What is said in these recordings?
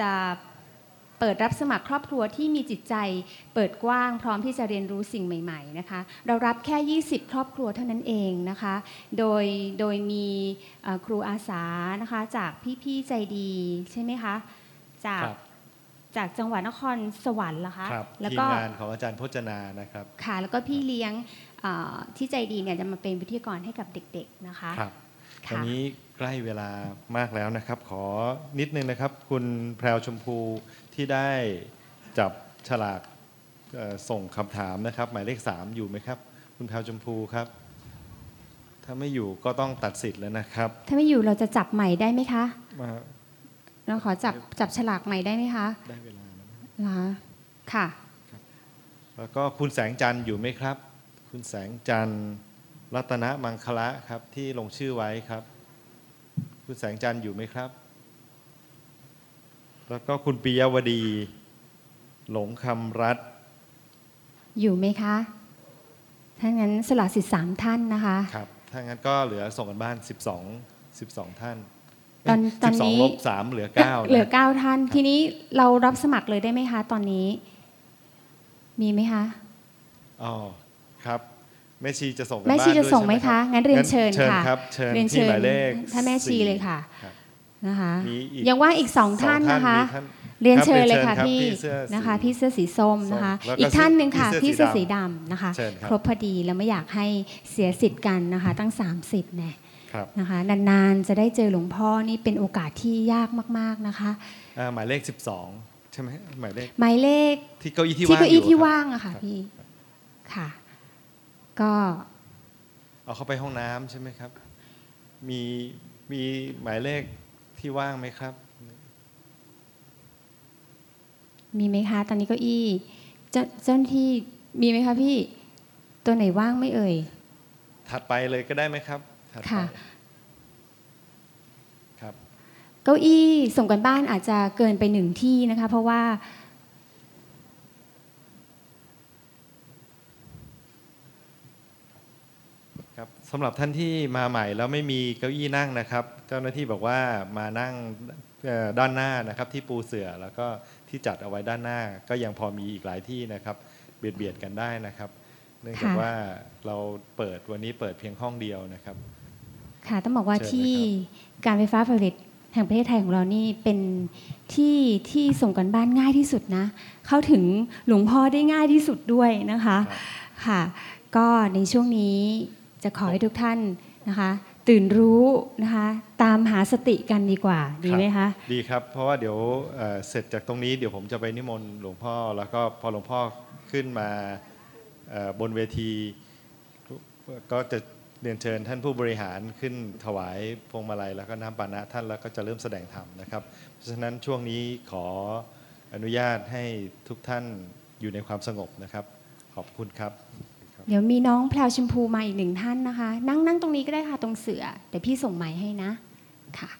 จะเปิดรับสมัครครอบครัวที่มีจิตใจ เปิดกว้างพร้อมที่จะเรียนรู้สิ่งใหม่ ๆนะคะ เรารับแค่ 20 ครอบครัวเท่านั้นเองนะคะ โดยโดยมีเอ่อครูอาสานะคะจากพี่ๆใจดีใช่ไหมคะจากครับจากจังหวัดนครสวรรค์เหรอคะครับแล้วทีมก็งานของอาจารย์พจนานะครับค่ะแล้วก็พี่เลี้ยงเอ่อที่ใจดีเนี่ยจะมาเป็นวิทยากรให้กับเด็ก ๆนะคะครับค่ะตอนนี้ ใกล้เวลามากแล้วนะครับ ขอนิดนึงนะครับ คุณแพรวชมพูที่ได้จับฉลากเอ่อส่งคำถามนะครับ หมายเลข 3 อยู่ไหมครับ คุณแพรวชมพูครับ ถ้าไม่อยู่ก็ต้องตัดสิทธิ์แล้วนะครับ ถ้าไม่อยู่เราจะจับใหม่ได้ไหมคะมาเราขอจับจับฉลากใหม่ได้ไหมคะ ได้เวลาแล้วเหรอค่ะ แล้วก็คุณแสงจันทร์อยู่ไหมครับ คุณแสงจันทร์รัตนมังคละครับที่ลงชื่อไว้ครับ คุณแสงจันทร์อยู่ไหมครับ แล้วก็คุณปิยวดี หลงคำรัตน์อยู่ไหมคะ ถ้างั้นสละสิทธิ์สามท่านนะคะ ครับ ถ้างั้นก็เหลือส่งกันบ้าน 12 12 ท่านตอนตอนนี้12ลบ3เหลือ9เหลือนะเก้าท่าน ทีนี้เรารับสมัครเลยได้ไหมคะ ตอนนี้ มีไหมคะ อ๋อ ครับ แม่ชีจะส่งกันแม่บ้านชีจะด้วยส่งไหมใช่คะ งั้นเรียนเชิญเชิญค่ะครับเชิญเรียนที่เชิญหมายเลขท่านแม่ชีสี่เลยค่ะครับนะคะมีอีกยังว่างอีกสองท่านสองนะคะมีท่านเรียนเชิญครับเลยค่ะเรียนเชิญครับพี่พี่เสื้อสีนะคะ พี่เสื้อสีส้มนะคะส้มแล้วก็อีกท่านหนึ่งค่ะพี่พี่เสื้เสื้ออสีสีดำดำนะคะเชิญครับครบพอดีแล้วไม่อยากให้เสียสิทธิ์กันนะคะ ตั้ง 30เนี่ยครับนะคะนานๆจะได้เจอหลวงพ่อนี่เป็นโอกาสที่ยากมากๆนะคะอ่าหมายเลข 12 ใช่ไหมหมายเลขหมายเลขที่เก้าอี้ที่ที่ว่างเก้าอี้ยู่ที่ครับว่างอะค่ะรับพี่ค่ะ ก็เอาเข้าไปห้องน้ำใช่ไหมครับ มีมีหมายเลขที่ว่างไหมครับ มีไหมคะ ตอนนี้เก้าอี้เจ้าเจ้าหน้าที่มีไหมคะพี่ตัวไหนว่างไม่เอ่ย ถัดไปเลยก็ได้ไหมครับถัดไปค่ะ ครับ เก้าอี้ส่งกันบ้านอาจจะเกินไปหนึ่งที่นะคะ เพราะว่า ครับสำหรับท่านที่มาใหม่แล้วไม่มีเก้าอี้นั่งนะครับ เจ้าหน้าที่บอกว่ามานั่งเอ่อด้านหน้านะครับที่ปูเสื่อแล้วก็ที่จัดเอาไว้ด้านหน้า ก็ยังพอมีอีกหลายที่นะครับเบียดเบียดกันได้นะครับ เนื่องจากค่ะ ว่าเราเปิดวันนี้เปิดเพียงห้องเดียวนะครับ ค่ะต้องบอกว่าเชิญเลยที่ครับการไฟฟ้าผลิตแห่งประเทศไทยของเรานี่เป็นที่ที่ส่งกันบ้านง่ายที่สุดนะ เข้าถึงหลวงพ่อได้ง่ายที่สุดด้วยนะคะ ครับ ค่ะ ก็ในช่วงนี้ จะขอให้ทุกท่านนะคะตื่นรู้นะคะตามหาสติกันดีกว่าดีไหมคะดีครับ เพราะว่าเดี๋ยวเอ่อเสร็จจากตรงนี้เดี๋ยวผมจะไปนิมนต์หลวงพ่อ แล้วก็พอหลวงพ่อขึ้นมาเอ่อบนเวที ก็จะเรียนเชิญท่านผู้บริหารขึ้นถวายพวงมาลัยแล้วก็น้ำปานะท่านแล้วก็จะเริ่มแสดงธรรมนะครับ เพราะฉะนั้นช่วงนี้ขออนุญาตให้ทุกท่านอยู่ในความสงบนะครับ ขอบคุณครับ เดี๋ยวมีน้องแพลวชมพูมาอีกหนึ่งท่านนะคะ นั่งนั่งตรงนี้ก็ได้ค่ะตรงเสือเดี๋ยวพี่ส่งไม้ให้นะค่ะ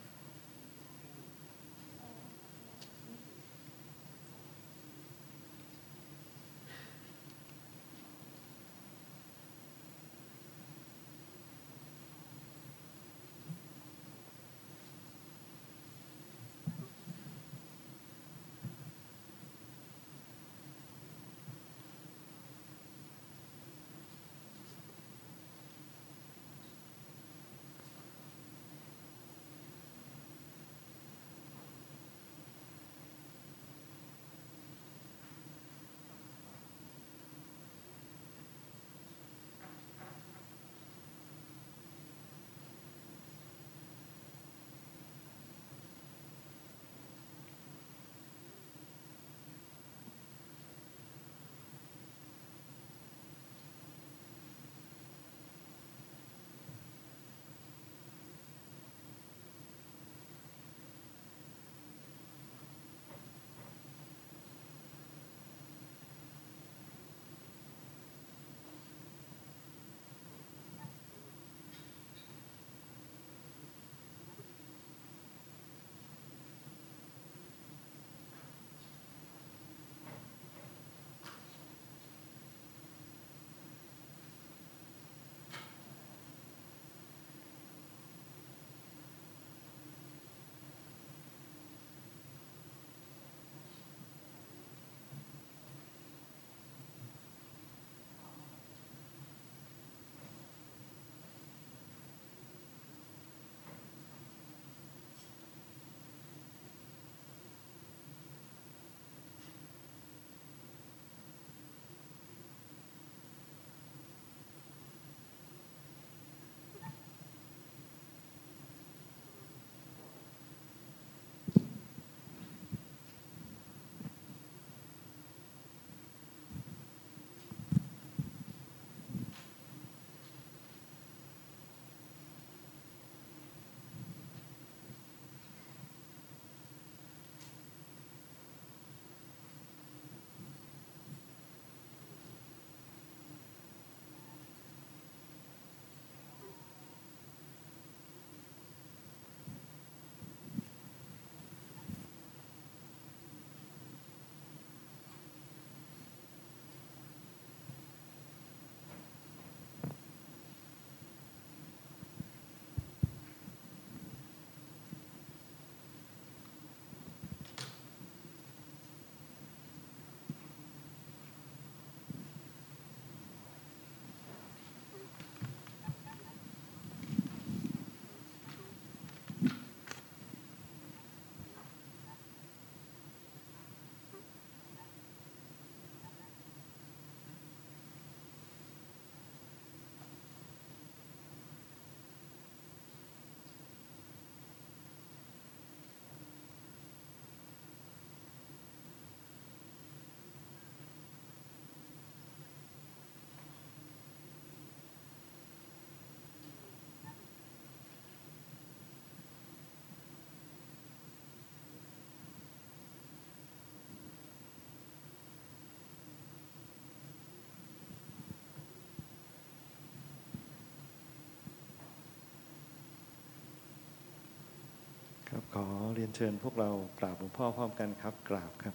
ขอเรียนเชิญพวกเรากราบหลวงพ่อพร้อมกันครับ กราบครับ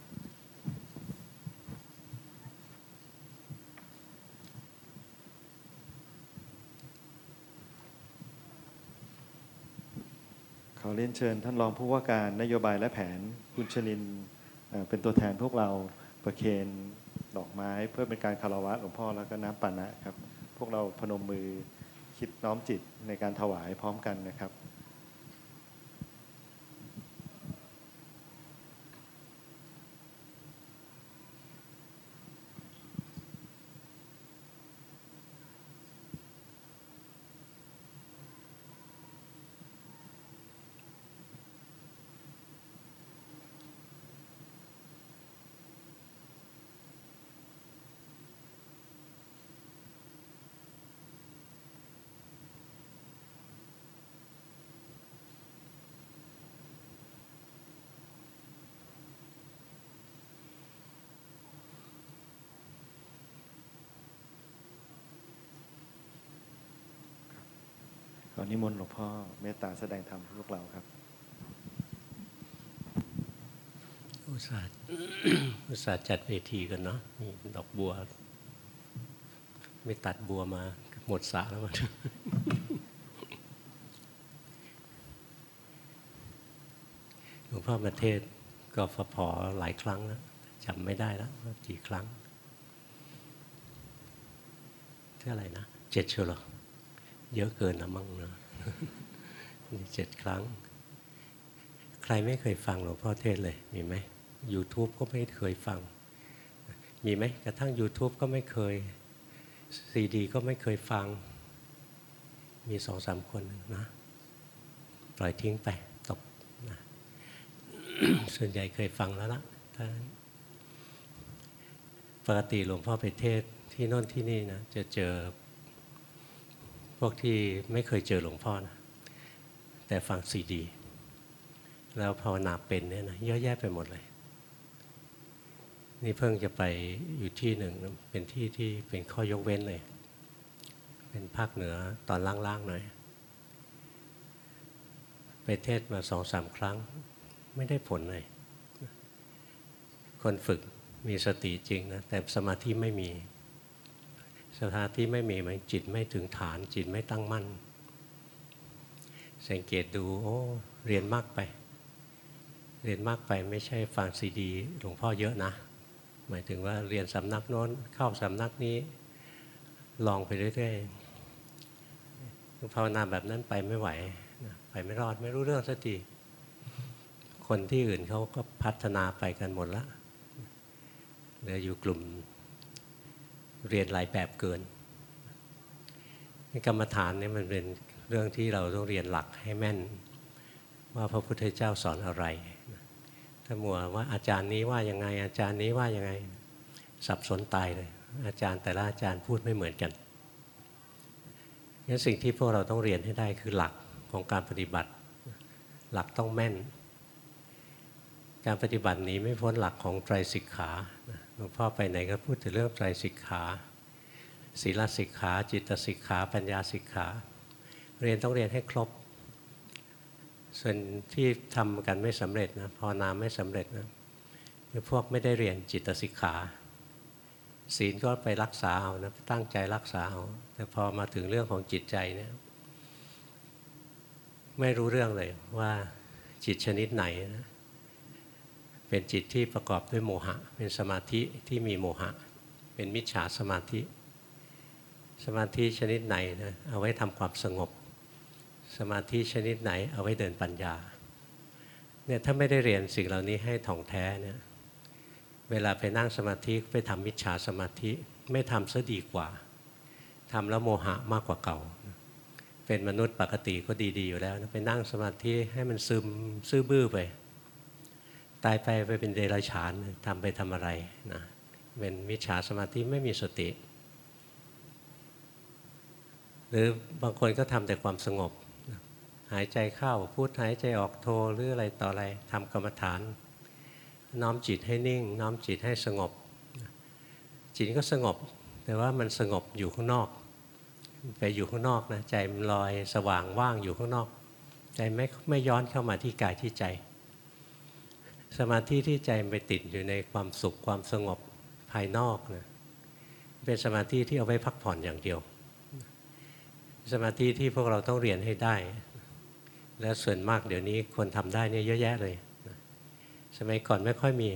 ขอเรียนเชิญท่านรองผู้ว่าการนโยบายและแผนคุณชนินเอ่อเป็นตัวแทนพวกเราประเคนดอกไม้เพื่อเป็นการคารวะหลวงพ่อแล้วก็น้ำปานะครับ พวกเราพนมมือคิดน้อมจิตในการถวายพร้อมกันนะครับ อนิมนต์หลวงพ่อเมตตาแสดงธรรมให้พวกเราครับ อุตส่าห์อุตส่าห์จัดเวทีกันเนาะมีดอกบัว ไม่ตัดบัวมาหมดสระแล้วมันหลวงพ่อประเทศก็ฟพอหลายครั้งแล้วจำไม่ได้แล้วกี่ครั้งเท่าไหร่นะเจ็ดเชียวเหรอ เยอะเกินนะมั้งนะนี่เจ็ดครั้ง ใครไม่เคยฟังหลวงพ่อเทศเลยมีไหม YouTube ก็ไม่เคยฟัง มีไหมกระทั่ง YouTube ก็ไม่เคยซีดีก็ไม่เคยฟัง มีสองสามคนนะปล่อยทิ้งไปตกนะส่วนใหญ่เคยฟังแล้วละถ้าปกติหลวงพ่อไปเทศที่น่นที่นี่นะจะเจอ พวกที่ไม่เคยเจอหลวงพ่อนะแต่ฟังซีดี แล้วภาวนาเป็นเนี่ยนะเยอะแยะไปหมดเลย นี่เพิ่งจะไปอยู่ที่หนึ่งเป็นที่ที่เป็นข้อยกเว้นเลย เป็นภาคเหนือตอนล่างๆหน่อยไปเทศมาสองสามครั้ง ไม่ได้ผลเลย คนฝึกมีสติจริงนะ แต่สมาธิไม่มี สมาธิไม่มีหมายจิตไม่ถึงฐาน จิตไม่ตั้งมั่น สังเกตดูโอ้เรียนมากไป เรียนมากไปไม่ใช่ฟังซีดีหลวงพ่อเยอะนะ หมายถึงว่าเรียนสำนักโน้นเข้าสำนักนี้ ลองไปเรื่อยๆภาวนาแบบนั้นไปไม่ไหวไปไม่รอดไม่รู้เรื่องสักทีคนที่อื่นเขาก็พัฒนาไปกันหมดละเหลืออยู่กลุ่ม เรียนหลายแบบเกิน กรรมฐานเนี่ยมันเป็นเรื่องที่เราต้องเรียนหลักให้แม่น ว่าพระพุทธเจ้าสอนอะไร ถ้ามัวว่าอาจารย์นี้ว่ายังไง อาจารย์นี้ว่ายังไงสับสนตายเลย อาจารย์แต่ละอาจารย์พูดไม่เหมือนกันงั้นสิ่งที่พวกเราต้องเรียนให้ได้คือหลักของการปฏิบัติ หลักต้องแม่น การปฏิบัตินี้ไม่พ้นหลักของไตรสิกขา หลวงพ่อไปไหนก็พูดถึงเรื่องไตรสิกขาศีลสิกขาจิตสิกขาปัญญาสิกขาเรียนต้องเรียนให้ครบ ส่วนที่ทำกันไม่สำเร็จนะภาวนาไม่สำเร็จนะคือพวกไม่ได้เรียนจิตสิกขาศีลก็ไปรักษาเอานะตั้งใจรักษาเอาแต่พอมาถึงเรื่องของจิตใจเนี่ยไม่รู้เรื่องเลยว่าจิตชนิดไหนนะ เป็นจิตที่ประกอบด้วยโมหะ เป็นสมาธิที่มีโมหะ เป็นมิจฉาสมาธิ สมาธิชนิดไหนนะเอาไว้ทำความสงบ สมาธิชนิดไหนเอาไว้เดินปัญญาเนี่ยถ้าไม่ได้เรียนสิ่งเหล่านี้ให้ถ่องแท้เนี่ยเวลาไปนั่งสมาธิไปทำมิจฉาสมาธิไม่ทำซะดีกว่าทำแล้วโมหะมากกว่าเก่า เป็นมนุษย์ปกติก็ดีๆอยู่แล้ว ไปนั่งสมาธิให้มันซึมซื่อบื้อไป ตายไปไปเป็นเดรัจฉานทำไปทำอะไรนะเป็นมิจฉาสมาธิไม่มีสติ หรือบางคนก็ทำแต่ความสงบ หายใจเข้าพูดหายใจออกโทหรืออะไรต่ออะไรทำกรรมฐาน น้อมจิตให้นิ่ง น้อมจิตให้สงบ จิตก็สงบ แต่ว่ามันสงบอยู่ข้างนอก ไปอยู่ข้างนอกนะใจมันลอยสว่างว่างอยู่ข้างนอก ใจไม่ไม่ย้อนเข้ามาที่กายที่ใจ สมาธิที่ใจไปติดอยู่ในความสุขความสงบภายนอกนะเป็นสมาธิที่เอาไว้พักผ่อนอย่างเดียว สมาธิที่พวกเราต้องเรียนให้ได้ และส่วนมากเดี๋ยวนี้คนทำได้เนี่ยเยอะแยะเลย สมัยก่อนไม่ค่อยมี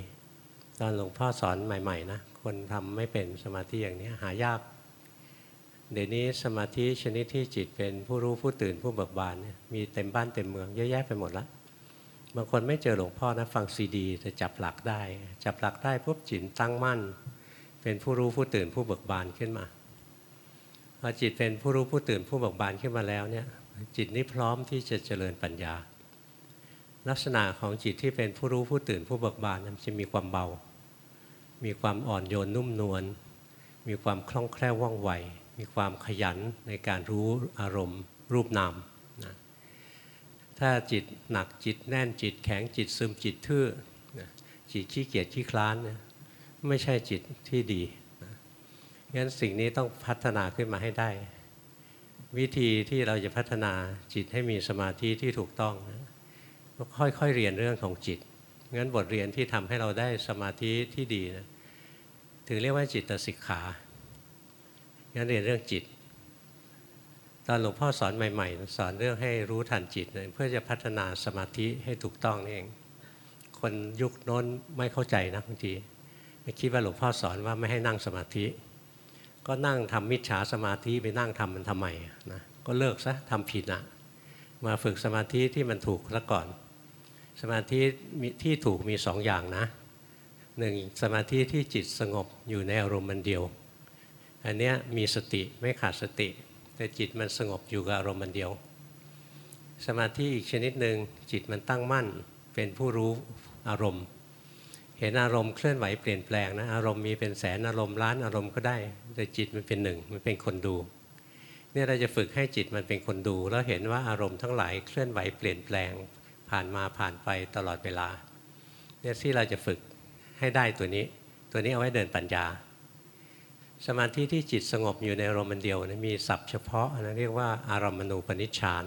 ตอนหลวงพ่อสอนใหม่ๆนะคนทำไม่เป็นสมาธิอย่างนี้หายาก เดี๋ยวนี้สมาธิชนิดที่จิตเป็นผู้รู้ผู้ตื่นผู้เบิกบานเนี่ยมีเต็มบ้านเต็มเมืองเยอะแยะไปหมดละ บางคนไม่เจอหลวงพ่อนะฟังซีดีแต่จับหลักได้ จับหลักได้ปุ๊บจิตตั้งมั่น เป็นผู้รู้ผู้ตื่นผู้เบิกบานขึ้นมาพอจิตเป็นผู้รู้ผู้ตื่นผู้เบิกบานขึ้นมาแล้วเนี่ยจิตนี้พร้อมที่จะเจริญปัญญา ลักษณะของจิตที่เป็นผู้รู้ผู้ตื่นผู้เบิกบานนั้นจะมีความเบา มีความอ่อนโยนนุ่มนวลมีความคล่องแคล่วว่องไวมีความขยันในการรู้อารมณ์ รูปนาม ถ้าจิตหนักจิตแน่นจิตแข็งจิตซึมจิตทื่อจิตขี้เกียจขี้คลานเนี่ยไม่ใช่จิตที่ดีงั้นสิ่งนี้ต้องพัฒนาขึ้นมาให้ได้ วิธีที่เราจะพัฒนาจิตให้มีสมาธิที่ถูกต้องนะก็ค่อยๆเรียนเรื่องของจิตงั้นบทเรียนที่ทำให้เราได้สมาธิที่ดีนะถึงเรียกว่าจิตสิกขางั้นเรียนเรื่องจิต ตอนหลวงพ่อสอนใหม่ๆ สอนเรื่องให้รู้ทันจิตเพื่อจะพัฒนาสมาธิให้ถูกต้องนี่เอง คนยุคโน้นไม่เข้าใจนะบางทีคิดว่าหลวงพ่อสอนว่าไม่ให้นั่งสมาธิ ก็นั่งทำมิจฉาสมาธิไปนั่งทำมันทำไมนะก็เลิกซะทำผิดนะมาฝึกสมาธิที่มันถูกแล้วก่อน สมาธิที่ถูกมีสองอย่างนะหนึ่งสมาธิที่จิตสงบอยู่ในอารมณ์มันเดียว อันนี้มีสติไม่ขาดสติ แต่จิตมันสงบอยู่กับอารมณ์มันเดียว สมาธิอีกชนิดหนึ่งจิตมันตั้งมั่นเป็นผู้รู้อารมณ์ เห็นอารมณ์เคลื่อนไหวเปลี่ยนแปลงนะอารมณ์มีเป็นแสนอารมณ์ล้านอารมณ์ก็ได้ แต่จิตมันเป็นหนึ่งมันเป็นคนดูเนี่ยเราจะฝึกให้จิตมันเป็นคนดู แล้วเห็นว่าอารมณ์ทั้งหลายเคลื่อนไหวเปลี่ยนแปลงผ่านมาผ่านไปตลอดเวลาเนี่ยที่เราจะฝึกให้ได้ตัวนี้ ตัวนี้เอาไว้เดินปัญญา สมาธิที่จิตสงบอยู่ในอารมณ์เดียวนะมีศัพท์เฉพาะนะเรียกว่าอารมณูปนิชฌาน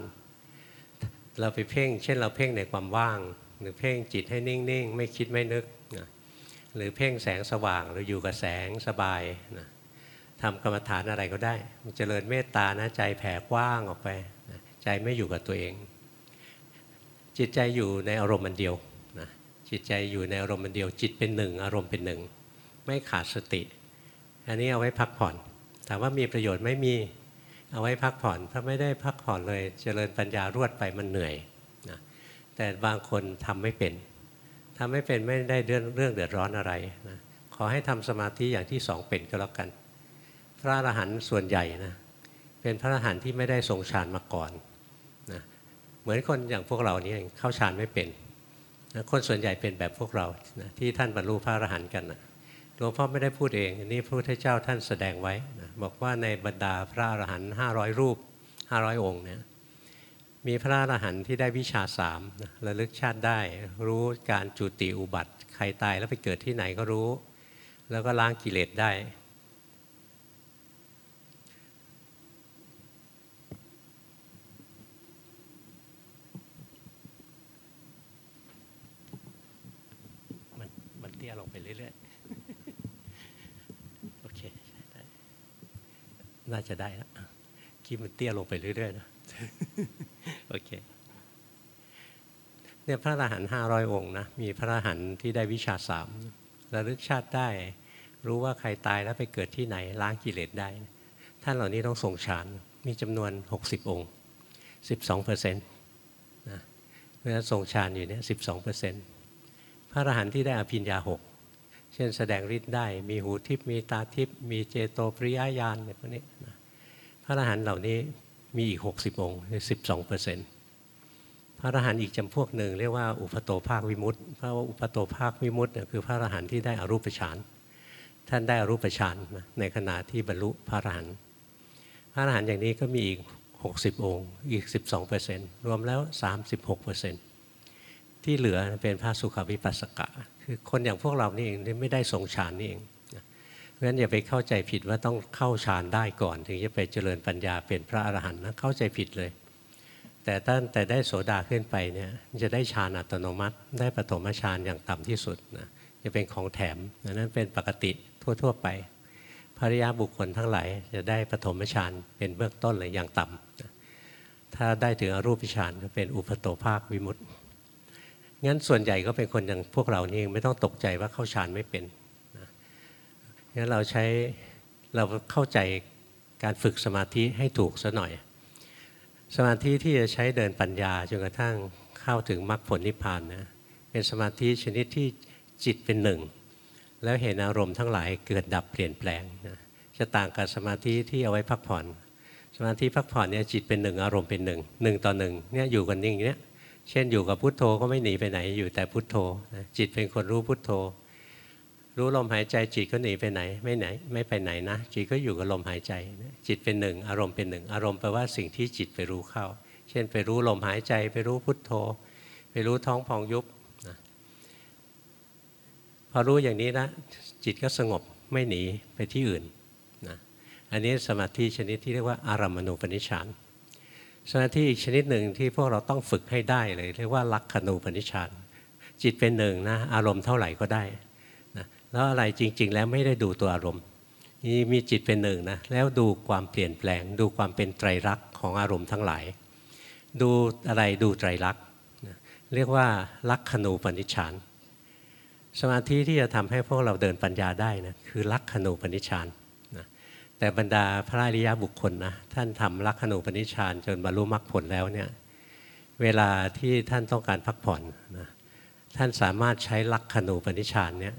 เราไปเพ่ง เช่นเราเพ่งในความว่าง หรือเพ่งจิตให้นิ่งๆ ไม่คิดไม่นึกนะหรือเพ่งแสงสว่างหรืออยู่กับแสงสบายนะทำกรรมฐานอะไรก็ได้ มันเจริญเมตตานะใจแผ่กว้างออกไปนะใจไม่อยู่กับตัวเอง จิตใจอยู่ในอารมณ์มันเดียวนะจิตใจอยู่ในอารมณ์มันเดียว จิตเป็นหนึ่ง อารมณ์เป็นหนึ่ง ไม่ขาดสติ อันนี้เอาไว้พักผ่อน ถามว่ามีประโยชน์ไม่มี เอาไว้พักผ่อน ถ้าไม่ได้พักผ่อนเลยเจริญปัญญารวดไปมันเหนื่อยนะแต่บางคนทำไม่เป็นทำไม่เป็นไม่ได้เรื่องเรื่องเดือดร้อนอะไรนะขอให้ทำสมาธิอย่างที่สองเป็นก็แล้วกัน พระอรหันต์ส่วนใหญ่นะเป็นพระอรหันต์ที่ไม่ได้ทรงฌานมาก่อนนะเหมือนคนอย่างพวกเรานี่เข้าฌานไม่เป็นนะคนส่วนใหญ่เป็นแบบพวกเรานะที่ท่านบรรลุพระอรหันต์กันนะ หลวงพ่อไม่ได้พูดเองอันนี้พระพุทธเจ้าท่านแสดงไว้นะบอกว่าในบรรดาพระอรหันต์ห้าร้อยรูปห้าร้อยองค์เนี่ยมีพระอรหันต์ที่ได้วิชาสามนะระลึกชาติได้ รู้การจุติอุบัติ ใครตายแล้วไปเกิดที่ไหนก็รู้ แล้วก็ล้างกิเลสได้ มันมันเตี้ยลงไปเรื่อยๆ โอเคได้ น่าจะได้แล้วคิดมันเตี้ยลงไปเรื่อยๆนะโอเคเนี่ยพระอรหันต์ห้าร้อยองค์นะมีพระอรหันต์ที่ได้วิชาสามระลึกชาติได้ รู้ว่าใครตายแล้วไปเกิดที่ไหนล้างกิเลสได้ ท่านเหล่านี้ต้องทรงฌานมีจำนวน 60 องค์ 12เปอร์เซ็นต์นะเพราะฉะนั้นทรงฌานอยู่เนี่ย12เปอร์เซ็นต์พระอรหันต์ที่ได้อภิญญาหกเช่นแสดงฤทธิ์ได้ มีหูทิพย์มีตาทิพย์มีเจโตปริยญาณเนี่ยพวกนี้นะพระอรหันต์เหล่านี้มีอีก 60 องค์12เปอร์เซ็นต์พระอรหันต์อีกจำพวกหนึ่งเรียกว่าอุปโตภาควิมุตติเพราะว่าอุปโตภาควิมุตติคือพระอรหันต์ที่ได้อรูปฌานท่านได้อรูปฌานในขณะที่บรรลุพระอรหันต์พระอรหันต์อย่างนี้ก็มีอีก 60 องค์ อีก 12เปอร์เซ็นต์รวมแล้ว 36เปอร์เซ็นต์ ที่เหลือเป็นพระสุขวิปัสสกะ คือคนอย่างพวกเรานี่เองไม่ได้ทรงฌานนี่เองเพราะฉะนั้นอย่าไปเข้าใจผิดว่าต้องเข้าฌานได้ก่อน ถึงจะไปเจริญปัญญาเป็นพระอรหันต์นะเข้าใจผิดเลย แต่แต่ตั้งแต่ได้โสดาขึ้นไปเนี่ยจะได้ฌานอัตโนมัติ ได้ปฐมฌานอย่างต่ำที่สุดนะจะเป็นของแถมนั้นเป็นปกติทั่ว ๆ ไปภริยาบุคคลทั้งหลายจะได้ปฐมฌานเป็นเบื้องต้นเลยอย่างต่ำถ้าได้ถึงอรูปฌานก็เป็นอุปโตภาควิมุตติ งั้นส่วนใหญ่ก็เป็นคนอย่างพวกเรานี่เองไม่ต้องตกใจว่าเข้าฌานไม่เป็นนะงั้นเราใช้เราเข้าใจการฝึกสมาธิให้ถูกซะหน่อย สมาธิที่จะใช้เดินปัญญาจนกระทั่งเข้าถึงมรรคผลนิพพานนะเป็นสมาธิชนิดที่จิตเป็นหนึ่ง แล้วเห็นอารมณ์ทั้งหลายเกิดดับเปลี่ยนแปลงนะจะต่างกับสมาธิที่เอาไว้พักผ่อน สมาธิพักผ่อนเนี่ยจิตเป็นหนึ่งอารมณ์เป็นหนึ่งหนึ่งต่อหนึ่งเนี่ยอยู่กันนิ่งเนี้ย เช่นอยู่กับพุทโธก็ไม่หนีไปไหนอยู่แต่พุทโธนะจิตเป็นคนรู้พุทโธ รู้ลมหายใจจิตก็หนีไปไหนไม่ไหนไม่ไปไหนนะ จิตก็อยู่กับลมหายใจนะจิตเป็นหนึ่งอารมณ์เป็นหนึ่งอารมณ์แปลว่าสิ่งที่จิตไปรู้เข้า เช่นไปรู้ลมหายใจไปรู้พุทโธ ไปรู้ท้องพองยุบนะพอรู้อย่างนี้นะจิตก็สงบไม่หนีไปที่อื่นนะอันนี้สมาธิชนิดที่เรียกว่าอารัมมณูปนิชฌาน สมาธิอีกชนิดหนึ่งที่พวกเราต้องฝึกให้ได้เลย เรียกว่าลักขณูปนิชฌานจิตเป็นหนึ่งนะอารมณ์เท่าไหร่ก็ได้นะแล้วอะไรจริง ๆ แล้วไม่ได้ดูตัวอารมณ์นี่มีจิตเป็นหนึ่งนะแล้วดูความเปลี่ยนแปลง ดูความเป็นไตรลักษณ์ของอารมณ์ทั้งหลาย ดูอะไรดูไตรลักษณ์นะเรียกว่าลักขณูปนิชฌานสมาธิที่จะทำให้พวกเราเดินปัญญาได้นะคือลักขณูปนิชฌาน แต่บรรดาพระอริยบุคคลนะท่านทำลักขณูปนิชฌานจนบรรลุมรรคผลแล้วเนี่ยเวลาที่ท่านต้องการพักผ่อนนะท่านสามารถใช้ลักขณูปนิชฌานเนี่ย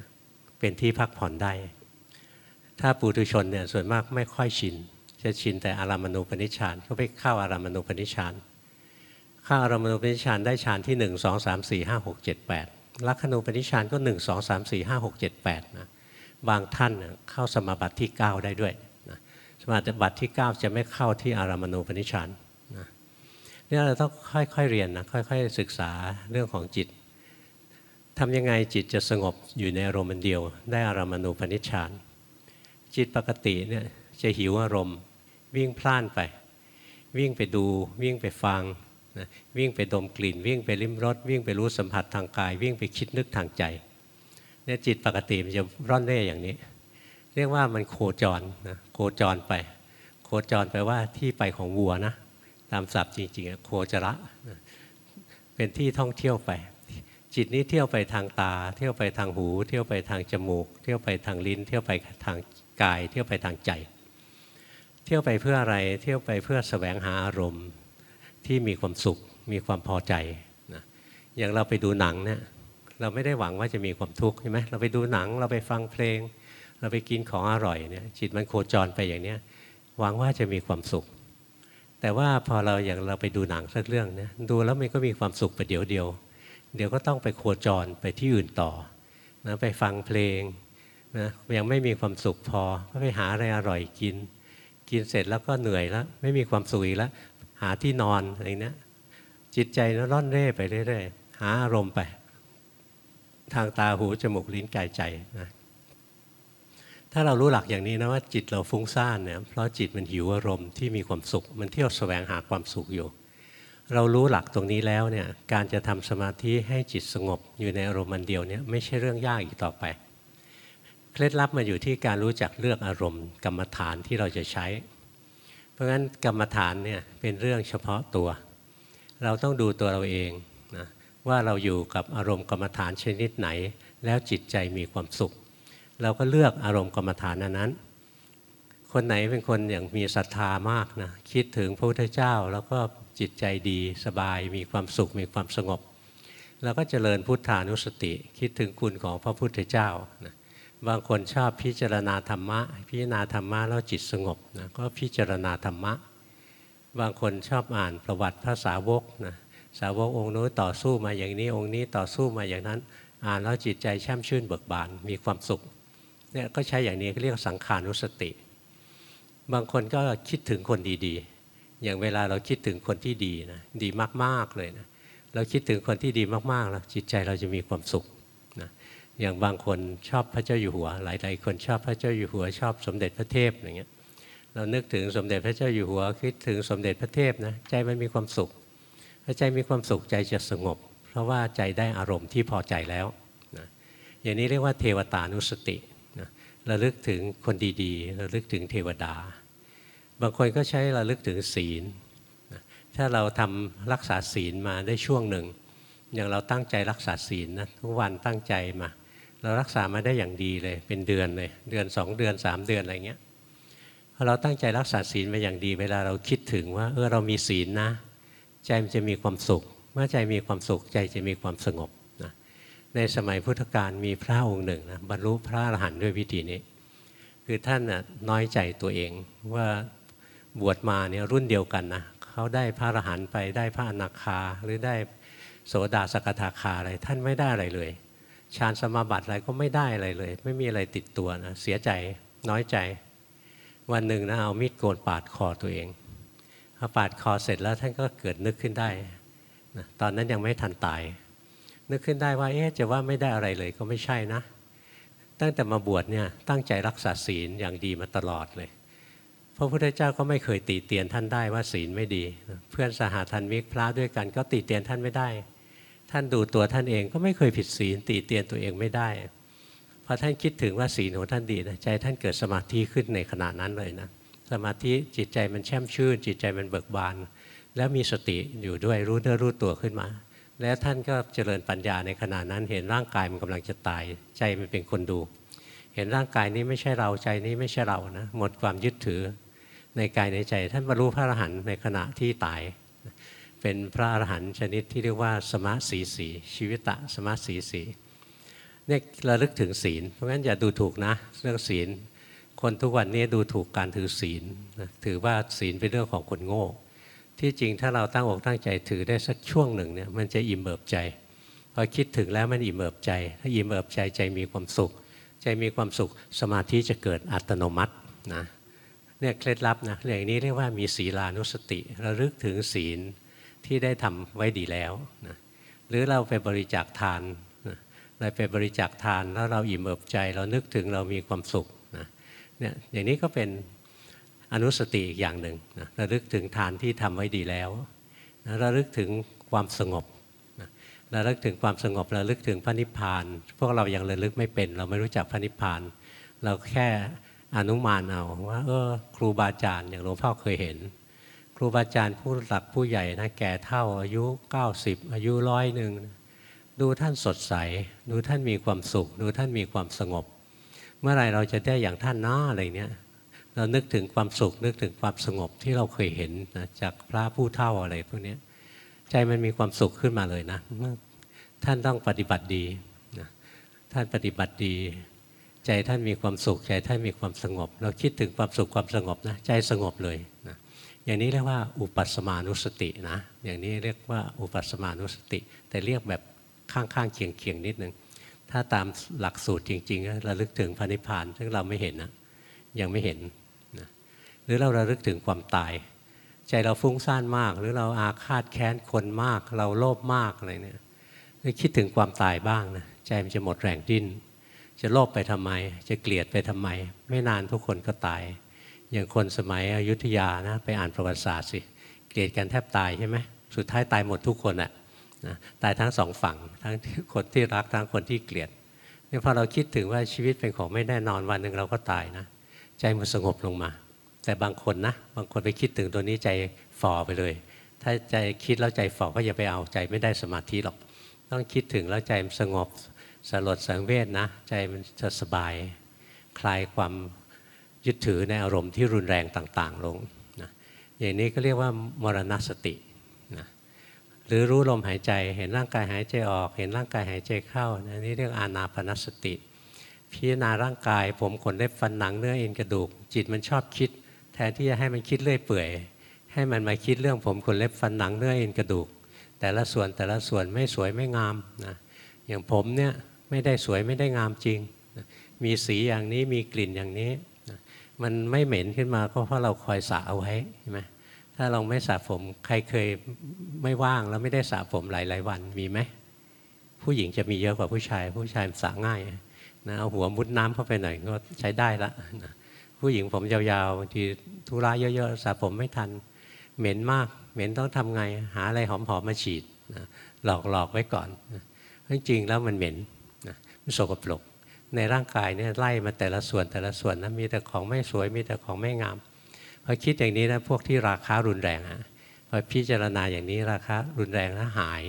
เป็นที่พักผ่อนได้ ถ้าปุถุชนเนี่ยส่วนมากไม่ค่อยชิน จะชินแต่อารามณูปนิชฌานก็ไปเข้าอารามณูปนิชฌานเข้าอารามณูปนิชฌานได้ฌานที่ 1 2 3 4 5 6 7 8 ลักขณูปนิชฌานก็ 1 2 3 4 5 6 7 8นะบางท่านเข้าสมาบัติที่ 9 ได้ด้วย นะสมาบัติที่ 9 จะไม่เข้าที่อารามณูปนิชฌานนะเนี่ยเราต้องค่อยๆเรียนนะค่อยๆศึกษาเรื่องของจิตทำยังไงจิตจะสงบอยู่ในอารมณ์เดียว ได้อารามณูปนิชฌานจิตปกติเนี่ยจะหิวอารมณ์ วิ่งพล่านไป วิ่งไปดู วิ่งไปฟังนะวิ่งไปดมกลิ่น วิ่งไปลิ้มรสวิ่งไปรู้สัมผัสทางกาย วิ่งไปคิดนึกทางใจเนี่ยจิตปกติมันจะร่อนเร่อย่างนี้ เรียกว่ามันโคจรนะโคจรไป โคจรไปว่าที่ไปของวัวนะตามศัพท์จริงๆโคจระนะเป็นที่ท่องเที่ยวไป จิตนี้เที่ยวไปทางตา เที่ยวไปทางหู เที่ยวไปทางจมูก เที่ยวไปทางลิ้น เที่ยวไปทางกาย เที่ยวไปทางใจ เที่ยวไปเพื่ออะไรเที่ยวไปเพื่อแสวงหาอารมณ์ที่มีความสุข มีความพอใจนะอย่างเราไปดูหนังเนี่ยเราไม่ได้หวังว่าจะมีความทุกข์ใช่ไหมเราไปดูหนังเราไปฟังเพลง เราไปกินของอร่อยเนี่ยจิตมันโคจรไปอย่างเนี้ยหวังว่าจะมีความสุข แต่ว่าพอเราอย่างเราไปดูหนังสักเรื่องเนี่ยดูแล้วมันก็มีความสุขไปเดี๋ยวเดียว เดี๋ยวก็ต้องไปโคจรไปที่อื่นต่อนะไปฟังเพลงนะยังไม่มีความสุขพอก็ไปหาอะไรอร่อยกิน กินเสร็จแล้วก็เหนื่อยแล้ว ไม่มีความสุขอีกแล้ว หาที่นอนอะไรเนี้ยจิตใจนะร่อนเร่ไปเรื่อยๆหาอารมณ์ไป ทางตาหูจมูกลิ้นกายใจนะ ถ้าเรารู้หลักอย่างนี้นะว่าจิตเราฟุ้งซ่านเนี่ยเพราะจิตมันหิวอารมณ์ที่มีความสุข มันเที่ยวแสวงหาความสุขอยู่ เรารู้หลักตรงนี้แล้วเนี่ยการจะทำสมาธิให้จิตสงบอยู่ในอารมณ์มันเดียวเนี่ยไม่ใช่เรื่องยากอีกต่อไป เคล็ดลับมาอยู่ที่การรู้จักเลือกอารมณ์กรรมฐานที่เราจะใช้ เพราะงั้นกรรมฐานเนี่ยเป็นเรื่องเฉพาะตัว เราต้องดูตัวเราเองนะว่าเราอยู่กับอารมณ์กรรมฐานชนิดไหน แล้วจิตใจมีความสุข เราก็เลือกอารมณ์กรรมฐานนั้นนั้น คนไหนเป็นคนอย่างมีศรัทธามากนะคิดถึงพระพุทธเจ้า แล้วก็จิตใจดีสบายมีความสุขมีความสงบเราก็เจริญพุทธานุสติ คิดถึงคุณของพระพุทธเจ้านะบางคนชอบพิจารณาธรรมะ พิจารณาธรรมะแล้วจิตสงบนะก็พิจารณาธรรมะ บางคนชอบอ่านประวัติพระสาวกนะสาวกองค์นู้นต่อสู้มาอย่างนี้องค์นี้ต่อสู้มาอย่างนั้น อ่านแล้วจิตใจแช่มชื่นเบิกบานมีความสุข เนี่ยก็ใช้อย่างนี้เรียกสังขานุสติ บางคนก็คิดถึงคนดีๆ อย่างเวลาเราคิดถึงคนที่ดีนะดีมากๆเลยนะเราคิดถึงคนที่ดีมากๆแล้วจิตใจเราจะมีความสุขนะอย่างบางคนชอบพระเจ้าอยู่หัว หลายๆคนชอบพระเจ้าอยู่หัว ชอบสมเด็จพระเทพอย่างเงี้ยเรานึกถึงสมเด็จพระเจ้าอยู่หัว คิดถึงสมเด็จพระเทพนะใจมันมีความสุขถ้าใจมีความสุขใจจะสงบ เพราะว่าใจได้อารมณ์ที่พอใจแล้วนะอย่างนี้เรียกว่าเทวตานุสติ ระลึกถึงคนดีๆระลึกถึงเทวดา บางคนก็ใช้ระลึกถึงศีล ถ้าเราทำรักษาศีลมาได้ช่วงหนึ่ง อย่างเราตั้งใจรักษาศีลนะทุกวันตั้งใจมา เรารักษามาได้อย่างดีเลย เป็นเดือนเลย เดือนสองเดือนสามเดือนอะไรเงี้ยพอเราตั้งใจรักษาศีลมาอย่างดี เวลาเราคิดถึงว่าเออเรามีศีลนะ ใจมันจะมีความสุข เมื่อใจมีความสุขใจจะมีความสงบ ในสมัยพุทธกาลมีพระองค์หนึ่งนะบรรลุพระอรหันต์ด้วยวิธีนี้ คือท่านน่ะน้อยใจตัวเองว่าบวชมาเนี่ยรุ่นเดียวกันนะเขาได้พระอรหันต์ไปได้พระอนาคาหรือได้โสดาสกทาคาอะไรท่านไม่ได้อะไรเลยฌานสมาบัติอะไรก็ไม่ได้อะไรเลย ไม่มีอะไรติดตัวนะเสียใจน้อยใจ วันหนึ่งนะเอามีดโกนปาดคอตัวเองพอปาดคอเสร็จแล้วท่านก็เกิดนึกขึ้นได้นะตอนนั้นยังไม่ทันตาย นึกขึ้นได้ว่าเอ๊ะจะว่าไม่ได้อะไรเลยก็ไม่ใช่นะ ตั้งแต่มาบวชเนี่ยตั้งใจรักษาศีลอย่างดีมาตลอดเลยพระพุทธเจ้าก็ไม่เคยตีเตียนท่านได้ว่าศีลไม่ดี เพื่อนสหทันมิกพระด้วยกันก็ตีเตียนท่านไม่ได้ ท่านดูตัวท่านเองก็ไม่เคยผิดศีลตีเตียนตัวเองไม่ได้พอท่านคิดถึงว่าศีลของท่านดีนะใจท่านเกิดสมาธิขึ้นในขณะนั้นเลยนะสมาธิจิตใจมันแช่มชื่น จิตใจมันเบิกบาน แล้วมีสติอยู่ด้วยรู้เนื้อรู้ตัวขึ้นมา แล้วท่านก็เจริญปัญญาในขณะนั้น เห็นร่างกายมันกำลังจะตาย ใจมันเป็นคนดู เห็นร่างกายนี้ไม่ใช่เราใจนี้ไม่ใช่เรานะหมดความยึดถือในกายในใจ ท่านบรรลุพระอรหันต์ในขณะที่ตาย เป็นพระอรหันต์ชนิดที่เรียกว่าสมะสีสีชีวิตะสมะสีสีเนี่ยระลึกถึงศีล เพราะงั้นอย่าดูถูกนะ เรื่องศีล คนทุกวันนี้ดูถูกการถือศีลถือว่าศีลเป็นเรื่องของคนโง่ ที่จริงถ้าเราตั้งอกตั้งใจถือได้สักช่วงหนึ่งเนี่ยมันจะอิ่มเอิบใจ พอคิดถึงแล้วมันอิ่มเอิบใจ ถ้าอิ่มเอิบใจใจมีความสุข ใจมีความสุขสมาธิจะเกิดอัตโนมัตินะเนี่ยเคล็ดลับนะเรื่องนี้เรียกว่ามีศีลานุสติระลึกถึงศีลที่ได้ทำไว้ดีแล้วนะหรือเราไปบริจาคทานนะเราไปบริจาคทานแล้วเราอิ่มเอิบใจ เรานึกถึงเรามีความสุขนะเนี่ยอย่างนี้ก็เป็น อนุสติอีกอย่างหนึ่งนะระลึกถึงทานที่ทำไว้ดีแล้วนะระลึกถึงความสงบนะระลึกถึงความสงบระลึกถึงพระนิพพาน พวกเรายังระลึกไม่เป็น เราไม่รู้จักพระนิพพาน เราแค่อนุมานเอาว่าเออครูบาอาจารย์อย่างหลวงพ่อเคยเห็น ครูบาอาจารย์ผู้หลักผู้ใหญ่นะแก่เท่าอายุ 90 อายุร้อยหนึ่งดูท่านสดใส ดูท่านมีความสุข ดูท่านมีความสงบ เมื่อไรเราจะได้อย่างท่านน้าอะไรเนี้ย เรานึกถึงความสุข นึกถึงความสงบที่เราเคยเห็นนะจากพระผู้เท่าอะไรพวกนี้ใจมันมีความสุขขึ้นมาเลยนะ ท่านต้องปฏิบัติดีนะท่านปฏิบัติดี ใจท่านมีความสุข ใจท่านมีความสงบ เราคิดถึงความสุขความสงบนะใจสงบเลยนะอย่างนี้เรียกว่าอุปัสมานุสตินะอย่างนี้เรียกว่าอุปัสมานุสติ แต่เรียกแบบข้างๆเคียงๆนิดนึงถ้าตามหลักสูตรจริงๆระลึกถึงพระนิพพานซึ่งเราไม่เห็นนะยังไม่เห็น รือเราระลึกถึงความตาย ใจเราฟุ้งซ่านมาก หรือเราอาฆาตแค้นคนมาก เราโลภมากอะไรเนี่ยคิดถึงความตายบ้างนะใจมันจะหมดแรงดิ้น จะโลภไปทำไม จะเกลียดไปทำไม ไม่นานทุกคนก็ตาย อย่างคนสมัยอยุธยานะไปอ่านประวัติศาสตร์สิเกลียดกันแทบตายใช่ไหมสุดท้ายตายหมดทุกคนอะนะตายทั้งสองฝั่งทั้งคนที่รักทั้งคนที่เกลียดนี่พอเราคิดถึงว่าชีวิตเป็นของไม่แน่นอนวันหนึ่งเราก็ตายนะ ใจมันสงบลงมา แต่บางคนนะ บางคนไปคิดถึงตัวนี้ใจฝ่อไปเลย ถ้าใจคิดแล้วใจฝ่อก็อย่าไปเอาใจไม่ได้สมาธิหรอก ต้องคิดถึงแล้วใจมันสงบสลดสังเวชนะ ใจมันจะสบาย คลายความยึดถือในอารมณ์ที่รุนแรงต่างๆ ลงนะอย่างนี้ก็เรียกว่ามรณสตินะหรือรู้ลมหายใจเห็นร่างกายหายใจออก เห็นร่างกายหายใจเข้านะนี่เรียกอานาปนสติ พิจารณาร่างกาย ผมขนเล็บฟันหนังเนื้อเอ็นกระดูก จิตมันชอบคิด นที่จะให้มันคิดเรื่อยเปื่อย ให้มันมาคิดเรื่องผมขนเล็บฟันหนังเนื้อเอ็นกระดูก แต่ละส่วนแต่ละส่วนไม่สวยไม่งามนะอย่างผมเนี่ยไม่ได้สวยไม่ได้งามจริง มีสีอย่างนี้มีกลิ่นอย่างนี้มันไม่เหม็นขึ้นมาก็เพราะเราคอยสระเอาไว้ใช่ไหมถ้าเราไม่สระผมใครเคยไม่ว่างแล้วไม่ได้สระผมหลาย ๆ วันมีไหมผู้หญิงจะมีเยอะกว่าผู้ชาย ผู้ชายสระง่ายนะเอาหัวมุดน้ำเข้าไปหน่อยก็ใช้ได้ละนะ ผู้หญิงผมยาวๆบางทีธุระเยอะๆสระผมไม่ทัน เหม็นมาก เหม็นต้องทำไง หาอะไรหอมๆมาฉีดนะหลอกหลอกไว้ก่อนนะจริงๆแล้วมันเหม็นนะมันสกปรกในร่างกายเนี่ยไล่มาแต่ละส่วนแต่ละส่วนนะมีแต่ของไม่สวยมีแต่ของไม่งามพอคิดอย่างนี้นะพวกที่ราคารุนแรงฮะพอพิจารณาอย่างนี้ราคารุนแรงแล้วหาย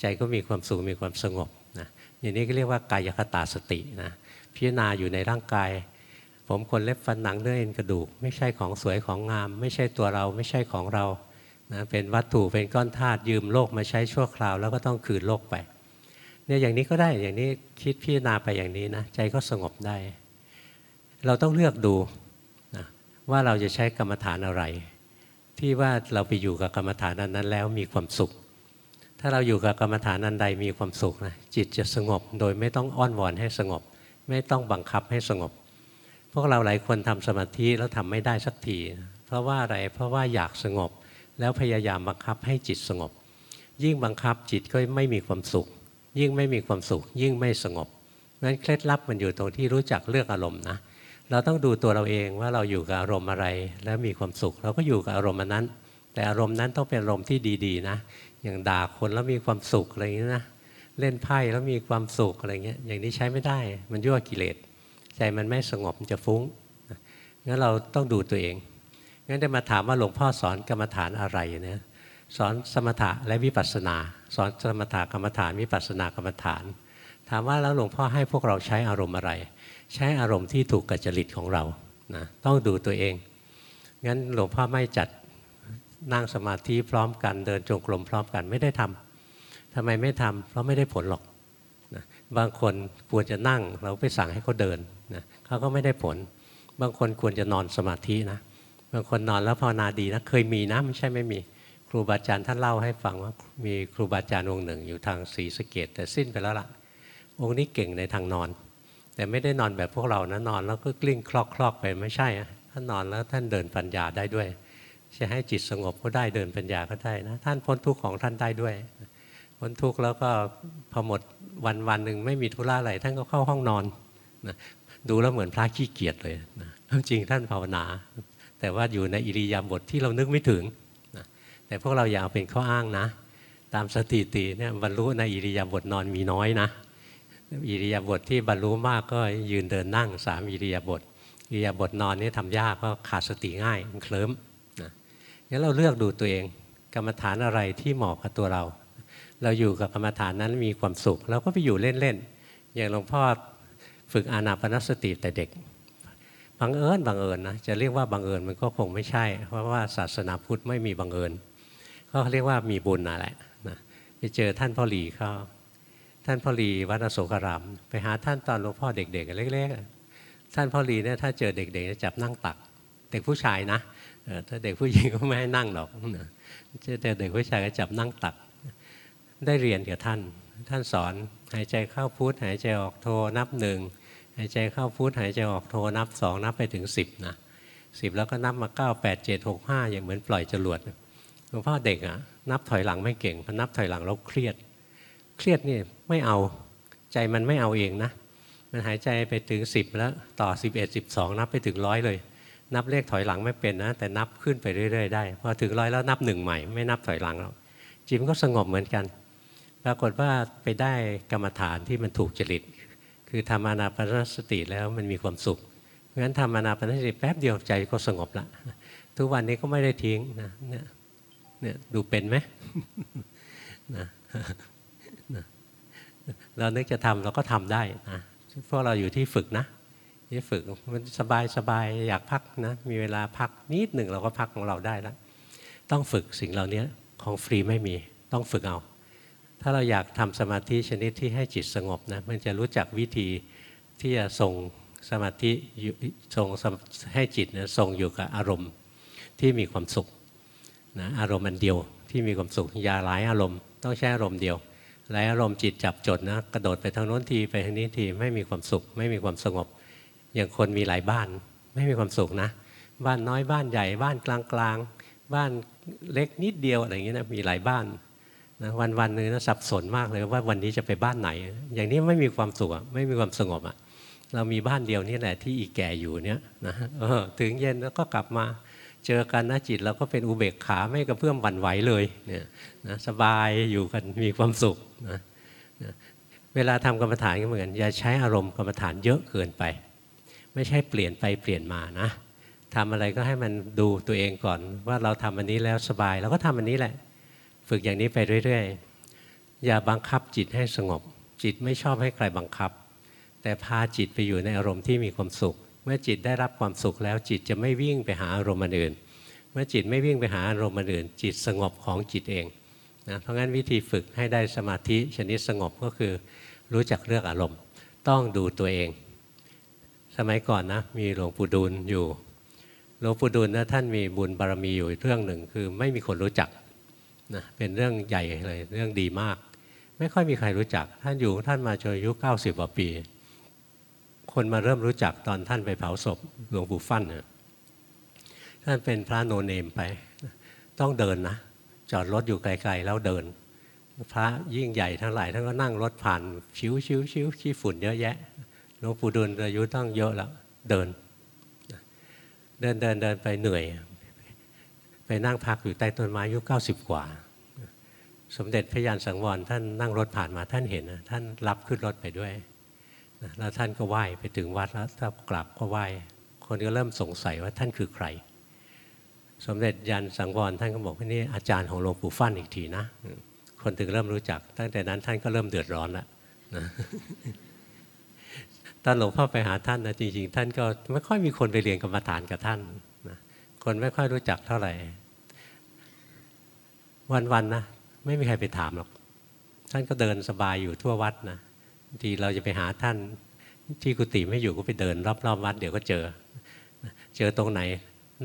ใจก็มีความสุขมีความสงบนะอย่างนี้ก็เรียกว่ากายคตาสตินะพิจารณาอยู่ในร่างกาย ผมขนเล็บฟันหนังเนื้อเอ็นกระดูก ไม่ใช่ของสวยของงาม ไม่ใช่ตัวเราไม่ใช่ของเรานะเป็นวัตถุเป็นก้อนธาตุยืมโลกมาใช้ชั่วคราว แล้วก็ต้องคืนโลกไปเนี่ยอย่างนี้ก็ได้อย่างนี้คิดพิจารณาไปอย่างนี้นะใจก็สงบได้ เราต้องเลือกดูนะว่าเราจะใช้กรรมฐานอะไร ที่ว่าเราไปอยู่กับกรรมฐานนั้นแล้วมีความสุข ถ้าเราอยู่กับกรรมฐานอันใดมีความสุขนะจิตจะสงบโดยไม่ต้องอ้อนวอนให้สงบ ไม่ต้องบังคับให้สงบ พวกเราหลายคนทำสมาธิแล้วทำไม่ได้สักที เพราะว่าอะไร เพราะว่าอยากสงบ แล้วพยายามบังคับให้จิตสงบ ยิ่งบังคับจิตก็ไม่มีความสุข ยิ่งไม่มีความสุข ยิ่งไม่สงบนั้นเคล็ดลับมันอยู่ตรงที่รู้จักเลือกอารมณ์นะ เราต้องดูตัวเราเองว่าเราอยู่กับอารมณ์อะไร แล้วมีความสุข เราก็อยู่กับอารมณ์นนั้น แต่อารมณ์นั้นต้องเป็นอารมณ์ที่ดีๆนะ อย่างด่าคนแล้วมีความสุขอะไรอย่างนี้นะ เล่นไพ่แล้วมีความสุขอะไรเงี้ย อย่างนี้ใช้ไม่ได้ มันยั่วกิเลส ใจมันไม่สงบมันจะฟุ้งงั้นเราต้องดูตัวเอง งั้นได้มาถามว่าหลวงพ่อสอนกรรมฐานอะไรนะสอนสมถะและวิปัสสนา สอนสมถะกรรมฐานวิปัสสนากรรมฐาน ถามว่าแล้วหลวงพ่อให้พวกเราใช้อารมณ์อะไร ใช้อารมณ์ที่ถูกกับจริตของเรานะต้องดูตัวเอง งั้นหลวงพ่อไม่จัดนั่งสมาธิพร้อมกันเดินจงกรมพร้อมกันไม่ได้ทำทำไมไม่ทำเพราะไม่ได้ผลหรอกนะบางคนควรจะนั่งเราไปสั่งให้เขาเดิน เขาก็ไม่ได้ผล บางคนควรจะนอนสมาธินะ บางคนนอนแล้วภาวนาดีนะ เคยมีนะไม่ใช่ไม่มี ครูบาอาจารย์ท่านเล่าให้ฟังว่ามีครูบาอาจารย์องค์หนึ่ง อยู่ทางศรีสะเกดแต่สิ้นไปแล้วล่ะ องค์นี้เก่งในทางนอน แต่ไม่ได้นอนแบบพวกเรานะนอนแล้วก็กลิ้งคลอกคลอกไปไม่ใช่อะท่านนอนแล้วท่านเดินปัญญาได้ด้วยจะให้จิตสงบก็ได้เดินปัญญาก็ได้นะท่านพ้นทุกข์ของท่านได้ด้วยพ้นทุกข์แล้วก็พอหมดวันวันหนึ่งไม่มีธุระอะไรท่านก็เข้าห้องนอนนะ ดูแล้วเหมือนพระขี้เกียจเลยนะจริงท่านภาวนา แต่ว่าอยู่ในอิริยาบถทที่เรานึกไม่ถึงนะแต่พวกเราอย่าเอาเป็นข้ออ้างนะ ตามสถิติเนี่ยบรรลุในอิริยาบถนอนมีน้อยนะ อิริยาบถทที่บรรลุมากก็ยืนเดินนั่งสามอิริยาบถอิริยาบถนอนนี่ทำยากเพราะขาดสติง่ายมันเคลิ้มนะงั้นเราเลือกดูตัวเองกรรมฐานอะไรที่เหมาะกับตัวเรา เราอยู่กับกรรมฐานนั้นมีความสุข เราก็ไปอยู่เล่นๆอย่างหลวงพ่อ ฝึกอานาปนสติแต่เด็กบังเอิญบังเอิญนะจะเรียกว่าบังเอิญมันก็คงไม่ใช่ เพราะว่าศาสนาพุทธไม่มีบังเอิญก็เรียกว่ามีบุญนั่นแหละนะไปเจอท่านพ่อหลีเขาท่านพ่อหลีวัดอโศการาม ไปหาท่านตอนหลวงพ่อเด็กๆเล็กๆท่านพ่อหลีเนี่ยถ้าเจอเด็กๆจะจับนั่งตัก เด็กผู้ชายนะเออถ้าเด็กผู้หญิงก็ไม่ให้นั่งหรอกนะเจอเด็กผู้ชายก็จับนั่งตัก ได้เรียนกับท่าน ท่านสอนหายใจเข้าพุทหายใจออกโทนับหนึ่ง หายใจเข้าพุทหายใจออกโทนับสองนับไปถึงสิบนะสิบแล้วก็นับมาเก้าแปดเจ็ดหกห้าอย่างเหมือนปล่อยจรวดหลวงพ่อเด็กอะนับถอยหลังไม่เก่งพอนับถอยหลังแล้วเครียด เครียดนี่ไม่เอาใจมันไม่เอาเองนะ มันหายใจไปถึงสิบแล้วต่อสิบเอ็ดสิบสองนับไปถึงร้อยเลย นับเลขถอยหลังไม่เป็นนะ แต่นับขึ้นไปเรื่อย ๆ ได้พอถึงร้อยแล้วนับหนึ่งใหม่ไม่นับถอยหลังแล้วจิตมันก็สงบเหมือนกัน ปรากฏว่าไปได้กรรมฐานที่มันถูกจริต คือทำอานาปนสติแล้วมันมีความสุข เพราะฉะนั้นทำอานาปนสติแป๊บเดียวใจก็สงบละทุกวันนี้ก็ไม่ได้ทิ้งนะเนี่ยเนี่ยดูเป็นไหมนะนะเรานึกจะทำเราก็ทำได้นะพวกเราอยู่ที่ฝึกนะที่ฝึกมันสบายสบายอยากพักนะมีเวลาพักนิดหนึ่งเราก็พักของเราได้แล้วต้องฝึกสิ่งเหล่านี้ของฟรีไม่มีต้องฝึกเอา ถ้าเราอยากทำสมาธิชนิดที่ให้จิตสงบนะมันจะรู้จักวิธีที่จะส่งสมาธิส่งให้จิตนะส่งอยู่กับอารมณ์ที่มีความสุขนะอารมณ์อันเดียวที่มีความสุขอย่าหลายอารมณ์ต้องใช้อารมณ์เดียวหลายอารมณ์จิตจับจดนะกระโดดไปทางโน้นทีไปทางนี้ทีไม่มีความสุข ไม่มีความสงบ อย่างคนมีหลายบ้าน ไม่มีความสุขนะ บ้านน้อยบ้านใหญ่บ้านกลางกลางบ้านเล็กนิดเดียวอะไรอย่างเงี้ยนะมีหลายบ้าน นะวันวันหนึ่งนะสับสนมากเลยว่าวันนี้จะไปบ้านไหน อย่างนี้ไม่มีความสุขไม่มีความสงบอะเรามีบ้านเดียวนี่แหละที่อีแก่อยู่เนี่ยนะออถึงเย็นแล้วก็กลับมาเจอกันนะจิตเราก็เป็นอุเบกขาไม่กระเพื่อมหวั่นไหวเลยเนี่ยนะสบายอยู่กันมีความสุขนะนะเวลาทำกรรมฐานก็เหมือนกันอย่าใช้อารมณ์กรรมฐานเยอะเกินไป ไม่ใช่เปลี่ยนไปเปลี่ยนมานะทำอะไรก็ให้มันดูตัวเองก่อน ว่าเราทำอันนี้แล้วสบายเราก็ทำอันนี้แหละ ฝึกอย่างนี้ไปเรื่อยๆ อย่าบังคับจิตให้สงบ จิตไม่ชอบให้ใครบังคับ แต่พาจิตไปอยู่ในอารมณ์ที่มีความสุข เมื่อจิตได้รับความสุขแล้วจิตจะไม่วิ่งไปหาอารมณ์อื่น เมื่อจิตไม่วิ่งไปหาอารมณ์อื่น จิตสงบของจิตเองนะเพราะงั้นวิธีฝึกให้ได้สมาธิชนิดสงบก็คือรู้จักเลือกอารมณ์ ต้องดูตัวเอง สมัยก่อนนะมีหลวงปู่ดูลอยู่หลวงปู่ดูลนะท่านมีบุญบารมีอยู่เรื่องหนึ่งคือไม่มีคนรู้จัก นะเป็นเรื่องใหญ่เลยเรื่องดีมาก ไม่ค่อยมีใครรู้จัก ท่านอยู่ท่านมาจนอายุ90กว่าปี คนมาเริ่มรู้จักตอนท่านไปเผาศพหลวงปู่ฟั่นนะท่านเป็นพระโนเนมไป ต้องเดินนะ จอดรถอยู่ไกลๆแล้วเดิน พระยิ่งใหญ่ทั้งหลายท่านก็นั่งรถผ่านชิวชิวชิวขี้ฝุ่นเยอะแยะหลวงปู่ดูลอายุต้องเยอะแล้วเดิน เดินเดินเดินไปเหนื่อย ไปนั่งพักอยู่ใต้ต้นไม้อายุเก้าสิบกว่า สมเด็จพระยานสังวรท่านนั่งรถผ่านมาท่านเห็นนะท่านรับขึ้นรถไปด้วยนะแล้วท่านก็ไหว้ไปถึงวัดแล้วถ้ากลับก็ไหว้คนก็เริ่มสงสัยว่าท่านคือใคร สมเด็จยันสังวรท่านก็บอกว่านี่อาจารย์ของหลวงปู่ฟั่นอีกทีนะ คนถึงเริ่มรู้จัก ตั้งแต่นั้นท่านก็เริ่มเดือดร้อนแล้วนะตอนหลวงพ่อไปหาท่านนะจริงๆ ท่านก็ไม่ค่อยมีคนไปเรียนกรรมฐานกับท่าน คนไม่ค่อยรู้จักเท่าไหร่ วันๆนะไม่มีใครไปถามหรอก ท่านก็เดินสบายอยู่ทั่ววัดนะบางทีเราจะไปหาท่านที่กุฏิไม่อยู่ก็ไปเดินรอบๆวัดเดี๋ยวก็เจอ เจอตรงไหน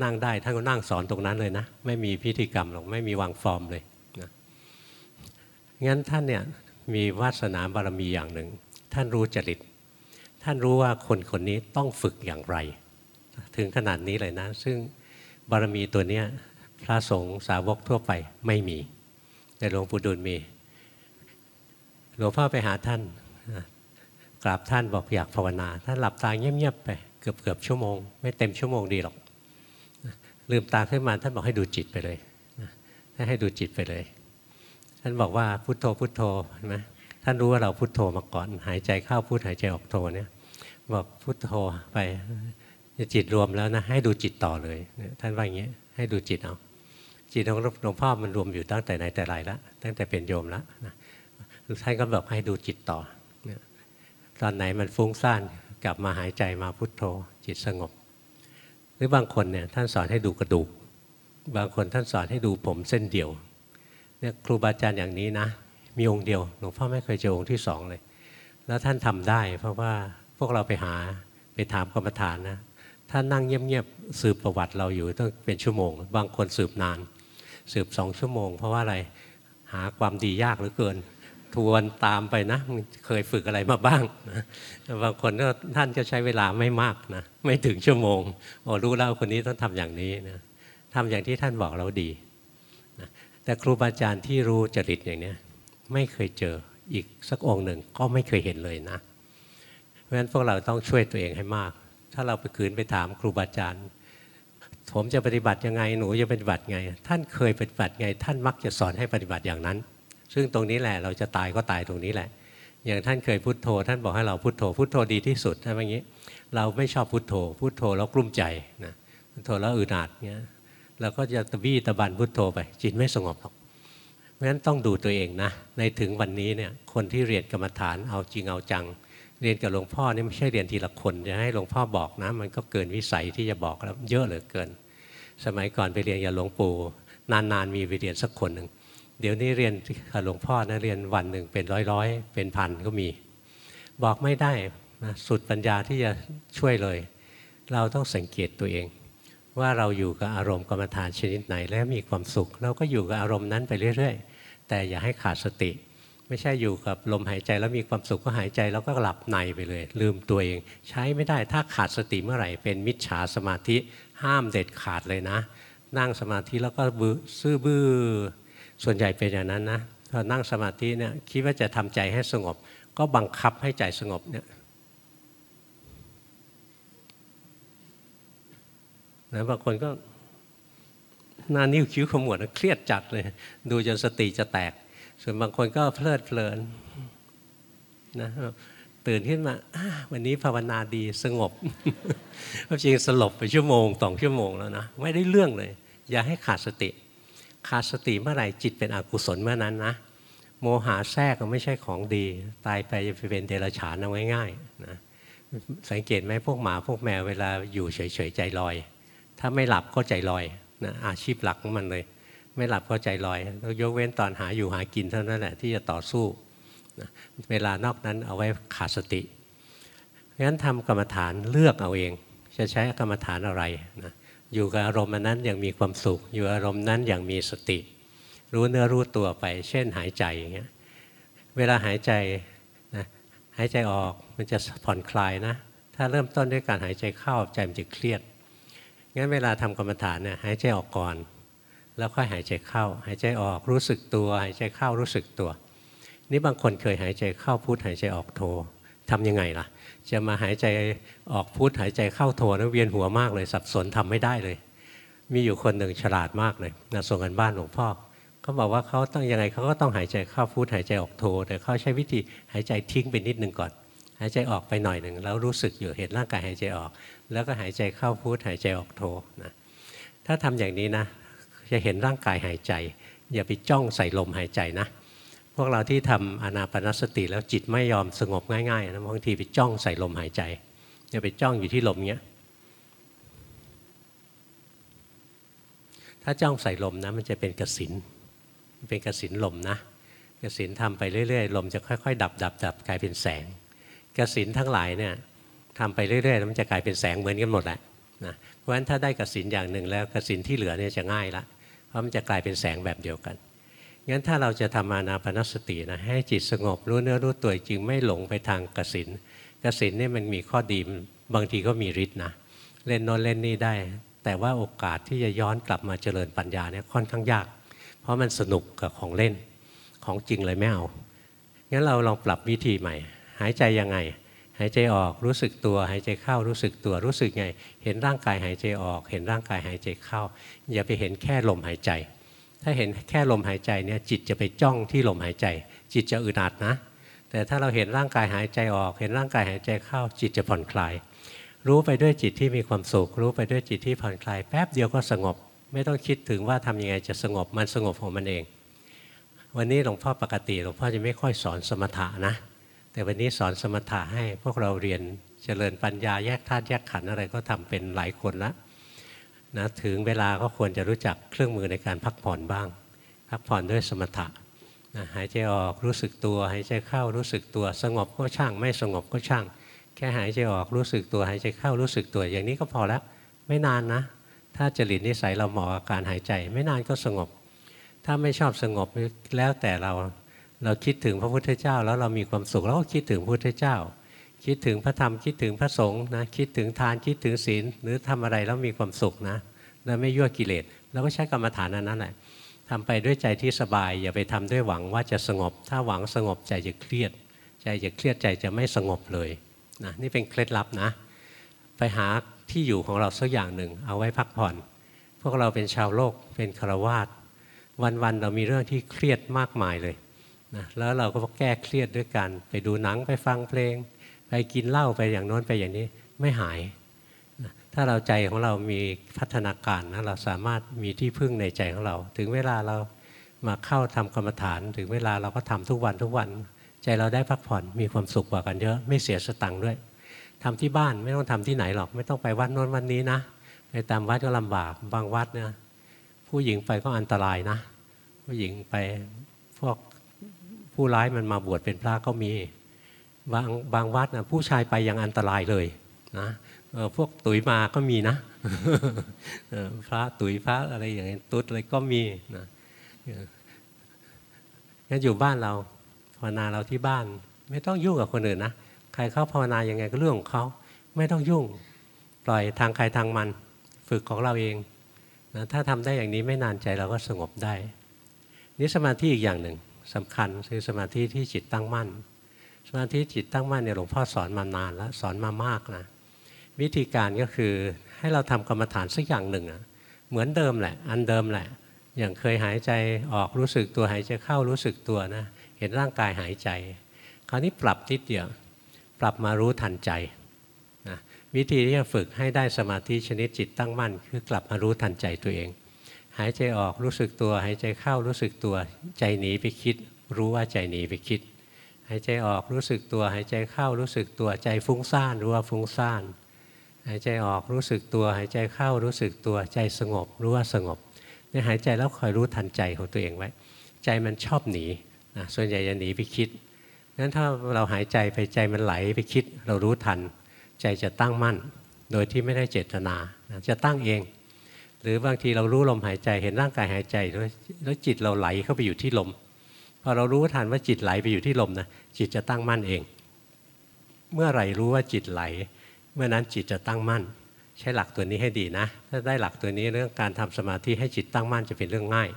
นั่งได้ท่านก็นั่งสอนตรงนั้นเลยนะ ไม่มีพิธีกรรมหรอกไม่มีวางฟอร์มเลยนะงั้นท่านเนี่ยมีวาสนาบารมีอย่างหนึ่ง ท่านรู้จริต ท่านรู้ว่าคนคนนี้ต้องฝึกอย่างไร ถึงขนาดนี้เลยนะ ซึ่ง บารมีตัวเนี้ยพระสงฆ์สาวกทั่วไปไม่มี แต่หลวงปู่ดูลมี หลวงพ่อไปหาท่านกราบท่านบอกอยากภาวนา ท่านหลับตาเงียบๆไปเกือบเกือบชั่วโมง ไม่เต็มชั่วโมงดีหรอก ลืมตาขึ้นมาท่านบอกให้ดูจิตไปเลยท่านให้ดูจิตไปเลย ท่านบอกว่าพุทโธพุทโธนไหมท่านรู้ว่าเราพุทโธมาก่อน หายใจเข้าพุทหายใจออกโธเนี่ยบอกพุทโธไป จิตรวมแล้วนะให้ดูจิตต่อเลยท่านว่าอย่างนี้ให้ดูจิตเอาจิตของหลวงพ่อมันรวมอยู่ตั้งแต่ไหนแต่ไรแล้วตั้งแต่เป็นโยมแล้วนะท่านก็บอกให้ดูจิตต่อตอนไหนมันฟุ้งซ่านกลับมาหายใจมาพุทโธ จิตสงบ หรือบางคนเนี่ยท่านสอนให้ดูกระดูก บางคนท่านสอนให้ดูผมเส้นเดียวเนี่ยครูบาอาจารย์อย่างนี้นะ มีองค์เดียวหลวงพ่อไม่เคยเจอองค์ที่สองเลย แล้วท่านทำได้ เพราะว่าพวกเราไปหาไปถามกรรมฐานนะ ท่านนั่งเงียบๆสืบประวัติเราอยู่ต้องเป็นชั่วโมง บางคนสืบนาน สืบสองชั่วโมง เพราะว่าอะไรหาความดียากเหลือเกิน ทวนตามไปนะเคยฝึกอะไรมาบ้างนะบางคนก็ท่านก็ใช้เวลาไม่มากนะไม่ถึงชั่วโมงโอ้รู้แล้วคนนี้ต้องทำอย่างนี้นะทำอย่างที่ท่านบอกเราดีนะแต่ครูบาอาจารย์ที่รู้จริตอย่างนี้ไม่เคยเจออีกสักองค์หนึ่งก็ไม่เคยเห็นเลยนะเพราะฉะนั้นพวกเราต้องช่วยตัวเองให้มาก ถ้าเราไปคืนไปถามครูบาอาจารย์ ผมจะปฏิบัติยังไงหนูจะปฏิบัติไง ท่านเคยปฏิบัติไง ท่านมักจะสอนให้ปฏิบัติอย่างนั้น ซึ่งตรงนี้แหละเราจะตายก็ตายตรงนี้แหละ อย่างท่านเคยพุโทโธ ท่านบอกให้เราพุโทโธพุโทโธดีที่สุดท่านว่าอย่างนี้ เราไม่ชอบพุโทโธพุโทโธแล้วกลุ้มใจนะพุโทโธแล้วอึดอัดเงี้ยเราก็จะตะบี้ตะบันพุโทโธไปจิตไม่สงบหรอกเพราะฉะนั้นต้องดูตัวเองนะในถึงวันนี้เนี่ยคนที่เรียนกรรมฐานเอาจริงเอาจัง เรียนกับหลวงพ่อนี่ไม่ใช่เรียนทีละคนจะให้หลวงพ่อบอกนะ มันก็เกินวิสัยที่จะบอกแล้วเยอะเหลือเกิน สมัยก่อนไปเรียนกับหลวงปู่นานๆมีไปเรียนสักคนหนึ่งเดี๋ยวนี้เรียนกับหลวงพ่อนะเรียนวันหนึ่งเป็นร้อยๆ เป็นพันก็มี บอกไม่ได้นะสุดปัญญาที่จะช่วยเลย เราต้องสังเกตตัวเอง ว่าเราอยู่กับอารมณ์กรรมฐานชนิดไหน แล้วมีความสุข เราก็อยู่กับอารมณ์นั้นไปเรื่อย ๆ แต่อย่าให้ขาดสติ ไม่ใช่อยู่กับลมหายใจแล้วมีความสุขก็หายใจแล้วก็หลับในไปเลย ลืมตัวเอง ใช้ไม่ได้ถ้าขาดสติเมื่อไหร่เป็นมิจฉาสมาธิห้ามเด็ดขาดเลยนะ นั่งสมาธิแล้วก็บื้อซื่อบื้อส่วนใหญ่เป็นอย่างนั้นนะพอนั่งสมาธิเนี่ยคิดว่าจะทำใจให้สงบ ก็บังคับให้ใจสงบเนี่ยแล้วบางคนก็หน้านิ้วคิ้วขมวดเครียดจัดเลย ดูจนสติจะแตก ส่วนบางคนก็เพลิดเพลินนะตื่นขึ้นมาวันนี้ภาวนาดีสงบจริงสลบไปชั่วโมงสองชั่วโมงแล้วนะไม่ได้เรื่องเลย อย่าให้ขาดสติ ขาดสติเมื่อไหร่จิตเป็นอกุศลเมื่อนั้นนะโมหะแทรกก็ไม่ใช่ของดี ตายไปจะไปเป็นเดรัจฉานเอาง่ายๆนะสังเกตไหมพวกหมาพวกแมวเวลาอยู่เฉยๆใจลอย ถ้าไม่หลับก็ใจลอยนะอาชีพหลักของมันเลย ไม่หลับก็ใจลอยแล้วยกเว้นตอนหาอยู่หากินเท่านั้นแหละที่จะต่อสู้นะเวลานอกนั้นเอาไว้ขาดสติงั้นทำกรรมฐานเลือกเอาเอง จะใช้กรรมฐานอะไรนะอยู่กับอารมณ์นั้นอย่างมีความสุข อยู่อารมณ์นั้นอย่างมีสติ รู้เนื้อรู้ตัวไป เช่นหายใจอย่างเงี้ยเวลาหายใจนะหายใจออกมันจะผ่อนคลายนะ ถ้าเริ่มต้นด้วยการหายใจเข้าใจมันจะเครียดงั้นเวลาทำกรรมฐานเนี่ยหายใจออกก่อน แล้วค่อยหายใจเข้า หายใจออกรู้สึกตัว หายใจเข้ารู้สึกตัว นี่บางคนเคยหายใจเข้าพุทหายใจออกโททำยังไงล่ะ จะมาหายใจออกพุทหายใจเข้าโทนะเวียนหัวมากเลย สับสนทำไม่ได้เลย มีอยู่คนหนึ่งฉลาดมากเลยนะส่งกันบ้านหลวงพ่อเขาบอกว่าเขาต้องยังไงเขาก็ต้องหายใจเข้าพุทหายใจออกโทแต่เขาใช้วิธีหายใจทิ้งไปนิดนึงก่อน หายใจออกไปหน่อยหนึ่งแล้วรู้สึกอยู่เห็นร่างกายหายใจออก แล้วก็หายใจเข้าพุทหายใจออกโทนะถ้าทำอย่างนี้นะ จะเห็นร่างกายหายใจ อย่าไปจ้องใส่ลมหายใจนะ พวกเราที่ทำอนาปนสติแล้วจิตไม่ยอมสงบง่ายๆนะบางทีไปจ้องใส่ลมหายใจอย่าไปจ้องอยู่ที่ลมเงี้ยถ้าจ้องใส่ลมนะมันจะเป็นกสินเป็นกสินลมนะกสินทำไปเรื่อยๆ ลมจะค่อยๆ ดับดับดับกลายเป็นแสงกสินทั้งหลายเนี่ยทำไปเรื่อยๆแล้วมันจะกลายเป็นแสงเหมือนกันหมดแหละนะเพราะฉะนั้นถ้าได้กสินอย่างหนึ่งแล้วกสินที่เหลือเนี่ยจะง่ายละ เพราะมันจะกลายเป็นแสงแบบเดียวกันงั้นถ้าเราจะทำอานาปนสตินะให้จิตสงบรู้เนื้อรู้ตัวจริงไม่หลงไปทางกสินกสินนี่มันมีข้อดีบางทีก็มีฤทธิ์นะเล่นโน้นเล่นนี่ได้ แต่ว่าโอกาสที่จะย้อนกลับมาเจริญปัญญาเนี่ยค่อนข้างยาก เพราะมันสนุกกับของเล่นของจริงเลยไม่เอางั้นเราลองปรับวิธีใหม่ หายใจยังไง หายใจออกรู้สึกตัว หายใจเข้ารู้สึกตัวรู้สึกไง เห็นร่างกายหายใจออก เห็นร่างกายหายใจเข้า อย่าไปเห็นแค่ลมหายใจ ถ้าเห็นแค่ลมหายใจเนี่ยจิตจะไปจ้องที่ลมหายใจ จิตจะอึดอัดนะ แต่ถ้าเราเห็นร่างกายหายใจออก เห็นร่างกายหายใจเข้า จิตจะผ่อนคลาย รู้ไปด้วยจิตที่มีความสุขรู้ไปด้วยจิตที่ผ่อนคลายแป๊บเดียวก็สงบ ไม่ต้องคิดถึงว่าทำยังไงจะสงบมันสงบของมันเอง วันนี้หลวงพ่อปกติหลวงพ่อจะไม่ค่อยสอนสมถะนะ แต่วันนี้สอนสมถะให้พวกเราเรียนเจริญปัญญาแยกธาตุแยกขันธ์อะไรก็ทำเป็นหลายคนแล้วนะถึงเวลาก็ควรจะรู้จักเครื่องมือในการพักผ่อนบ้าง พักผ่อนด้วยสมถะนะหายใจออกรู้สึกตัว หายใจเข้ารู้สึกตัว สงบก็ช่าง ไม่สงบก็ช่าง แค่หายใจออกรู้สึกตัว หายใจเข้ารู้สึกตัว อย่างนี้ก็พอแล้วไม่นานนะ ถ้าจริตนิสัยเราเหมาะกับการหายใจ ไม่นานก็สงบ ถ้าไม่ชอบสงบแล้วแต่เรา เราคิดถึงพระพุทธเจ้า แล้วเรามีความสุขเราก็คิดถึงพระพุทธเจ้า คิดถึงพระธรรมคิดถึงพระสงฆ์นะคิดถึงทานคิดถึงศีลหรือทำอะไรแล้วมีความสุขนะแล้วไม่ยั่วกิเลสเราก็ใช้กรรมฐานอันนั้นแหละทำไปด้วยใจที่สบาย อย่าไปทำด้วยหวังว่าจะสงบ ถ้าหวังสงบใจจะเครียด ใจจะเครียดใจจะไม่สงบเลยนะนี่เป็นเคล็ดลับนะ ไปหาที่อยู่ของเราสักอย่างหนึ่งเอาไว้พักผ่อน พวกเราเป็นชาวโลกเป็นคารวาสวันๆเรามีเรื่องที่เครียดมากมายเลย นะแล้วเราก็แก้เครียดด้วยการไปดูหนังไปฟังเพลง ไปกินเหล้าไปอย่างโน้นไปอย่างนี้ไม่หายนะถ้าเราใจของเรามีพัฒนาการนะเราสามารถมีที่พึ่งในใจของเรา ถึงเวลาเรามาเข้าทำกรรมฐาน ถึงเวลาเราก็ทำทุกวันทุกวัน ใจเราได้พักผ่อนมีความสุขกว่ากันเยอะไม่เสียสตังค์ด้วยทำที่บ้านไม่ต้องทำที่ไหนหรอก ไม่ต้องไปวัดโน้นวันนี้นะไปตามวัดก็ลำบากบางวัดเนี่ยผู้หญิงไปก็อันตรายนะ ผู้หญิงไปพวก ผู้ร้ายมันมาบวชเป็นพระก็มีบางบางวัดนะผู้ชายไปยังอันตรายเลยนะพวกตุ๋ยมาก็มีนะพระตุ๋ยพระอะไรอย่างนี้ตุ๊ดอะไรก็มีนะงั้นอยู่บ้านเราภาวนาเราที่บ้าน ไม่ต้องยุ่งกับคนอื่นนะใครเข้าภาวนายังไงก็เรื่องของเขาไม่ต้องยุ่งปล่อยทางใครทางมัน ฝึกของเราเองนะถ้าทำได้อย่างนี้ไม่นานใจเราก็สงบได้ นี่สมาธิอีกอย่างหนึ่ง สำคัญคือสมาธิที่จิตตั้งมั่น สมาธิจิตตั้งมั่นเนี่ยหลวงพ่อสอนมานานแล้วสอนมามากนะวิธีการก็คือให้เราทำกรรมฐานสักอย่างหนึ่งอะเหมือนเดิมแหละ อันเดิมแหละ อย่างเคยหายใจออกรู้สึกตัวหายใจเข้ารู้สึกตัวนะ เห็นร่างกายหายใจ คราวนี้ปรับนิดเดียว ปรับมารู้ทันใจนะวิธีที่จะฝึกให้ได้สมาธิชนิดจิตตั้งมั่น คือกลับมารู้ทันใจตัวเอง หายใจออกรู้สึกตัว หายใจเข้ารู้สึกตัว ใจหนีไปคิด รู้ว่าใจหนีไปคิด หายใจออกรู้สึกตัว หายใจเข้ารู้สึกตัวใจฟุ้งซ่านรู้ว่าฟุ้งซ่าน หายใจออกรู้สึกตัว หายใจเข้ารู้สึกตัวใจสงบ รู้ว่าสงบเนี่ยหายใจแล้วคอยรู้ทันใจของตัวเองไว้ ใจมันชอบหนีนะส่วนใหญ่จะหนีไปคิดงั้นถ้าเราหายใจไปใจมันไหลไปคิด เรารู้ทัน ใจจะตั้งมั่น โดยที่ไม่ได้เจตนาจะตั้งเอง หรือบางทีเรารู้ลมหายใจเห็นร่างกายหายใจ แล้วจิตเราไหลเข้าไปอยู่ที่ลมพอเรารู้ทันว่าจิตไหลไปอยู่ที่ลมนะจิตจะตั้งมั่นเอง เมื่อไหร่รู้ว่าจิตไหล เมื่อนั้นจิตจะตั้งมั่น ใช้หลักตัวนี้ให้ดีนะ ถ้าได้หลักตัวนี้เรื่องการทำสมาธิให้จิตตั้งมั่นจะเป็นเรื่องง่าย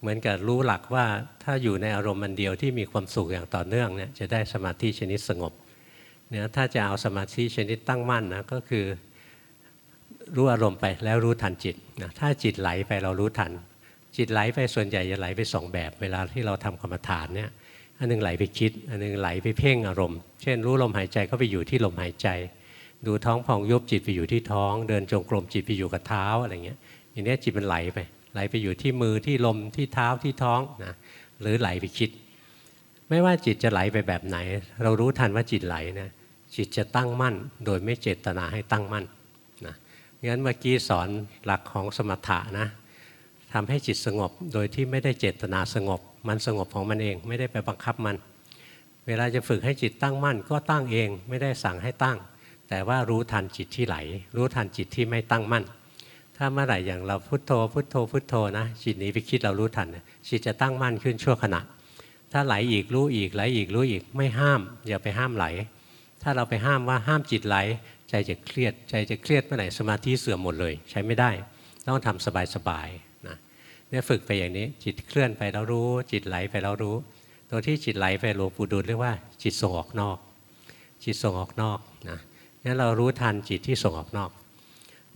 เหมือนกับรู้หลักว่าถ้าอยู่ในอารมณ์มันเดียวที่มีความสุขอย่างต่อเนื่องเนี่ยจะได้สมาธิชนิดสงบเนี่ยถ้าจะเอาสมาธิชนิดตั้งมั่นนะก็คือ รู้อารมณ์ไปแล้วรู้ทันจิตนะถ้าจิตไหลไปเรารู้ทัน จิตไหลไปส่วนใหญ่จะไหลไปสองแบบ เวลาที่เราทำกรรมฐานเนี่ยอันหนึงไหลไปคิด อันหนึงไหลไปเพ่งอารมณ์ เช่น รู้ลมหายใจก็ไปอยู่ที่ลมหายใจ ดูท้องพองยุบจิตไปอยู่ที่ท้อง เดินจงกรมจิตไปอยู่กับเท้าอะไรเงี้ยอย่างนี้จิตมันไหลไป ไหลไปอยู่ที่มือที่ลมที่เท้าที่ท้องนะหรือไหลไปคิด ไม่ว่าจิตจะไหลไปแบบไหน เรารู้ทันว่าจิตไหลนะจิตจะตั้งมั่น โดยไม่เจตนาให้ตั้งมั่น งั้นเมื่อกี้สอนหลักของสมถะนะทำให้จิตสงบโดยที่ไม่ได้เจตนาสงบ มันสงบของมันเอง ไม่ได้ไปบังคับมัน เวลาจะฝึกให้จิตตั้งมั่นก็ตั้งเองไม่ได้สั่งให้ตั้ง แต่ว่ารู้ทันจิตที่ไหล รู้ทันจิตที่ไม่ตั้งมั่น ถ้าเมื่อไหร่อย่างเราพุโทโธ พุโทโธพุโทโธนะจิตนี้ไปคิดเรารู้ทันจิตจะตั้งมั่นขึ้นชั่วขณะ ถ้าไหลอีกรู้อีกไหลอีกรู้อีกไม่ห้ามอย่าไปห้ามไหล ถ้าเราไปห้ามว่าห้ามจิตไหล ใจจะเครียด ใจจะเครียดเมื่อไหร่สมาธิเสื่อมหมดเลย ใช้ไม่ได้ ต้องทำสบายๆนะเนี่ยฝึกไปอย่างนี้จิตเคลื่อนไปเรารู้ จิตไหลไปเรารู้ ตัวที่จิตไหลไปหลวงปู่ดูลเรียกว่า จิตส่งออกนอก จิตส่งออกนอกนะงั้นเรารู้ทันจิตที่ส่งออกนอก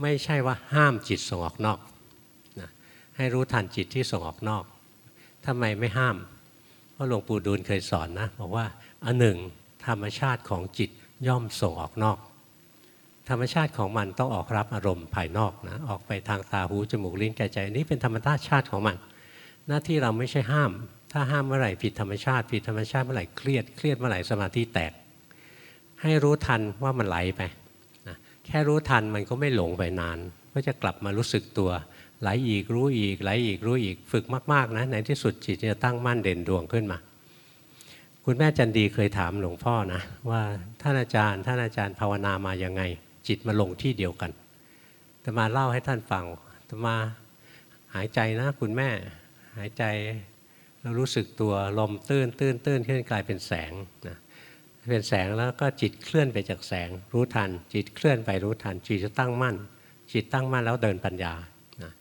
ไม่ใช่ว่าห้ามจิตส่งออกนอกนะให้รู้ทันจิตที่ส่งออกนอกทำไมไม่ห้ามเพราะหลวงปู่ดูลเคยสอนนะบอกว่าอันหนึ่งธรรมชาติของจิตย่อมส่งออกนอก ธรรมชาติของมันต้องออกรับอารมณ์ภายนอกนะออกไปทางตาหูจมูกลิ้นกายใจนี่เป็นธรรมชาติของมัน หน้าที่เราไม่ใช่ห้าม ถ้าห้ามเมื่อไหร่ผิดธรรมชาติผิดธรรมชาติเมื่อไหร่เครียดเครียดเมื่อไหร่สมาธิแตก ให้รู้ทันว่ามันไหลไปนะแค่รู้ทันมันก็ไม่หลงไปนาน ก็จะกลับมารู้สึกตัวไหลอีกรู้อีกไหลอีกรู้อีกฝึกมากๆนะในที่สุดจิตจะตั้งมั่นเด่นดวงขึ้นมา คุณแม่จันดีเคยถามหลวงพ่อนะว่าท่านอาจารย์ท่านอาจารย์ภาวนามายังไง จิตมาลงที่เดียวกันแต่มาเล่าให้ท่านฟังแต่มาหายใจนะคุณแม่หายใจเรารู้สึกตัวลมตื้นตื้นตื้นขึ้นกลายเป็นแสงนะเป็นแสงแล้วก็จิตเคลื่อนไปจากแสงรู้ทัน จิตเคลื่อนไปรู้ทัน จิตจะตั้งมั่น จิตตั้งมั่นแล้วเดินปัญญานะ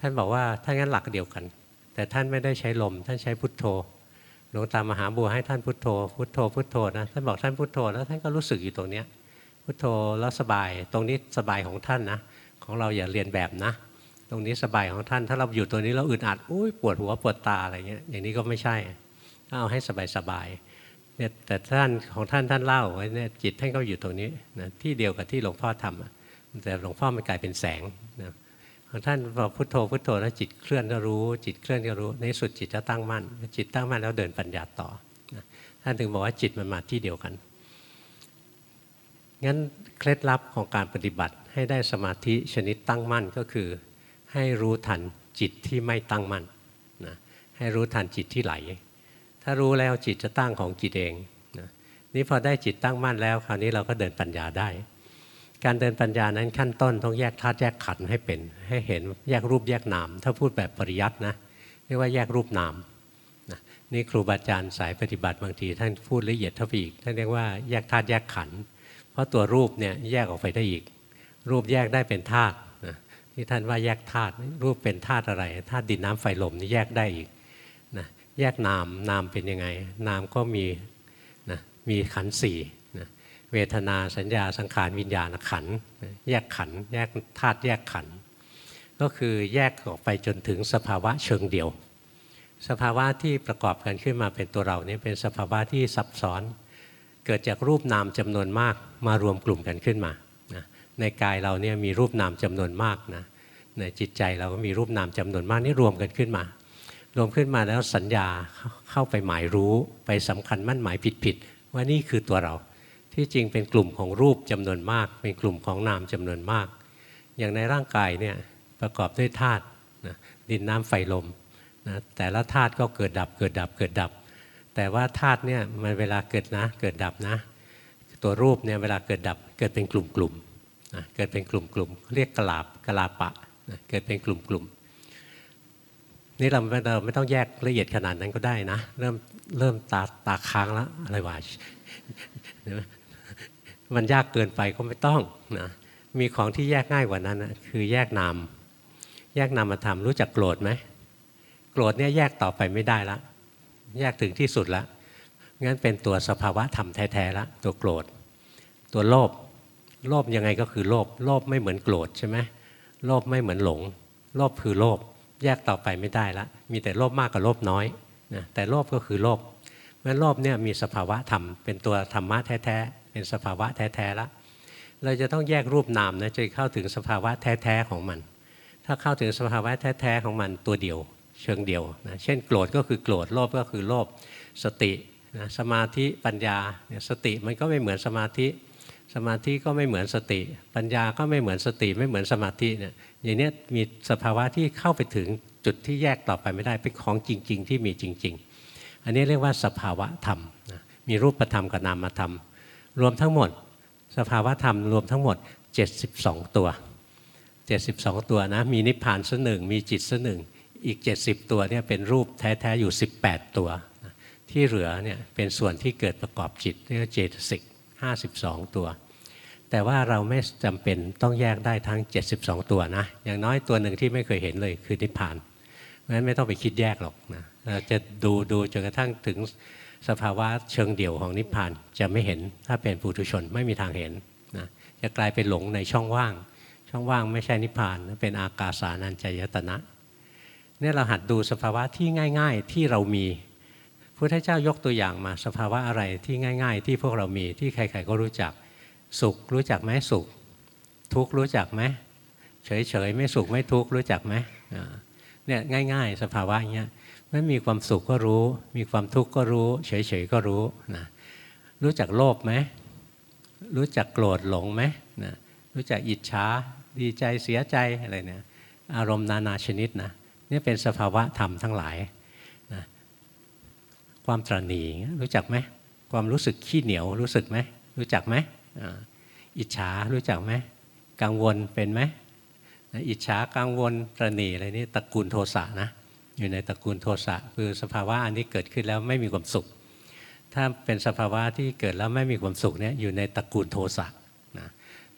ท่านบอกว่าถ้างั้นหลักเดียวกัน แต่ท่านไม่ได้ใช้ลม ท่านใช้พุทโธหลวงตามหาบัวให้ท่านพุทโธ พุทโธพุทโธนะท่านบอกท่านพุทโธแล้วท่านก็รู้สึกอยู่ตรงเนี้ย พุทโธแล้วสบาย ตรงนี้สบายของท่านนะ ของเราอย่าเรียนแบบนะ ตรงนี้สบายของท่าน ถ้าเราอยู่ตัวนี้เราอึดอัดอุ้ยปวดหัวปวดตาอะไรเงี้ย อย่างนี้ก็ไม่ใช่ เอาให้สบายสบายเนี่ยแต่ท่านของท่านท่านเล่าไว้เนี่ยจิตท่านก็อยู่ตรงนี้นะที่เดียวกับที่หลวงพ่อทำแต่หลวงพ่อมันกลายเป็นแสงนะของท่านพอพุทโธพุทโธแล้วจิตเคลื่อนก็รู้ จิตเคลื่อนก็รู้ ในสุดจิตจะตั้งมั่นจิตตั้งมั่นแล้วเดินปัญญาต่อนะท่านถึงบอกว่าจิตมันมาที่เดียวกัน งั้นเคล็ดลับของการปฏิบัติให้ได้สมาธิชนิดตั้งมั่นก็คือ ให้รู้ทันจิตที่ไม่ตั้งมั่นนะให้รู้ทันจิตที่ไหล ถ้ารู้แล้วจิตจะตั้งของจิตเองนะนี่พอได้จิตตั้งมั่นแล้ว คราวนี้เราก็เดินปัญญาได้ การเดินปัญญานั้นขั้นต้นต้องแยกธาตุแยกขันธ์ให้เป็น ให้เห็นแยกรูปแยกนาม ถ้าพูดแบบปริยัตินะเรียกว่าแยกรูปนามนะนี่ครูบาอาจารย์สายปฏิบัติบางที ท่านพูดละเอียดเท่าไปอีกท่านเรียกว่าแยกธาตุแยกขันธ์ ราะตัวรูปเนี่ยแยกออกไปได้อีก รูปแยกได้เป็นธาตุนะที่ท่านว่าแยกธาตุรูปเป็นธาตุอะไรธาตุดินน้ำไฟลมนี่แยกได้อีกนะแยกนามนามเป็นยังไง นามก็มีนะมีขันสี่นะเวทนาสัญญาสังขารวิญญาณขันแยกขันแยกธาตุแยกขัน ก็คือแยกออกไปจนถึงสภาวะเชิงเดียว สภาวะที่ประกอบกันขึ้นมาเป็นตัวเรานี่เป็นสภาวะที่ซับซ้อน เกิดจากรูปนามจำนวนมากมารวมกลุ่มกันขึ้นมานะในกายเราเนี่ยมีรูปนามจำนวนมากนะในจิตใจเราก็มีรูปนามจำนวนมากนี่รวมกันขึ้นมา รวมขึ้นมาแล้วสัญญาเข้าไปหมายรู้ไปสำคัญมั่นหมายผิดๆว่านี่คือตัวเรา ที่จริงเป็นกลุ่มของรูปจำนวนมาก เป็นกลุ่มของนามจำนวนมาก อย่างในร่างกายเนี่ยประกอบด้วยธาตุนะดินน้ำไฟลมนะแต่ละธาตุก็เกิดดับเกิดดับเกิดดับ แต่ว่าธาตุเนี่ยมันเวลาเกิดนะเกิดดับนะ ตัวรูปเนี่ยเวลาเกิดดับเกิดเป็นกลุ่มๆนะเกิดเป็นกลุ่มๆเรียกกลาบกลาปะนะเกิดเป็นกลุ่มๆนี่เราไม่เราไม่ต้องแยกละเอียดขนาดนั้นก็ได้นะ เริ่มเริ่มตาตาค้างแล้วอะไรวะมันยากเกินไปก็ไม่ต้องนะมีของที่แยกง่ายกว่านั้นนะคือแยกนามแยกนามธรรมรู้จักโกรธไหมโกรธเนี่ยแยกต่อไปไม่ได้ละ แยกถึงที่สุดแล้วงั้นเป็นตัวสภาวะธรรมแท้ๆละตัวโกรธ ตัวโลภโลภยังไงก็คือโลภโลภไม่เหมือนโกรธใช่ไหมโลภไม่เหมือนหลง โลภคือโลภแยกต่อไปไม่ได้ละมีแต่โลภมากกับโลภน้อยนะแต่โลภก็คือโลภเพราะฉะนั้นโลภเนี่ยมีสภาวะธรรมเป็นตัวธรรมะแท้ๆเป็นสภาวะแท้ๆละเราจะต้องแยกรูปนามนะจะเข้าถึงสภาวะแท้ๆของมัน ถ้าเข้าถึงสภาวะแท้ๆของมันตัวเดียว เชิงเดียวนะเช่นโกรธก็คือโกรธโลภก็คือโลภสตินะสมาธิปัญญาเนี่ยสติมันก็ไม่เหมือนสมาธิ สมาธิก็ไม่เหมือนสติ ปัญญาก็ไม่เหมือนสติไม่เหมือนสมาธิเนี่ยอย่างนี้มีสภาวะที่เข้าไปถึงจุดที่แยกต่อไปไม่ได้เป็นของจริง ๆ ที่มีจริง ๆ อันนี้เรียกว่าสภาวะธรรมนะมีรูปธรรมกับนามธรรม รวมทั้งหมด สภาวะธรรมรวมทั้งหมด 72 ตัว 72 ตัวนะมีนิพพานสักหนึ่งมีจิตสักหนึ่ง อีก 70 ตัวเนี่ยเป็นรูปแท้ๆอยู่ 18 ตัว ที่เหลือเนี่ยเป็นส่วนที่เกิดประกอบจิตเรียกว่าเจตสิก52 ตัว แต่ว่าเราไม่จำเป็นต้องแยกได้ทั้ง 72 ตัวนะอย่างน้อยตัวหนึ่งที่ไม่เคยเห็นเลยคือนิพพานนั้นไม่ต้องไปคิดแยกหรอกนะเราจะดูดูจนกระทั่งถึงสภาวะเชิงเดี่ยวของนิพพานจะไม่เห็นถ้าเป็นปุถุชนไม่มีทางเห็นนะจะกลายเป็นหลงในช่องว่าง ช่องว่างไม่ใช่นิพพานเป็นอากาสานัญจยตนะ เนี่ยเราหัดดูสภาวะที่ง่าย ๆ ที่เรามีพุทธเจ้ายกตัวอย่างมาสภาวะอะไรที่ง่าย ๆ ที่พวกเรามีที่ใคร ๆ ก็รู้จักสุขรู้จักไหมสุข ทุกข์รู้จักไหมเฉยๆไม่สุขไม่ทุกข์รู้จักไหมเนี่ยง่าย ๆ สภาวะอย่างเงี้ยไม่มีความสุขก็รู้ มีความทุกข์ก็รู้ เฉยๆก็รู้นะรู้จักโลภไหมรู้จักโกรธหลงไหมนะรู้จักอิจฉาดีใจเสียใจอะไรเนี่ยอารมณ์นานาชนิดนะ นี่เป็นสภาวะธรรมทั้งหลายนะความตรณีรู้จักไหมความรู้สึกขี้เหนียวรู้สึกไหมรู้จักไหมอิจฉารู้จักไหมกังวลเป็นไหมอิจฉากังวลตรณีอะไรนี่ตระกูลโทสะนะอยู่ในตระกูลโทสะคือสภาวะอันนี้เกิดขึ้นแล้วไม่มีความสุข ถ้าเป็นสภาวะที่เกิดแล้วไม่มีความสุขเนี่ยอยู่ในตระกูลโทสะนะ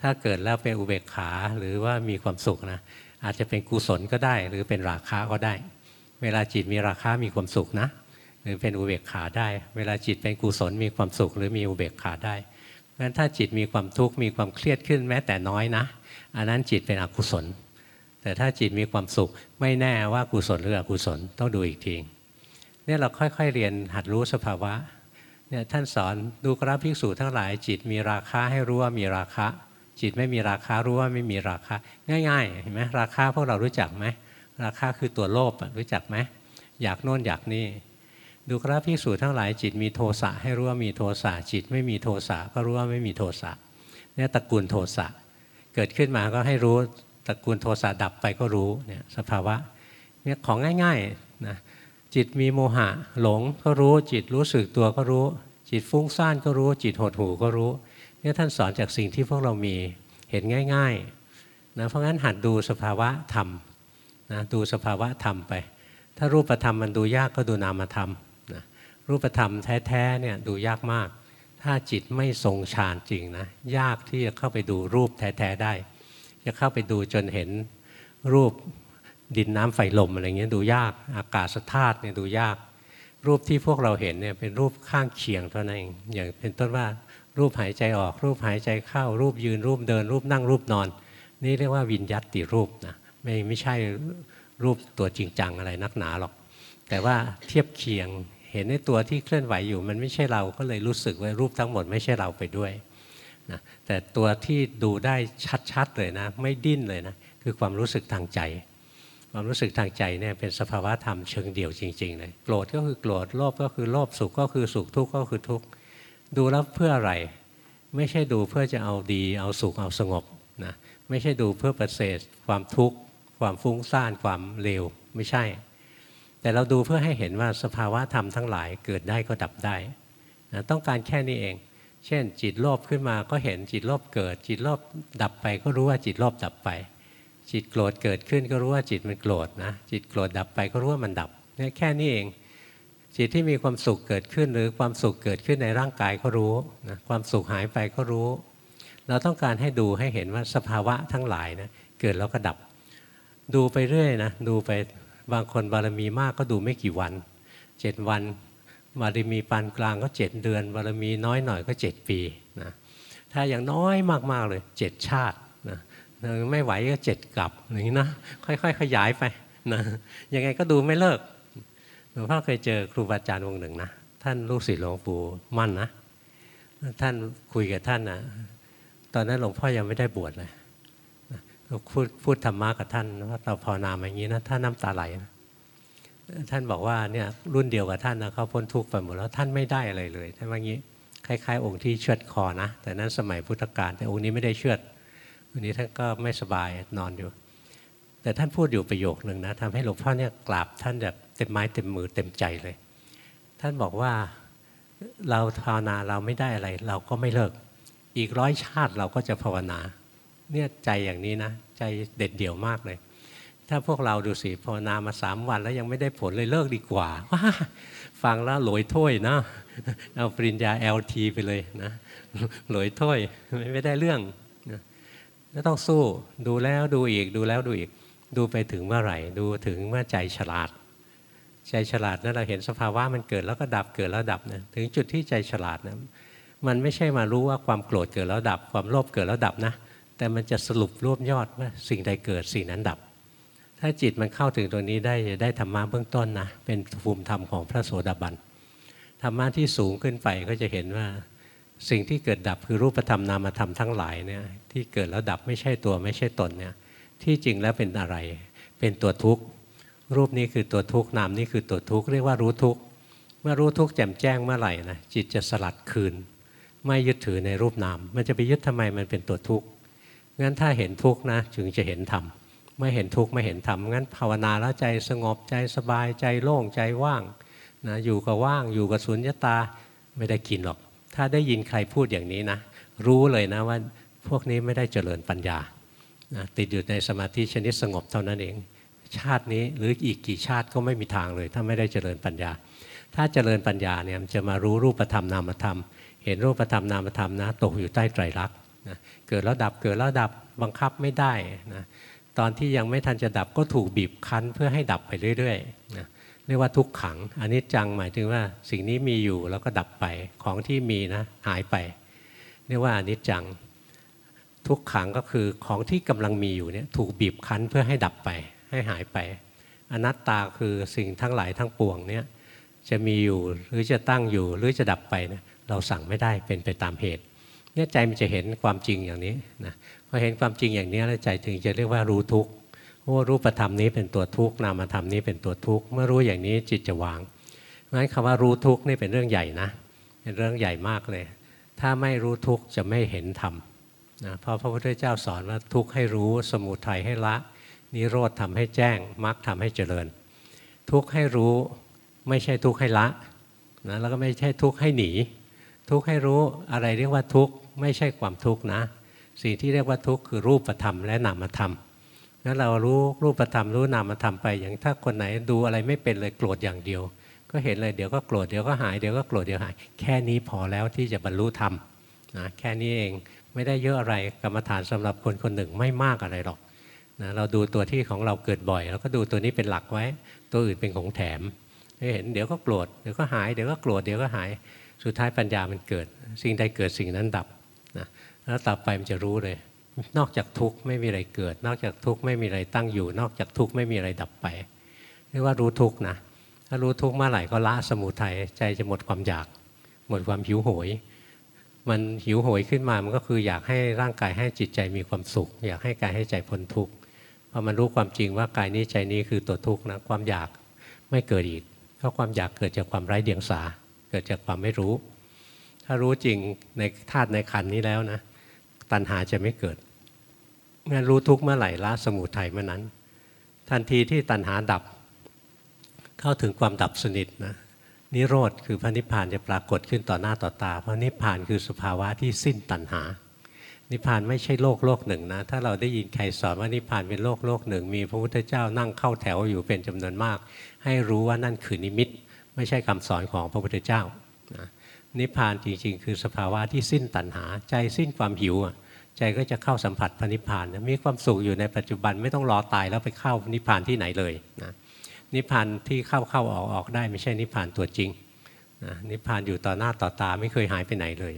ถ้าเกิดแล้วเป็นอุเบกขาหรือว่ามีความสุขนะ อาจจะเป็นกุศลก็ได้ หรือเป็นราคะก็ได้ เวลาจิตมีราคะมีความสุขนะ หรือเป็นอุเบกขาได้ เวลาจิตเป็นกุศลมีความสุข หรือมีอุเบกขาได้เพราะฉะนั้นถ้าจิตมีความทุกข์มีความเครียดขึ้นแม้แต่น้อยนะ อันนั้นจิตเป็นอกุศล แต่ถ้าจิตมีความสุขไม่แน่ว่ากุศลหรืออกุศลต้องดูอีกทีเนี่ยเราค่อยๆเรียนหัดรู้สภาวะเนี่ยท่านสอนดูกราภิกษุทั้งหลายจิตมีราคะให้รู้ว่ามีราคะ จิตไม่มีราคารู้ว่าไม่มีราคาง่ายๆเห็นไหมราคาพวกเรารู้จักไหมราคาคือตัวโลภรู้จักไหมอยากโน่นอยากนี่ดูกราภิกษุทั้งหลายจิตมีโทสะให้รู้ว่ามีโทสะจิตไม่มีโทสะก็รู้ว่าไม่มีโทสะเนี่ยตระกูลโทสะเกิดขึ้นมาก็ให้รู้ตระกูลโทสะดับไปก็รู้เนี่ยสภาวะเนี่ยของง่ายๆนะจิตมีโมหะหลงก็รู้จิตรู้สึกตัวก็รู้ จิตฟุ้งซ่านก็รู้ จิตหดหูก็รู้ เนี่ยท่านสอนจากสิ่งที่พวกเรามีเห็นง่ายๆนะเพราะงั้นหัดดูสภาวะธรรมนะดูสภาวะธรรมไป ถ้ารูปธรรมมันดูยากก็ดูนามธรรมนะรูปธรรมแท้ๆเนี่ยดูยากมาก ถ้าจิตไม่ทรงฌานจริงนะยากที่จะเข้าไปดูรูปแท้ๆได้ จะเข้าไปดูจนเห็นรูปดินน้ำไฟลมอะไรเงี้ยดูยากอากาศธาตุเนี่ยดูยาก รูปที่พวกเราเห็นเนี่ยเป็นรูปข้างเคียงเท่านั้นเองอย่างเป็นต้นว่า รูปหายใจออก รูปหายใจเข้า รูปยืนรูปเดิน รูปนั่งรูปนอน นี่เรียกว่าวิญญัตติรูปนะไม่ไม่ใช่รูปตัวจริงจังอะไรนักหนาหรอก แต่ว่าเทียบเคียงเห็นในตัวที่เคลื่อนไหวอยู่มันไม่ใช่เราก็เลยรู้สึกว่ารูปทั้งหมดไม่ใช่เราไปด้วยนะแต่ตัวที่ดูได้ชัดๆเลยนะ ไม่ดิ้นเลยนะ คือความรู้สึกทางใจ ความรู้สึกทางใจเนี่ยเป็นสภาวะธรรมเชิงเดี่ยวจริงๆเลยโกรธก็คือโกรธโลภก็คือโลภสุขก็คือสุขทุกข์ก็คือทุกข์ ดูแล้วเพื่ออะไร ไม่ใช่ดูเพื่อจะเอาดี เอาสุขเอาสงบนะไม่ใช่ดูเพื่อประเสริฐความทุกข์ ความฟุ้งซ่านความเลวไม่ใช่ แต่เราดูเพื่อให้เห็นว่าสภาวะธรรมทั้งหลายเกิดได้ก็ดับได้นะต้องการแค่นี้เอง เช่น จิตโลภขึ้นมาก็เห็นจิตโลภเกิด จิตโลภดับไปก็รู้ว่าจิตโลภดับไป จิตโกรธเกิดขึ้นก็รู้ว่าจิตมันโกรธนะจิตโกรธดับไปก็รู้ว่ามันดับเนี่ยแค่นี้เอง จิตที่มีความสุขเกิดขึ้นหรือความสุขเกิดขึ้นในร่างกายก็รู้นะความสุขหายไปก็รู้ เราต้องการให้ดูให้เห็นว่าสภาวะทั้งหลายนะเกิดแล้วก็ดับ ดูไปเรื่อยนะดูไปบางคนบารมีมากก็ดูไม่กี่วันเจ็ดวันบารมีปานกลางก็เจ็ดเดือน บารมีน้อยหน่อยก็เจ็ดปีนะถ้าอย่างน้อยมากๆเลยเจ็ดชาตินะไม่ไหวก็เจ็ดกลับอย่างนี้นะค่อย ๆ ขยายไปนะยังไงก็ดูไม่เลิก หลวงพ่อเคยเจอครูบาอาจารย์องค์หนึ่งนะท่านลูกศิษย์หลวงปู่มั่นนะท่านคุยกับท่านนะตอนนั้นหลวงพ่อยังไม่ได้บวชเลยพูดพูดธรรมะกับท่านว่าเราภาวนาอย่างนี้นะท่านน้ำตาไหลนะท่านบอกว่าเนี่ยรุ่นเดียวกับท่านนะเขาพ้นทุกข์ไปหมดแล้วท่านไม่ได้อะไรเลยท่านว่างี้คล้ายๆ องค์ที่เชือดคอนะ แต่นั้นสมัยพุทธกาลแต่องค์นี้ไม่ได้เชือดวันนี้ท่านก็ไม่สบายนอนอยู่ แต่ท่านพูดอยู่ประโยคหนึ่งนะทำให้หลวงพ่อเนี่ยกราบท่านแบบเต็มไม้เต็มมือเต็มใจเลย ท่านบอกว่าเราภาวนาเราไม่ได้อะไร เราก็ไม่เลิก อีกร้อยชาติเราก็จะภาวนา เนี่ยใจอย่างนี้นะ ใจเด็ดเดี่ยวมากเลย ถ้าพวกเราดูสิภาวนามาสามวันแล้วยังไม่ได้ผลเลยเลิกดีกว่าว่าฟังแล้วหลอยถ้วยนะเอาปริญญา LT ไปเลยนะหลอยถ้วยไม่ได้เรื่องนะต้องสู้ดูแล้วดูอีกดูแล้วดูอีก ดูไปถึงเมื่อไหร่ ดูถึงเมื่อใจฉลาด ใจฉลาดนั้นเราเห็นสภาวะมันเกิดแล้วก็ดับเกิดแล้วดับนะถึงจุดที่ใจฉลาดนะมันไม่ใช่มารู้ว่าความโกรธเกิดแล้วดับ ความโลภเกิดแล้วดับนะแต่มันจะสรุปรวบยอดว่าสิ่งใดเกิดสิ่งนั้นดับ ถ้าจิตมันเข้าถึงตรงนี้ได้จะได้ธรรมะเบื้องต้นนะเป็นภูมิธรรมของพระโสดาบันธรรมะที่สูงขึ้นไปก็จะเห็นว่าสิ่งที่เกิดดับคือรูปธรรมนามธรรมทั้งหลายเนี่ยที่เกิดแล้วดับไม่ใช่ตัวไม่ใช่ตนเนี่ย ที่จริงแล้วเป็นอะไร เป็นตัวทุกข์ รูปนี้คือตัวทุกข์นามนี้คือตัวทุกข์เรียกว่ารู้ทุกข์เมื่อรู้ทุกข์แจ่มแจ้งเมื่อไหร่นะจิตจะสลัดคืน ไม่ยึดถือในรูปนาม มันจะไปยึดทำไมมันเป็นตัวทุกข์งั้นถ้าเห็นทุกข์นะจึงจะเห็นธรรมไม่เห็นทุกข์ไม่เห็นธรรมงั้นภาวนาแล้วใจสงบใจสบายใจโล่งใจว่างนะอยู่กับว่างอยู่กับสุญญตาไม่ได้กินหรอก ถ้าได้ยินใครพูดอย่างนี้นะ รู้เลยนะว่าพวกนี้ไม่ได้เจริญปัญญา นะติดอยู่ในสมาธิชนิดสงบเท่านั้นเอง ชาตินี้หรืออีกกี่ชาติก็ไม่มีทางเลย ถ้าไม่ได้เจริญปัญญา ถ้าเจริญปัญญาเนี่ยจะมารู้รูปธรรมนามธรรม เห็นรูปธรรมนามธรรมนะตกอยู่ใต้ไตรลักษณ์นะเกิดแล้วดับเกิดแล้วดับบังคับไม่ได้นะตอนที่ยังไม่ทันจะดับก็ถูกบีบคั้นเพื่อให้ดับไปเรื่อยๆนะเรียกว่าทุกขังอันนี้จังหมายถึงว่าสิ่งนี้มีอยู่แล้วก็ดับไปของที่มีนะหายไป เรียกว่าอนิจจัง ทุกขังก็คือของที่กำลังมีอยู่เนี่ยถูกบีบคั้นเพื่อให้ดับไป ให้หายไป อนัตตาคือสิ่งทั้งหลายทั้งปวงเนี่ยจะมีอยู่หรือจะตั้งอยู่หรือจะดับไปเนี่ยเราสั่งไม่ได้เป็นไปตามเหตุเนี่ยใจมันจะเห็นความจริงอย่างนี้นะพอเห็นความจริงอย่างนี้แล้วใจถึงจะเรียกว่ารู้ทุกข์ว่ารูปธรรมนี้เป็นตัวทุกข์นามธรรมนี้เป็นตัวทุกข์เมื่อรู้อย่างนี้จิตจะวางเพราะฉะนั้นคำว่ารู้ทุกข์นี่เป็นเรื่องใหญ่นะเป็นเรื่องใหญ่มากเลย ถ้าไม่รู้ทุกข์จะไม่เห็นธรรม นะเพราะพระพุทธเจ้าสอนว่าทุกข์ให้รู้สมุทัยให้ละ นิโรธทำให้แจ้งมรรคทาให้เจริญ ทุกข์ให้รู้ไม่ใช่ทุกข์ให้ละนะแล้วก็ไม่ใช่ทุกข์ให้หนี ทุกข์ให้รู้อะไรเรียกว่าทุกข์ไม่ใช่ความทุกข์นะสิ่งที่เรียกว่าทุกข์คือรูปธรรมและนามธรรมงั้นเรารู้รูปธรรมรู้นามธรรมไป อย่างถ้าคนไหนดูอะไรไม่เป็นเลยโกรธอย่างเดียว ก็เห็นเลยเดี๋ยวก็โกรธเดี๋ยวก็หายเดี๋ยวก็โกรธเดี๋ยวหาย แค่นี้พอแล้วที่จะบรรลุธรรมนะแค่นี้เอง ไม่ได้เยอะอะไรกรรมฐานสำหรับคนคนหนึ่งไม่มากอะไรหรอกนะเราดูตัวที่ของเราเกิดบ่อยแล้วก็ดูตัวนี้เป็นหลักไว้ ตัวอื่นเป็นของแถมเห็นเดี๋ยวก็โกรธเดี๋ยวก็หายเดี๋ยวก็โกรธเดี๋ยวก็หายสุดท้ายปัญญามันเกิด สิ่งใดเกิดสิ่งนั้นดับนะแล้วต่อไปมันจะรู้เลย นอกจากทุกข์ไม่มีอะไรเกิด นอกจากทุกข์ไม่มีอะไรตั้งอยู่ นอกจากทุกข์ไม่มีอะไรดับไปเรียกว่ารู้ทุกข์นะถ้ารู้ทุกข์เมื่อไหร่ก็ละสมุทัยใจจะหมดความอยาก หมดความหิวโหย มันหิวโหยขึ้นมา มันก็คืออยากให้ร่างกายให้จิตใจมีความสุข อยากให้กายให้ใจพ้นทุกข์พอมันรู้ความจริงว่ากายนี้ใจนี้คือตัวทุกข์นะความอยากไม่เกิดอีกเพราะความอยากเกิดจากความไร้เดียงสา เกิดจากความไม่รู้ ถ้ารู้จริงในธาตุในขันธ์นี้แล้วนะ ตัณหาจะไม่เกิดงั้นรู้ทุกข์เมื่อไหร่ละสมุทัยเมื่อนั้น ทันทีที่ตัณหาดับ เข้าถึงความดับสนิทนะ นิโรธคือพระนิพพานจะปรากฏขึ้นต่อหน้าต่อตา เพราะนิพพานคือสภาวะที่สิ้นตัณหา นิพพานไม่ใช่โลกโลกหนึ่งนะ ถ้าเราได้ยินใครสอนว่านิพพานเป็นโลกโลกหนึ่ง มีพระพุทธเจ้านั่งเข้าแถวอยู่เป็นจำนวนมาก ให้รู้ว่านั่นคือนิมิต ไม่ใช่คำสอนของพระพุทธเจ้านะนิพพานจริงๆ คือสภาวะที่สิ้นตัณหา ใจสิ้นความหิวใจก็จะเข้าสัมผัสพระนิพพานมีความสุขอยู่ในปัจจุบันไม่ต้องรอตายแล้วไปเข้านิพพานที่ไหนเลยนะ นิพพานที่เข้าเข้าออกออกได้ไม่ใช่นิพพานตัวจริงนะนิพพานอยู่ต่อหน้าต่อตาไม่เคยหายไปไหนเลย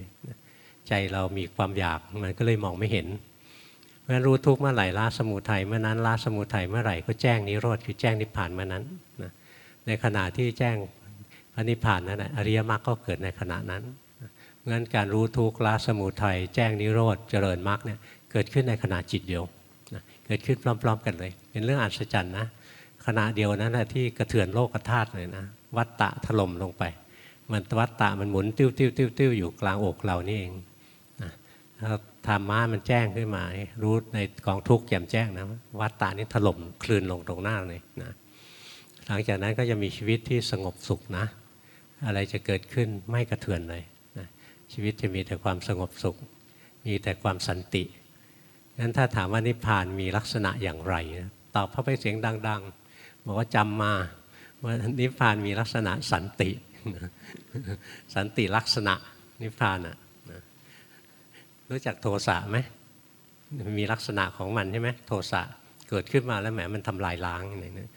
ใจเรามีความอยากมันก็เลยมองไม่เห็นเพราะฉะนั้นรู้ทุกข์เมื่อไหร่ละสมุทัยเมื่อนั้นละสมุทัยเมื่อไหร่ก็แจ้งนิโรธคือแจ้งนิพพานเมื่อนั้นนะในขณะที่แจ้งพระนิพพานนั้นนะอริยมรรคก็เกิดในขณะนั้นงั้นการรู้ทุกข์ละสมุทัยแจ้งนิโรธเจริญมรรคเนี่ยเกิดขึ้นในขณะจิตเดียวนะเกิดขึ้นพร้อม ๆ กันเลย เป็นเรื่องอัศจรรย์นะ ขณะเดียวนั้นนะที่กระเทือนโลกธาตุเลยนะวัตตะถล่มลงไป มันวัตตะมันหมุนติ้วติ้วติ้วติ้วอยู่กลางอกเรานี่เองนะถ้าธรรมะมันแจ้งขึ้นมา รู้ในกองทุกข์แจ่มแจ้งนะวัตตะนี่ถล่มคลื่นลงตรงหน้าเลยนะหลังจากนั้นก็จะมีชีวิตที่สงบสุขนะ อะไรจะเกิดขึ้นไม่กระเทือนเลยนะชีวิตจะมีแต่ความสงบสุข มีแต่ความสันติงั้นถ้าถามว่านิพพานมีลักษณะอย่างไรนะตอบเข้าไปเสียงดัง ๆ บอกว่าจำมาว่านิพพานมีลักษณะสันติ สันติลักษณะนิพพานอะรู้จักโทสะไหมมีลักษณะของมันใช่ไหมโทสะเกิดขึ้นมาแล้วแหมมันทำลายล้างอะไรนี่ย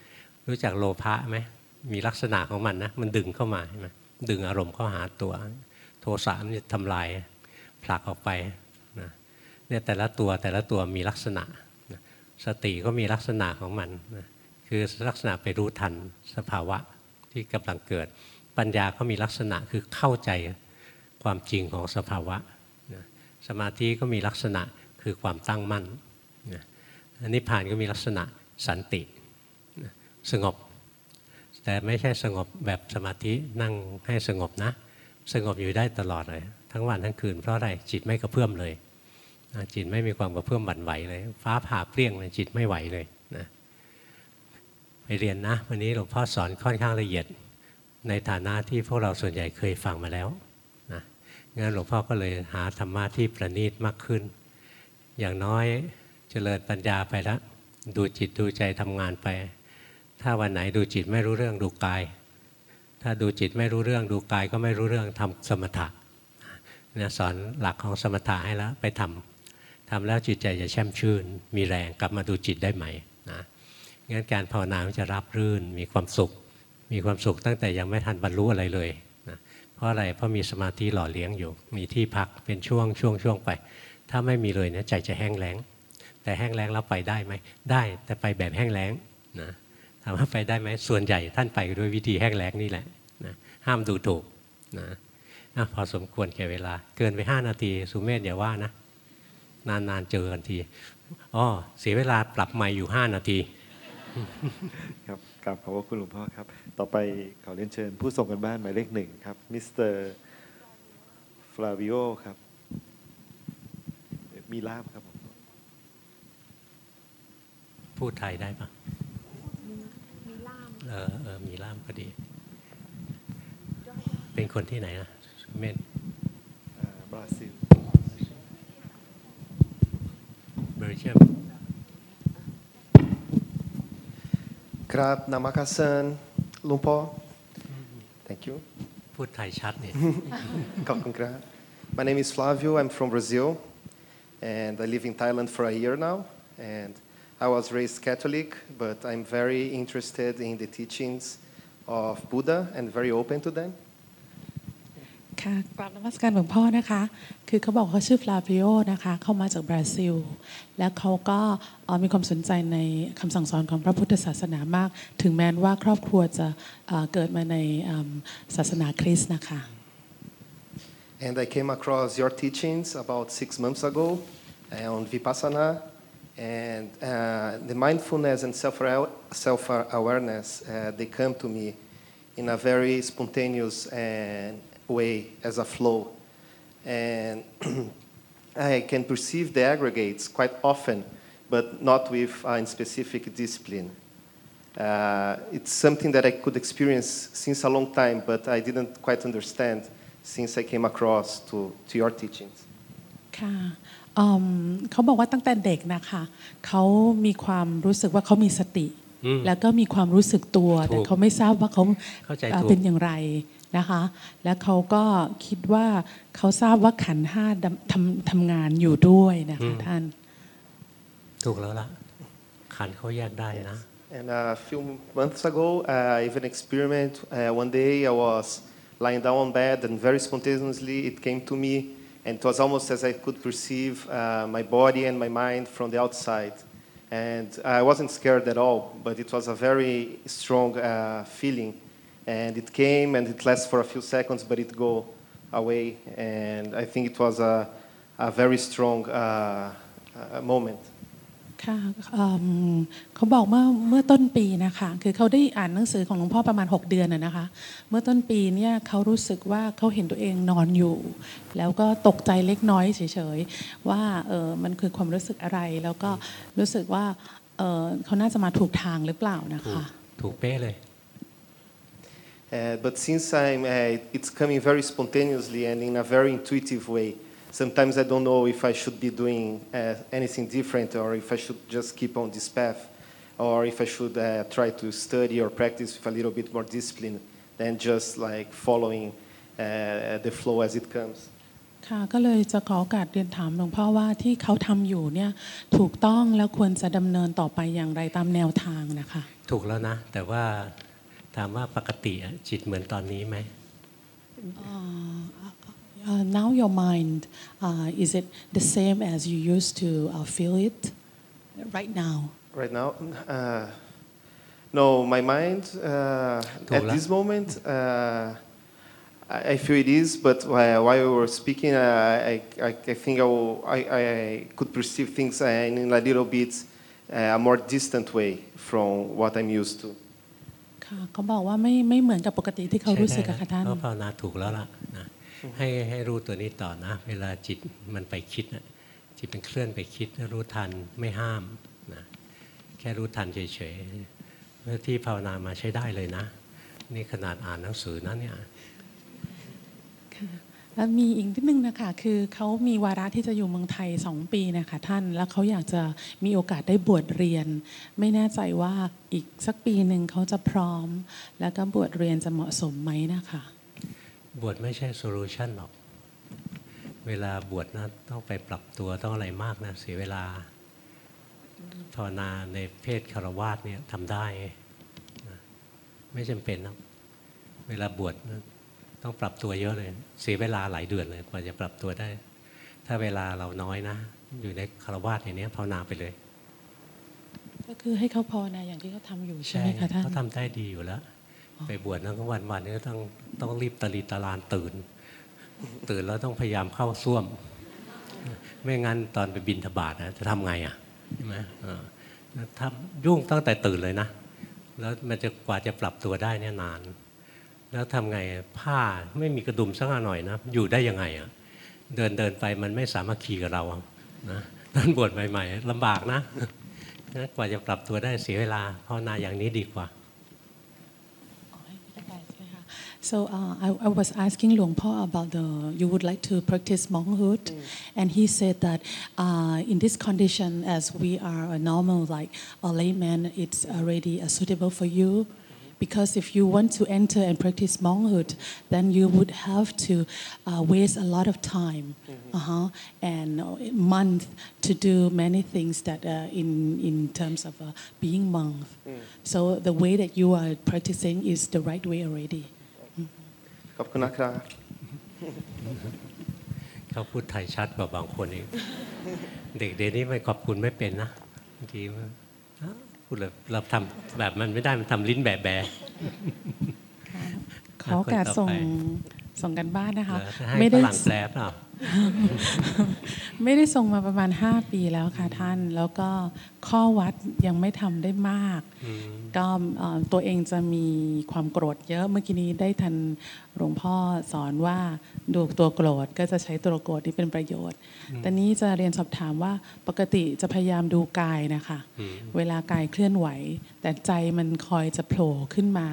รู้จักโลภะไหมมีลักษณะของมันนะมันดึงเข้ามาใช่ไหมดึงอารมณ์เข้าหาตัว โทสะมันจะทำลายผลักออกไปนะเนี่ยแต่ละตัวแต่ละตัวมีลักษณะนะสติก็มีลักษณะของมันนะ คือลักษณะไปรู้ทันสภาวะที่กำลังเกิด ปัญญาก็มีลักษณะคือเข้าใจความจริงของสภาวะสมาธิก็มีลักษณะคือความตั้งมั่นนะอันนี้ผ่านก็มีลักษณะสันติสงบ แต่ไม่ใช่สงบแบบสมาธินั่งให้สงบนะ สงบอยู่ได้ตลอดเลย ทั้งวันทั้งคืนเพราะอะไรจิตไม่กระเพื่อมเลยจิตไม่มีความกระเพื่อมบั่นไหวเลย ฟ้าผ่าเปรี้ยงเลยจิตไม่ไหวเลย ไปเรียนนะ วันนี้หลวงพ่อสอนค่อนข้างละเอียดในฐานะที่พวกเราส่วนใหญ่เคยฟังมาแล้วนะงั้นหลวงพ่อก็เลยหาธรรมะที่ประณีตมากขึ้น อย่างน้อยเจริญปัญญาไปแล้วดูจิตดูใจทำงานไป ถ้าวันไหนดูจิตไม่รู้เรื่องดูกาย ถ้าดูจิตไม่รู้เรื่องดูกายก็ไม่รู้เรื่องทำสมถะนะสอนหลักของสมถะให้แล้วไปทำทำแล้วจิตใจจะแช่มชื่น มีแรงกลับมาดูจิตได้ไหม งั้นการภาวนาจะรับรื่นมีความสุข มีความสุขตั้งแต่ยังไม่ทันบรรลุอะไรเลยนะเพราะอะไรเพราะมีสมาธิหล่อเลี้ยงอยู่ มีที่พักเป็นช่วงช่วงช่วงไป ถ้าไม่มีเลยเนี่ยใจจะแห้งแล้ง แต่แห้งแล้งแล้วไปได้ไหมได้แต่ไปแบบแห้งแล้งนะถามว่าไปได้ไหมส่วนใหญ่ท่านไปด้วยวิธีแห้งแล้งนี่แหละนะห้ามดูถูกนะอะพอสมควรแก่เวลา เกินไปห้านาที สุเมธอย่าว่านะ นานๆเจอกันทีอ๋อเสียเวลาปรับใหม่อยู่ห้านาที ครับกราบขอบพระคุณหลวงพ่อครับ ต่อไปขอเรียนเชิญ ผู้ส่งการบ้านหมายเลขหนึ่งครับมิสเตอร์ฟลาวิโอครับ มีล่ามครับผมพูดไทยได้ปะมีล่ามเออเออมีล่ามพอดี เป็นคนที่ไหนนะเมนอ่าบราซิลเบลเยียม ครับนามาคาซันลุงพ่อ thank you พูดไทยชัดเนี่ย ขอบคุณครับ my name is Flavio I'm from Brazil and I live in Thailand for a year now and I was raised Catholic but I'm very interested in the teachings of Buddha and very open to them ค่ะกราบนมัสการหลวงพ่อนะคะ คือเขาบอกเขาชื่อฟลาวิโอนะคะ เข้ามาจากบราซิล และเขาก็มีความสนใจในคำสั่งสอนของพระพุทธศาสนามาก ถึงแม้ว่าครอบครัวจะเกิดมาในศาสนาคริสต์นะคะ And I came across your teachings about six months ago on Vipassana. And uh, the mindfulness and self awareness, uh, they come to me in a very spontaneous uh, way as a flow. And I can perceive the aggregates quite often, but not with a specific discipline. Uh, it's something that I could experience since a long time, but I didn't quite understand since I came across to, to your teachings. ค่ะอืมเขาบอกว่าตั้งแต่เด็กนะคะเขามีความรู้สึกว่าเขามีสติ อืม แล้วก็มีความรู้สึกตัว ถูก แต่เขาไม่ทราบว่าเขา เข้าใจ เอ่อ ถูก เป็นอย่างไร นะคะ และเขาก็คิดว่าเขาทราบว่าขันธ์ห้าดำทำทำงานอยู่ด้วยนะคะท่าน ถูกแล้วล่ะ ขันเขาแยกได้นะ And a few months ago, uh, I even experiment. Uh, one day I was lying down on bed, and very spontaneously it came to me, and it was almost as I could perceive uh, my body and my mind from the outside. And I wasn't scared at all, but it was a very strong uh, feeling. And it came and it lasted for a few seconds, but it go away. And I think it was a, a very strong uh, uh, moment. ค่ะอืมเขาบอกเมื่อเมื่อต้นปีนะคะคือเขาได้อ่านหนังสือของหลวงพ่อประมาณ 6 เดือนนะนะคะ เมื่อต้นปีเนี่ยเขารู้สึกว่าเขาเห็นตัวเองนอนอยู่ แล้วก็ตกใจเล็กน้อยเฉยๆว่าเออมันคือความรู้สึกอะไร แล้วก็รู้สึกว่าเออเขาน่าจะมาถูกทางหรือเปล่านะถูกคะ ถูกเป๊ะเลย Uh, but since I'm, uh, it's coming very spontaneously and in a very intuitive way, sometimes I don't know if I should be doing uh, anything different or if I should just keep on this path or if I should uh, try to study or practice with a little bit more discipline than just like following uh, the flow as it comes. ค่ะก็เลยจะขอโอกาสเรียนถามหลวงพ่อว่าที่เขาทำอยู่เนี่ยถูกต้องแล้วควรจะดำเนินต่อไปอย่างไรตามแนวทางนะคะ ถูกแล้วนะ แต่ว่า ถามว่าปกติอะจิตเหมือนตอนนี้ไหม Uh, now your mind, uh, is it the same as you used to uh, feel it right now? Right now, uh, no, my mind uh, at Tola. this moment, uh, I I feel it is, but while, while we were speaking, uh, I, I, I think I, will, I, I could perceive things uh, in a little bit uh, a more distant way from what I'm used to. ค่ะเขาบอกว่าไม่ไม่เหมือนกับปกติที่เขารู้สึกอะค่ะท่านก็ภาวนาถูกแล้วล่ะนะให้ให้รู้ตัวนี้ต่อนะ เวลาจิตมันไปคิดนะจิตมันเคลื่อนไปคิดรู้ทันไม่ห้ามนะแค่รู้ทันเฉยๆเมื่อที่ภาวนามาใช้ได้เลยนะ นี่ขนาดอ่านหนังสือนะเนี่ยแล้ว มีอีกนิดนึงนะคะคือเขามีวาระที่จะอยู่เมืองไทยสองปีนะคะท่าน แล้วเขาอยากจะมีโอกาสได้บวชเรียน ไม่แน่ใจว่าอีกสักปีหนึ่งเขาจะพร้อม แล้วก็บวชเรียนจะเหมาะสมไหมนะคะ บวชไม่ใช่โซลูชันหรอก เวลาบวชนะต้องไปปรับตัวต้องอะไรมากนะเสียเวลาภาวนาในเพศคารวาสเนี่ยทำได้ ไม่จำเป็นนะเวลาบวชนะ ต้องปรับตัวเยอะเลย เสียเวลาหลายเดือนเลยกว่าจะปรับตัวได้ ถ้าเวลาเราน้อยนะ อยู่ในคารวาสอย่างเนี้ยภาวนาไปเลย ก็คือให้เขาภาวนาอย่างที่เขาทำอยู่ใช่ไหมคะท่านเขาทำได้ดีอยู่แล้ว ไปบวชแล้วก็วันวันๆนี้ก็ต้องต้องรีบตะลีตะลานตื่น ตื่นแล้วต้องพยายามเข้าส้วม ไม่งั้นตอนไปบินทบาทนะจะทำไงอะใช่ไหมเออทำยุ่งตั้งแต่ตื่นเลยนะ แล้วมันจะกว่าจะปรับตัวได้เนี่ยนาน แล้วทำไงผ้าไม่มีกระดุมสักหน่อยนะ อยู่ได้ยังไงอะเดินเดินไปมันไม่สามารถขี่กับเราอะนะตอนบวชใหม่ ๆลำบากนะนะกว่าจะปรับตัวได้เสียเวลาภาวนาอย่างนี้ดีกว่า So uh, I, I was asking Luang Po about the you would like to practice monkhood, and he said that uh, in this condition, as we are a normal like a layman, it's already uh, suitable for you. Because if you want to enter and practice monkhood, then you would have to uh, waste a lot of time uh-huh, and uh, month to do many things that uh, in in terms of uh, being monk. So the way that you are practicing is the right way already. ขอบคุณนะครับ เขาพูดไทยชัดกว่าบางคนอีก เด็กเดี๋ยวนี้ไม่ขอบคุณไม่เป็นนะบางทีมันอ้าว พูดเลยเราทำแบบมันไม่ได้มันทำลิ้นแบะแบะขอโอกาสคนต่อส่งไปส่งกันบ้านนะคะเหรอจะให้ไม่ฝได้รั่งแปลเปล่า ไม่ได้ส่งมาประมาณ 5 ปีแล้วค่ะท่าน แล้วก็ข้อวัดยังไม่ทำได้มากอืมก็เอ่อตัวเองจะมีความโกรธเยอะ เมื่อกี้นี้ได้ทันหลวงพ่อสอนว่าดูตัวโกรธก็จะใช้ตัวโกรธที่เป็นประโยชน์ แต่นี้จะเรียนสอบถามว่าปกติจะพยายามดูกายนะคะอืมเวลากายเคลื่อนไหว แต่ใจมันคอยจะโผล่ขึ้นมา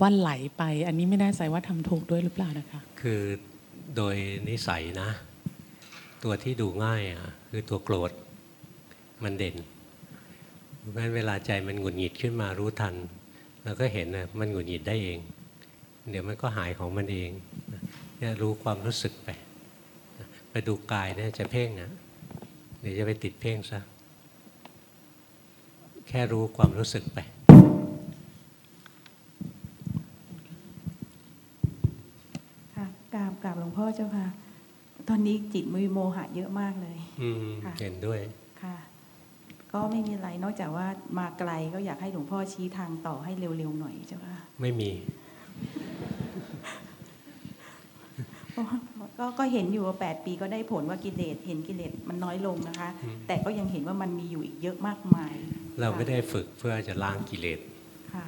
ว่าไหลไป อันนี้ไม่แน่ใจว่าทำถูกด้วยหรือเปล่านะคะ คือ โดยนิสัยนะ ตัวที่ดูง่ายอะคือตัวโกรธมันเด่นเพราะฉะนั้นเวลาใจมันหงุดหงิดขึ้นมารู้ทันเราก็เห็นนะมันหงุดหงิดได้เอง เดี๋ยวมันก็หายของมันเองเนี่ยรู้ความรู้สึกไปไปดูกายเนี่ยจะเพ่งนะเดี๋ยวจะไปติดเพ่งซะแค่รู้ความรู้สึกไป ราบกราบหลวงพ่อเจ้าค่ะ ตอนนี้จิตมีโมหะเยอะมากเลยอืมค่ะเห็นด้วยค่ะ ก็ไม่มีอะไรนอกจากว่ามาไกลก็อยากให้หลวงพ่อชี้ทางต่อให้เร็วๆหน่อยเจ้าค่ะ ไม่มีเพราะว่าก็ก็เห็นอยู่ว่าแปดปีก็ได้ผลว่ากิเลสเห็นกิเลสมันน้อยลงนะคะอืมแต่ก็ยังเห็นว่ามันมีอยู่อีกเยอะมากมาย เราไม่ค่ะได้ฝึกเพื่อจะล้างกิเลสค่ะ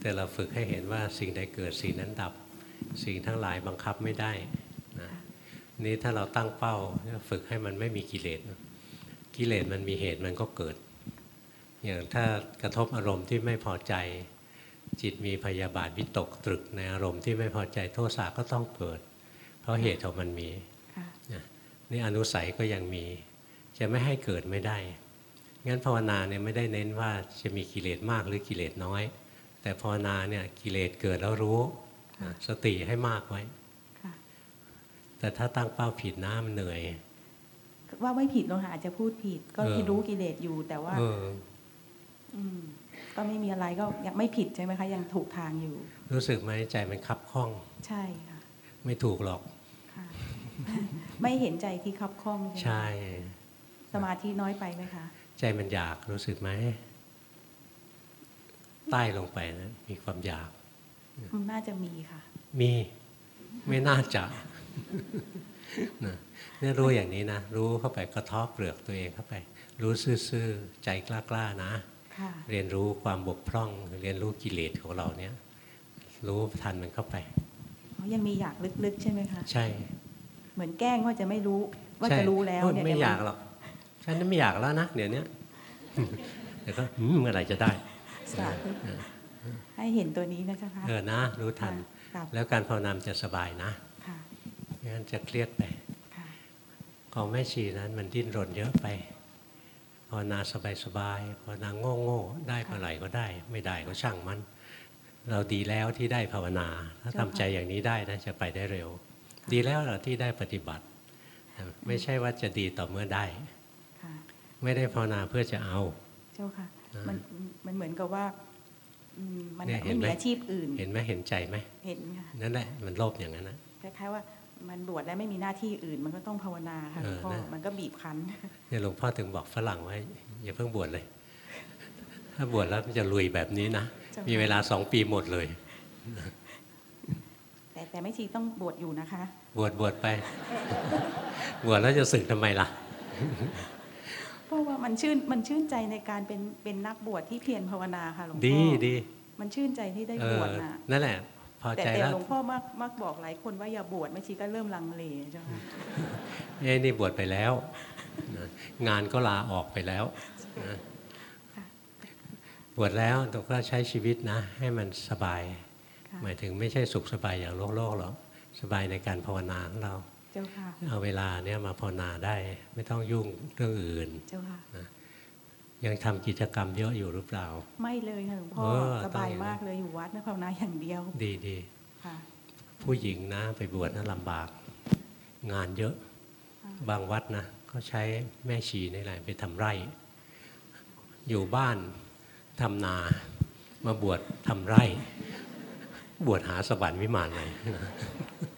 แต่เราฝึกให้เห็นว่าสิ่งใดเกิดสิ่งนั้นดับ สิ่งทั้งหลายบังคับไม่ได้นะนี่ถ้าเราตั้งเป้าฝึกให้มันไม่มีกิเลสกิเลสมันมีเหตุมันก็เกิด อย่างถ้ากระทบอารมณ์ที่ไม่พอใจ จิตมีพยาบาทวิตกตรึกในอารมณ์ที่ไม่พอใจโทสะก็ต้องเกิด เพราะเหตุของมันมีค่ะนะนี่อนุสัยก็ยังมี จะไม่ให้เกิดไม่ได้ งั้นภาวนาเนี่ยไม่ได้เน้นว่าจะมีกิเลสมากหรือกิเลสน้อย แต่ภาวนาเนี่ยกิเลสเกิดแล้วรู้นะ สติให้มากไว้ค่ะแต่ถ้าตั้งเป้าผิดนะมันเหนื่อย ว่าไม่ผิดหรอกค่ะอาจจะพูดผิด ก็เออรู้กิเลสอยู่แต่ว่าเอออืมก็ไม่มีอะไรก็ยังไม่ผิดใช่ไหมคะ ยังถูกทางอยู่ รู้สึกไหมใจมันคับข้อง ใช่ค่ะไม่ถูกหรอกค่ะไม่เห็นใจที่คับข้องใช่ไหมใช่ สมาธิน้อยไปไหมคะ ใจมันอยากรู้สึกไหมใต้ลงไปนะมีความอยากมั นน่าจะมีค่ะ มีไม่น่าจะนะเนี่ยรู้อย่างนี้นะ รู้เข้าไปกระเทบเปลือกตัวเองเข้าไป รู้ซื่อๆใจกล้าๆนะค่ะเรียนรู้ความบกพร่อง เรียนรู้กิเลสของเราเนี่ย รู้ทันมันเข้าไปอ๋อยังมีอยากลึกๆ ใช่ไหมคะใช่ เหมือนแกล้งว่าจะไม่รู้ว่าใช่จะรู้แล้วโอ้ยเนี่ยไม่เดี๋วอยากหรอกฉันนั้นไม่อยากแล้วนะเดี๋ยวนี้เดี๋ยวก็หืมเมื่อไหร่จะได้สาธุ ให้เห็นตัวนี้นะเจ้าค่ะเออนะ รู้ทันค่ะแล้วการภาวนาจะสบายนะค่ะไม่งั้นจะเครียดไปค่ะของแม่ชีนั้นมันดิ้นรนเยอะไปภาวนาสบายๆภาวนาโง่ๆได้เมื่อไหร่ก็ได้ ไม่ได้ก็ช่างมัน เราดีแล้วที่ได้ภาวนา ถ้าทำใจอย่างนี้ได้นะจะไปได้เร็ว ดีแล้วล่ะที่ได้ปฏิบัติ ไม่ใช่ว่าจะดีต่อเมื่อได้ค่ะไม่ได้ภาวนาเพื่อจะเอา เจ้าค่ะอ่ามัมันมันเหมือนกับว่าอื มมันเนี่ยเห็ไม่นไหม มีอาชีพอื่น เห็นไหมเห็นใจไหมเห็นค่ะนั่นแหละมันโลภอย่างนั้นนะ คล้ายๆว่ามันบวชแล้วไม่มีหน้าที่อื่น มันก็ต้องภาวนาค่ะหลวงพ่อเออนะ มันก็บีบคั้น เนี่ยหลวงพ่อถึงบอกฝรั่งว่าอย่าเพิ่งบวชเลย ถ้าบวชแล้วมันจะลุยแบบนี้นะ เจ้าค่ะ มีเวลาสองปีหมดเลย แต่แต่ไม่ชีต้องบวชอยู่นะคะ บวชบวชไป บวชแล้วจะสึกทำไมล่ะ เพราะว่ามันชื่นมันชื่นใจในการเป็นเป็นนักบวชที่เพียรภาวนาค่ะหลวงพ่อดีดีมันชื่นใจที่ได้เอบวอชน่ะนั่นแหละพอแต่ใจแต่แล้วหลวงพ่อมักมักบอกหลายคนว่าอย่าบวชแม่ชีก็เริ่มลังเลเจ้าค่ะเอ้นี่บวชไปแล้วนะงานก็ลาออกไปแล้วนะค่ะบวชแล้วต้องก็ใช้ชีวิตนะ ให้มันสบายค่ะหมายถึงไม่ใช่สุขสบายอย่างโลกโลกหรอกสบายในการภาวนาของเรา เจ้าค่ะเอาเวลาเนี่ยมาภาวนาได้ ไม่ต้องยุ่งเรื่องอื่น เจ้าค่ะยังทำกิจกรรมเยอะอยู่หรือเปล่า ไม่เลยค่ะหลวงพ่อเออสบายต้องอย่างนั้นมากเลยอยู่วัดนะภาวนาอย่างเดียว ดีดีค่ะ ผู้หญิงนะไปบวชนะลำบาก งานเยอะ บางวัดนะก็ใช้แม่ชีนี่แหละไปทำไร่ อยู่บ้านทำนา มาบวชทำไร่ บวชหาสวรรค์วิมานเลยหลวงพ่อที่ที่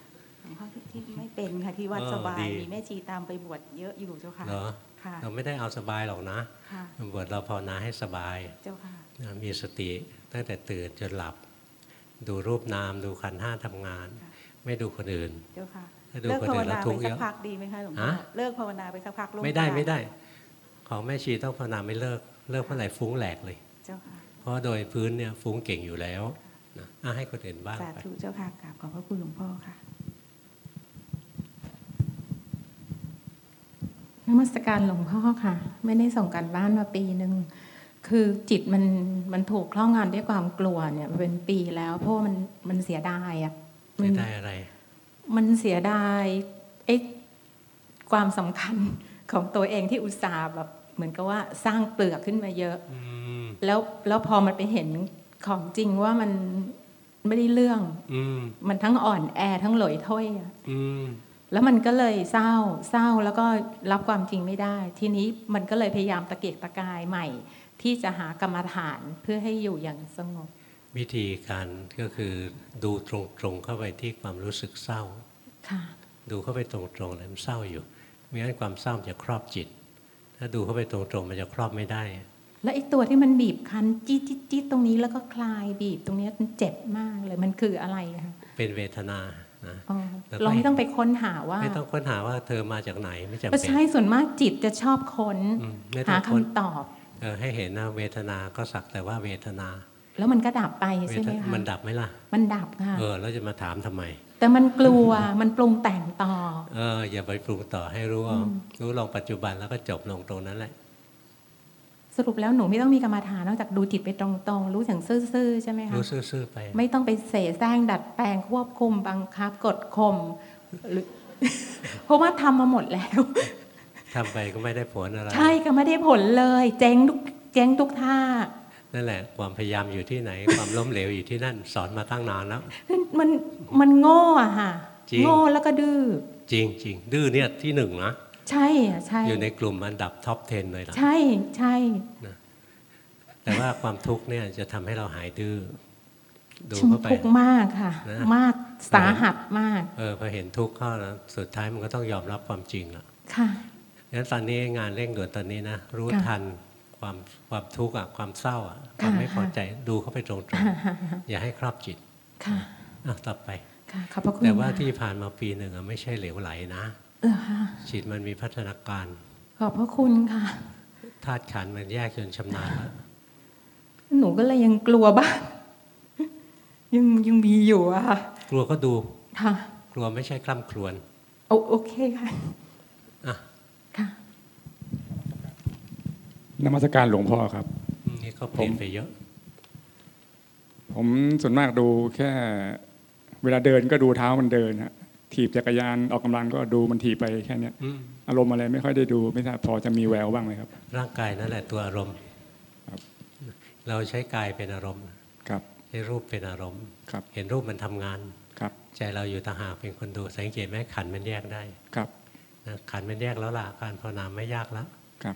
เป็นค่ะที่วัดเออสบาย ดี มีแม่ชีตามไปบวชเยอะอยู่เจ้าค่ะ เหรอค่ะ เราไม่ได้เอาสบายหรอกนะค่ะ บวชเราภาวนาให้สบายเจ้าค่ะ นะมีสติตั้งแต่ตื่นจนหลับ ดูรูปนามดูขันธ์ห้าทำงาน ค่ะ ไม่ดูคนอื่น เจ้าค่ะ ถ้าดูเลิกคนภาอื่วนแล้วนาทุไปกข์เยสักอะพักดีไหมคะหลวงพ่อ ฮะ เลิกภาวนาไปสักพักลงไม่ได้ตาไม่ได้ ของแม่ชีต้องภาวนาไม่เลิกเลิกเมื่อไหร่ฟุ้งแหลกเลย เจ้าค่ะ เพราะโดยพื้นเนี่ยฟุ้งเก่งอยู่แล้วนะอะให้คนอื่นบ้างสาไป ธุเจ้าค่ะกราบขอบพระคุณหลวงพ่อค่ะ นมัสการหลวงพ่อค่ะ ไม่ได้ส่งกันบ้านมาปีหนึ่งคือจิตมันมันถูกคล้องงานด้วยความกลัวเนี่ยมาเป็นปีแล้ว เพราะว่ามันมันเสียดายอะมัไม่นได้อะไร มันเสียดายไอ้ความสำคัญของตัวเองที่อุตส่าห์แบบเหมือนกับว่าสร้างเปลือกขึ้นมาเยอะอืมแล้วแล้วพอมันไปเห็นของจริงว่ามันไม่ได้เรื่อง อืมมันทั้งอ่อนแอทั้งหลอยถ้อยอะอืม แล้วมันก็เลยเศร้าเศร้าแล้วก็รับความจริงไม่ได้ ทีนี้มันก็เลยพยายามตะเกียกตะกายใหม่ ที่จะหากรรมฐานเพื่อให้อยู่อย่างสงบ วิธีการก็คือดูตรงๆเข้าไปที่ความรู้สึกเศร้าค่ะดูเข้าไปตรงๆเลยมันเศร้าอยู่ไม่งั้นความเศร้ามันจะครอบจิต ถ้าดูเข้าไปตรงๆมันจะครอบไม่ได้ แล้วไอ้ตัวที่มันบีบคั้นจี๊ดจี๊ดจี๊ดตรงนี้แล้วก็คลายบีบตรงเนี้ยมันเจ็บมากเลยมันคืออะไรอะคะเป็นเวทนา นะอ๋อแล้วก็เราไม่ต้องไปค้นหาว่า ไม่ต้องค้นหาว่าเธอมาจากไหนไม่จำก็เป็นใช่ส่วนมากจิตจะชอบค้นอืมไม่ต้หาองคำค้นตอบเออให้เห็นนะเวทนาก็สักแต่ว่าเวทนา แล้วมันก็ดับไปเวใช่ทไหมคะมันดับไหมล่ะ มันดับค่ะเออแล้วจะมาถามทำไม แต่มันกลัวมันปรุงแต่งต่อ เอออย่าไปปรุงต่อให้รู้เอารู้ลงปัจจุบันแล้วก็จบลงตรงนั้นแหละ สรุปแล้วหนูไม่ต้องมีกรรมฐานนอกจากดูจิตไปตรงๆ รู้อย่างซื่อๆใช่ไหมคะรู้ซื่อๆไป ไม่ต้องไปเสแสร้งดัดแปลงควบคุมบังคับกดข่มหรือเพราะว่าทำมาหมดแล้วทำไปก็ไม่ได้ผลอะไร ใช่ก็ไม่ได้ผลเลย เจ๊งทุกเจ๊งทุกท่านั่นแหละ ความพยายามอยู่ที่ไหน ความล้มเหลวอยู่ที่นั่น สอนมาตั้งนานแล้ว มันมันโง่อะค่ะจริงโง่แล้วก็ดื้อจริงจริงดื้อเนี่ยที่หนึ่งนะ ใช่อะใช่อยู่ในกลุ่มอันดับท็อป 10 เลยล่ะใช่ใช่แต่ว่าความทุกข์เนี่ยจะทำให้เราหายดื้อดูฉันเข้าไปทุกข์มากค่ะนะมากสาหัสมาก เออพอเห็นทุกข์เข้าแล้วสุดท้ายมันก็ต้องยอมรับความจริงละค่ะงั้นตอนนี้งานเร่งด่วนตอนนี้นะรู้ค่ะทันความความทุกข์อะความเศร้าอะคค่ะวามไม่พอใจดูเข้าไปตรงๆอย่าให้ครอบจิต ค่ะอะต่อไปค่ะขอบพระคุณแต่ว่าค่ะที่ผ่านมาปีหนึ่งอะไม่ใช่เหลวไหลนะเออค่ะ จิตมันมีพัฒนาการ ขอบพระคุณค่ะธาตุขันธ์มันแยกจนชำนาญแล้วหนูก็เลยยังกลัวบ้างยังยังมีอยู่อะค่ะกลัวก็ดูค่ะกลัวไม่ใช่คล่ำครวญโอโอเคค่ะอะค่ะนมัสการหลวงพ่อครับนี่ก็เปลี่ยนผมไปเยอะ ผมส่วนมากดูแค่ เวลาเดินก็ดูเท้ามันเดินฮะ ถีบจักรยานออกกำลังก็ดูมันถีบไปแค่เนี้ยอืมอารมณ์อะไรไม่ค่อยได้ดูไม่ทราบพอจะมีแววบ้างไหมครับ ร่างกายนั่นแหละตัวอารมณ์ครับเราใช้กายเป็นอารมณ์ครับใช้รูปเป็นอารมณ์ครับเห็นรูปมันทำงานครับใจเราอยู่ต่างหากเป็นคนดูสังเกตไหมขันธ์มันแยกได้ครับนะขันธ์มันแยกแล้วล่ะการภาวนาไม่ยากแล้วครับ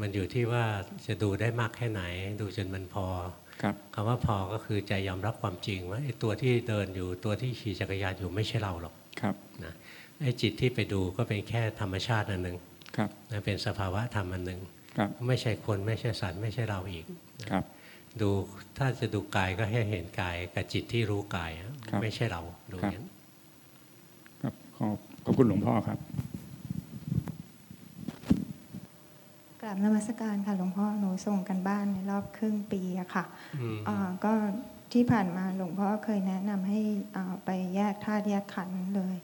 มันอยู่ที่ว่าจะดูได้มากแค่ไหน ดูจนมันพอครับคำว่าพอก็คือใจยอมรับความจริงว่าไอ้ตัวที่เดินอยู่ตัวที่ขี่จักรยานอยู่ไม่ใช่เราหรอก ครับนะไอ้จิตที่ไปดูก็เป็นแค่ธรรมชาติอันหนึ่งครับนะเป็นสภาวะธรรมอันหนึ่งครับไม่ใช่คนไม่ใช่สัตว์ไม่ใช่เราอีกครับ ดูถ้าจะดูกายก็ให้เห็นกายกับจิตที่รู้กายอะครับไม่ใช่เราดูอย่างนั้นครับขอบขอบคุณหลวงพ่อครับกราบนมัสการค่ะหลวงพ่อหนูส่งกันบ้านในรอบครึ่งปีอะค่ะอืมอ่าก็ ที่ผ่านมาหลวงพ่อเคยแนะนำให้ไปแยกธาตุแยกขันธ์เลย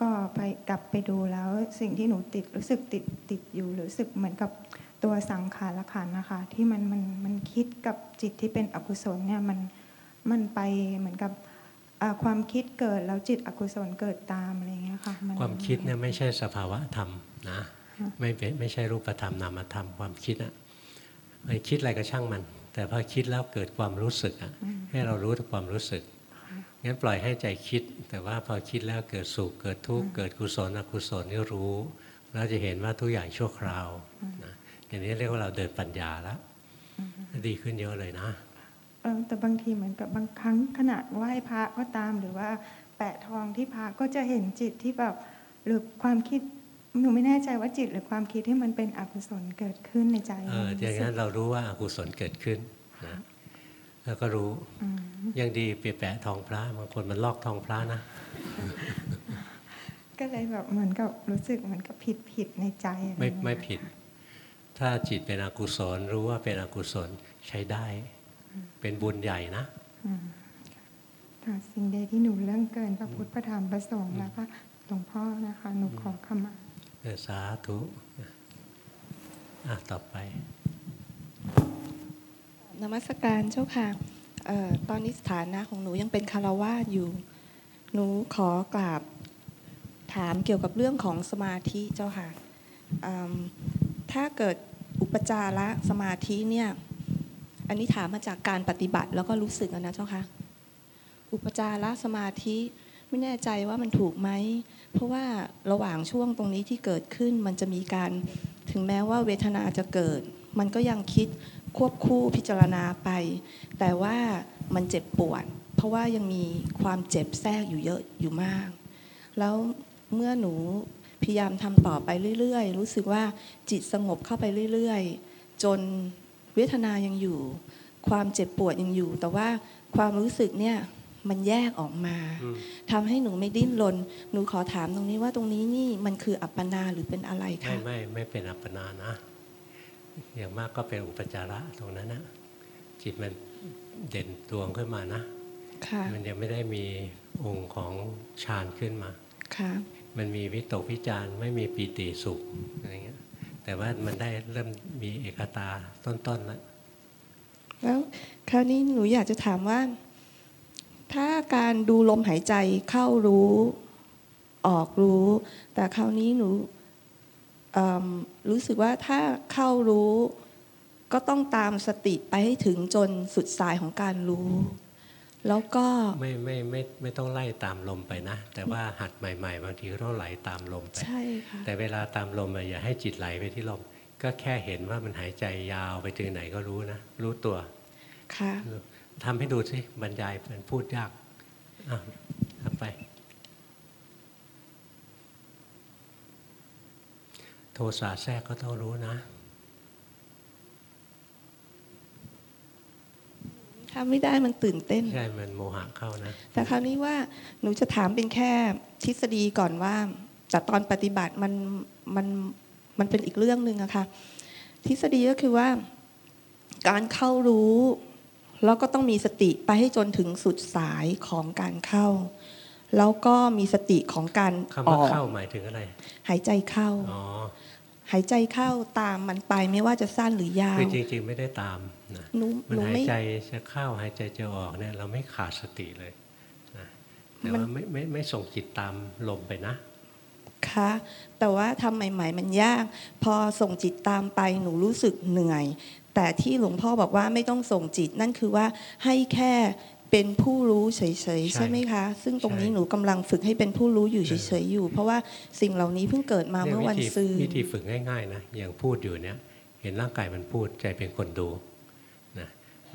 ก็ไปกลับไปดูแล้วสิ่งที่หนูติดรู้สึกติดติดอยู่รู้สึกเหมือนกับตัวสังขารขันธ์นะคะ ที่มันมันมันคิดกับจิตที่เป็นอกุศลเนี่ยมันมันไปเหมือนกับความคิดเกิดแล้วจิตอกุศลเกิดตามอะไรเงี้ยค่ะความคิดเนี่ยไม่ใช่สภาวะธรรมนะไม่เป็นไม่ใช่รูปธรรมนามธรรมความคิดอะมันคิดอะไรก็ช่างมัน แต่พอคิดแล้วเกิดความรู้สึกอะให้เรารู้ถึงความรู้สึกงั้นปล่อยให้ใจคิด แต่ว่าพอคิดแล้วเกิดสุขเกิดทุกข์เกิดกุศลอกุศลนี่รู้แล้วจะเห็นว่าทุกอย่างชั่วคราวนะอย่างนี้เรียกว่าเราเดินปัญญาแล้วดีขึ้นเยอะเลยนะเออแต่บางทีเหมือนกับบางครั้งขณะไหว้พระก็ตามหรือว่าแปะทองที่พระก็จะเห็นจิตที่แบบหรือความคิด หนูไม่แน่ใจว่าจิตหรือความคิดที่มันเป็นอกุศลเกิดขึ้นในใจเอออย่างนั้นเรารู้ว่าอากุศลเกิดขึ้นนะแล้วก็รู้อืมยังดีไปแปะทองพระบางคนมันลอกทองพระนะ ก็เลยแบบเหมือนกับรู้สึกเหมือนกับผิดผิดในใจอะรไม่อย่างเงี้ยไม่ผิด ถ้าจิตเป็นอกุศลรู้ว่าเป็นอกุศลใช้ได้ เป็นบุญใหญ่นะอืมค่ะสิ่งใดที่หนูเรื่องเกินพระพุทธพระธรรมพระสงฆ์แล้วก็หลวงพ่อนะคะ หนูขอขมาเออ สาธุอะต่อไป นมัสการเจ้าค่ะออตอนนี้สถานะของหนูยังเป็นคารวาสอยู่ หนูขอกราบถามเกี่ยวกับเรื่องของสมาธิเจ้าค่ะถ้าเกิดอุปจาระสมาธิเนี่ย อันนี้ถามมาจากการปฏิบัติแล้วก็รู้สึกนะเจ้าค่ะ อุปจาระสมาธิไม่แน่ใจว่ามันถูกไหม เพราะว่าระหว่างช่วงตรงนี้ที่เกิดขึ้นมันจะมีการถึงแม้ว่าเวทนาจะเกิด มันก็ยังคิดควบคู่พิจารณาไป แต่ว่ามันเจ็บปวด เพราะว่ายังมีความเจ็บแทรกอยู่เยอะอยู่มาก แล้วเมื่อหนูพยายามทำต่อไปเรื่อยๆ รู้สึกว่าจิตสงบเข้าไปเรื่อยๆ จนเวทนายังอยู่ ความเจ็บปวดยังอยู่ แต่ว่าความรู้สึกเนี่ย มันแยกออกมาอืมทำให้หนูไม่ดิ้นรนหนูขอถามตรงนี้ว่าตรงนี้นี่มันคืออัปปนาหรือเป็นอะไรไม่คะไม่ไม่เป็นอัปปนานะ อย่างมากก็เป็นอุปจาระตรงนั้นนะจิตมันเด่นดวงขึ้นมานะค่ะมันยังไม่ได้มีองค์ของฌานขึ้นมาค่ะมันมีวิตกวิจารณ์ไม่มีปีติสุขอะไรเงี้ย แต่ว่ามันได้เริ่มมีเอกตาต้นๆแล้วแล้วคราวนี้หนูอยากจะถามว่า ถ้าการดูลมหายใจเข้ารู้ออกรู้ แต่คราวนี้หนูเอิ่มรู้สึกว่าถ้าเข้ารู้ก็ต้องตามสติไปให้ถึงจนสุดสายของการรู้ แล้วก็ไม่ไม่ไม่ไม่ต้องไล่ตามลมไปนะ แต่ว่าหัดใหม่ ๆ บางทีก็ต้องไหลตามลมไปใช่ค่ะแต่เวลาตามลมอะอย่าให้จิตไหลไปที่ลม ก็แค่เห็นว่ามันหายใจยาวไปถึงไหนก็รู้นะ รู้ตัวค่ะ ทำให้ดูสิบรรยายมันพูดยากอะทำไป โทสะแทรกก็ต้องรู้นะทำไม่ได้มันตื่นเต้น ใช่ มันโมหะเข้านะ แต่คราวนี้ว่าหนูจะถามเป็นแค่ทฤษฎีก่อนว่า แต่ตอนปฏิบัติมันมันมันเป็นอีกเรื่องหนึ่งอะค่ะทฤษฎีก็คือว่า การเข้ารู้ แล้วก็ต้องมีสติไปให้จนถึงสุดสายของการเข้า แล้วก็มีสติของการคำอว่าอกเข้าหมายถึงอะไร หายใจเข้าอ๋อหายใจเข้าตามมันไปไม่ว่าจะสั้นหรือยาวคือจริงๆไม่ได้ตามนะหนูมันหนูหายไม่ใจจะเข้าหายใจจะออกเนี่ยเราไม่ขาดสติเลยนะแต่มันว่าไม่ไม่ไม่ส่งจิตตามลมไปนะคะแต่ว่าทำใหม่ ๆ มันยาก พอส่งจิตตามไปหนูรู้สึกเหนื่อย แต่ที่หลวงพ่อบอกว่าไม่ต้องส่งจิต นั่นคือว่าให้แค่เป็นผู้รู้เฉยใช่ๆใช่ไหมคะ ซึ่งตรงนี้ใช่หนูกำลังฝึกให้เป็นผู้รู้อยู่เฉยๆอยู่ เพราะว่าสิ่งเหล่านี้เพิ่งเกิดมาเมื่อวันยซืนวิธีฝึกง่ายๆนะอย่างพูดอยู่เนี่ยเห็นร่างกายมันพูดใจเป็นคนดูนะ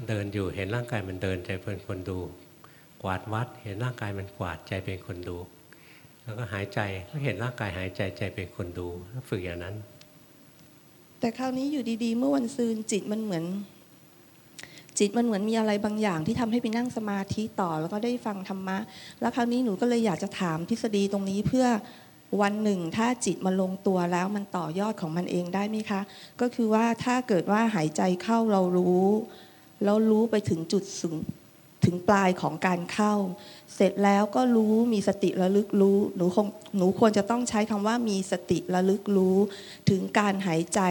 เดินอยู่เห็นร่างกายมันเดินใจเป็นคนดู กวาดวัด เห็นร่างกายมันกวาดใจเป็นคนดู แล้วก็หายใจก็เห็นร่างกายหายใจใจเป็นคนดูแล้วฝึกอย่างนั้น แต่คราวนี้อยู่ดีๆ เมื่อวันซืนจิตมันเหมือน จิตมันเหมือนมีอะไรบางอย่าง ที่ทำให้ไปนั่งสมาธิต่อแล้วก็ได้ฟังธรรมะ แล้วคราวนี้หนูก็เลยอยากจะถามทฤษฎีตรงนี้เพื่อวันหนึ่งถ้าจิตมันลงตัวแล้วมันต่อยอดของมันเองได้ไหมคะ ก็คือว่าถ้าเกิดว่าหายใจเข้าเรารู้แล้วรู้ไปถึงจุดสูงถึงปลายของการเข้า เสร็จแล้วก็รู้มีสติระลึกรู้หนูคงหนูควรจะต้องใช้คำว่ามีสติระลึกรู้ ถึงการหายใจ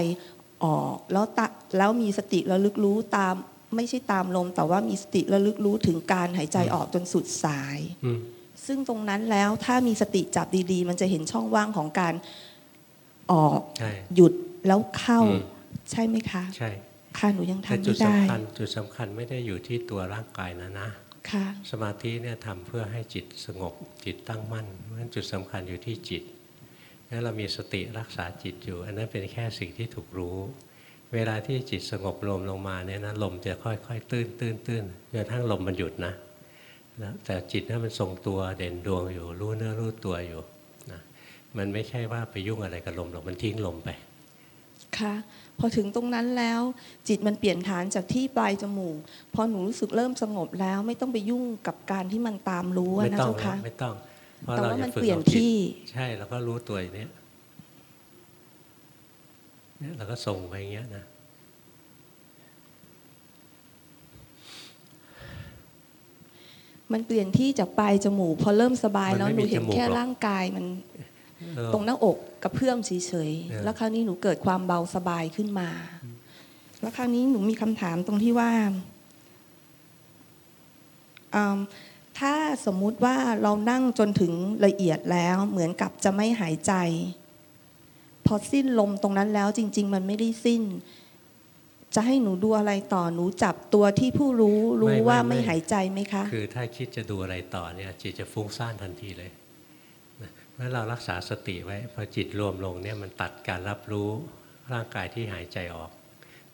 ออกแล้วตะแล้วมีสติระลึกรู้ตามไม่ใช่ตามลม แต่ว่ามีสติระลึกรู้ถึงการหายใจออกจนสุดสายอืมซึ่งตรงนั้นแล้วถ้ามีสติจับดีๆ มันจะเห็นช่องว่างของการออกใช่หยุดแล้วเข้าอืมใช่ไหมคะ ใช่ค่ะหนูยังแต่ทำจุดไม่ได้สำคัญจุดสำคัญไม่ได้อยู่ที่ตัวร่างกายนะนะค่ะ สมาธิเนี่ยทำเพื่อให้จิตสงบจิตตั้งมั่นเพราะฉะนั้นจุดสำคัญอยู่ที่จิตงั้นเรามีสติรักษาจิตอยู่ อันนั้นเป็นแค่สิ่งที่ถูกรู้ เวลาที่จิตสงบลมลงมาเนี่ยนะลมจะค่อยๆ ตื้นตื้นตื้นจนกระทั่งลมมันหยุดนะนะแต่จิตนั้นมันทรงตัวเด่นดวงอยู่ รู้เนื้อรู้ตัวอยู่นะมันไม่ใช่ว่าไปยุ่งอะไรกับลมหรอกมันทิ้งลมไปค่ะ พอถึงตรงนั้นแล้ว จิตมันเปลี่ยนฐานจากที่ปลายจมูกพอหนูรู้สึกเริ่มสงบแล้ว ไม่ต้องไปยุ่งกับการที่มันตามรู้อะไม่นะต้องเจ้านะค่ะไม่ต้องเพราะแต่เราว่าจะมันฝึกเปลี่ยนอาจิตที่ ใช่แล้วก็รู้ตัวอย่างเนี้ยเนี่ยเราก็ส่งไปอย่างเงี้ยนะมันเปลี่ยนที่จากปลายจมูก พอเริ่มสบายแล้วมันหไม่นูมีเห็นจมูกแค่หรอกร่างกายมันเออตรงหน้าอก กระเพื่อมเฉยเออๆแล้วคราวนี้หนูเกิดความเบาสบายขึ้นมา แล้วคราวนี้หนูมีคำถามตรงที่ว่าอืมถ้าสมมุติว่าเรานั่งจนถึงละเอียดแล้วเหมือนกับจะไม่หายใจ พอสิ้นลมตรงนั้นแล้วจริง ๆ มันไม่ได้สิ้น จะให้หนูดูอะไรต่อหนูจับตัวที่ผู้รู้รู้ว่าไม่หายใจไหมคะ คือถ้าคิดจะดูอะไรต่อเนี่ยจิตจะฟุ้งซ่านทันทีเลย นะเพราะเรารักษาสติไว้พอจิตรวมลงเนี่ยมันตัดการรับรู้ร่างกายที่หายใจออก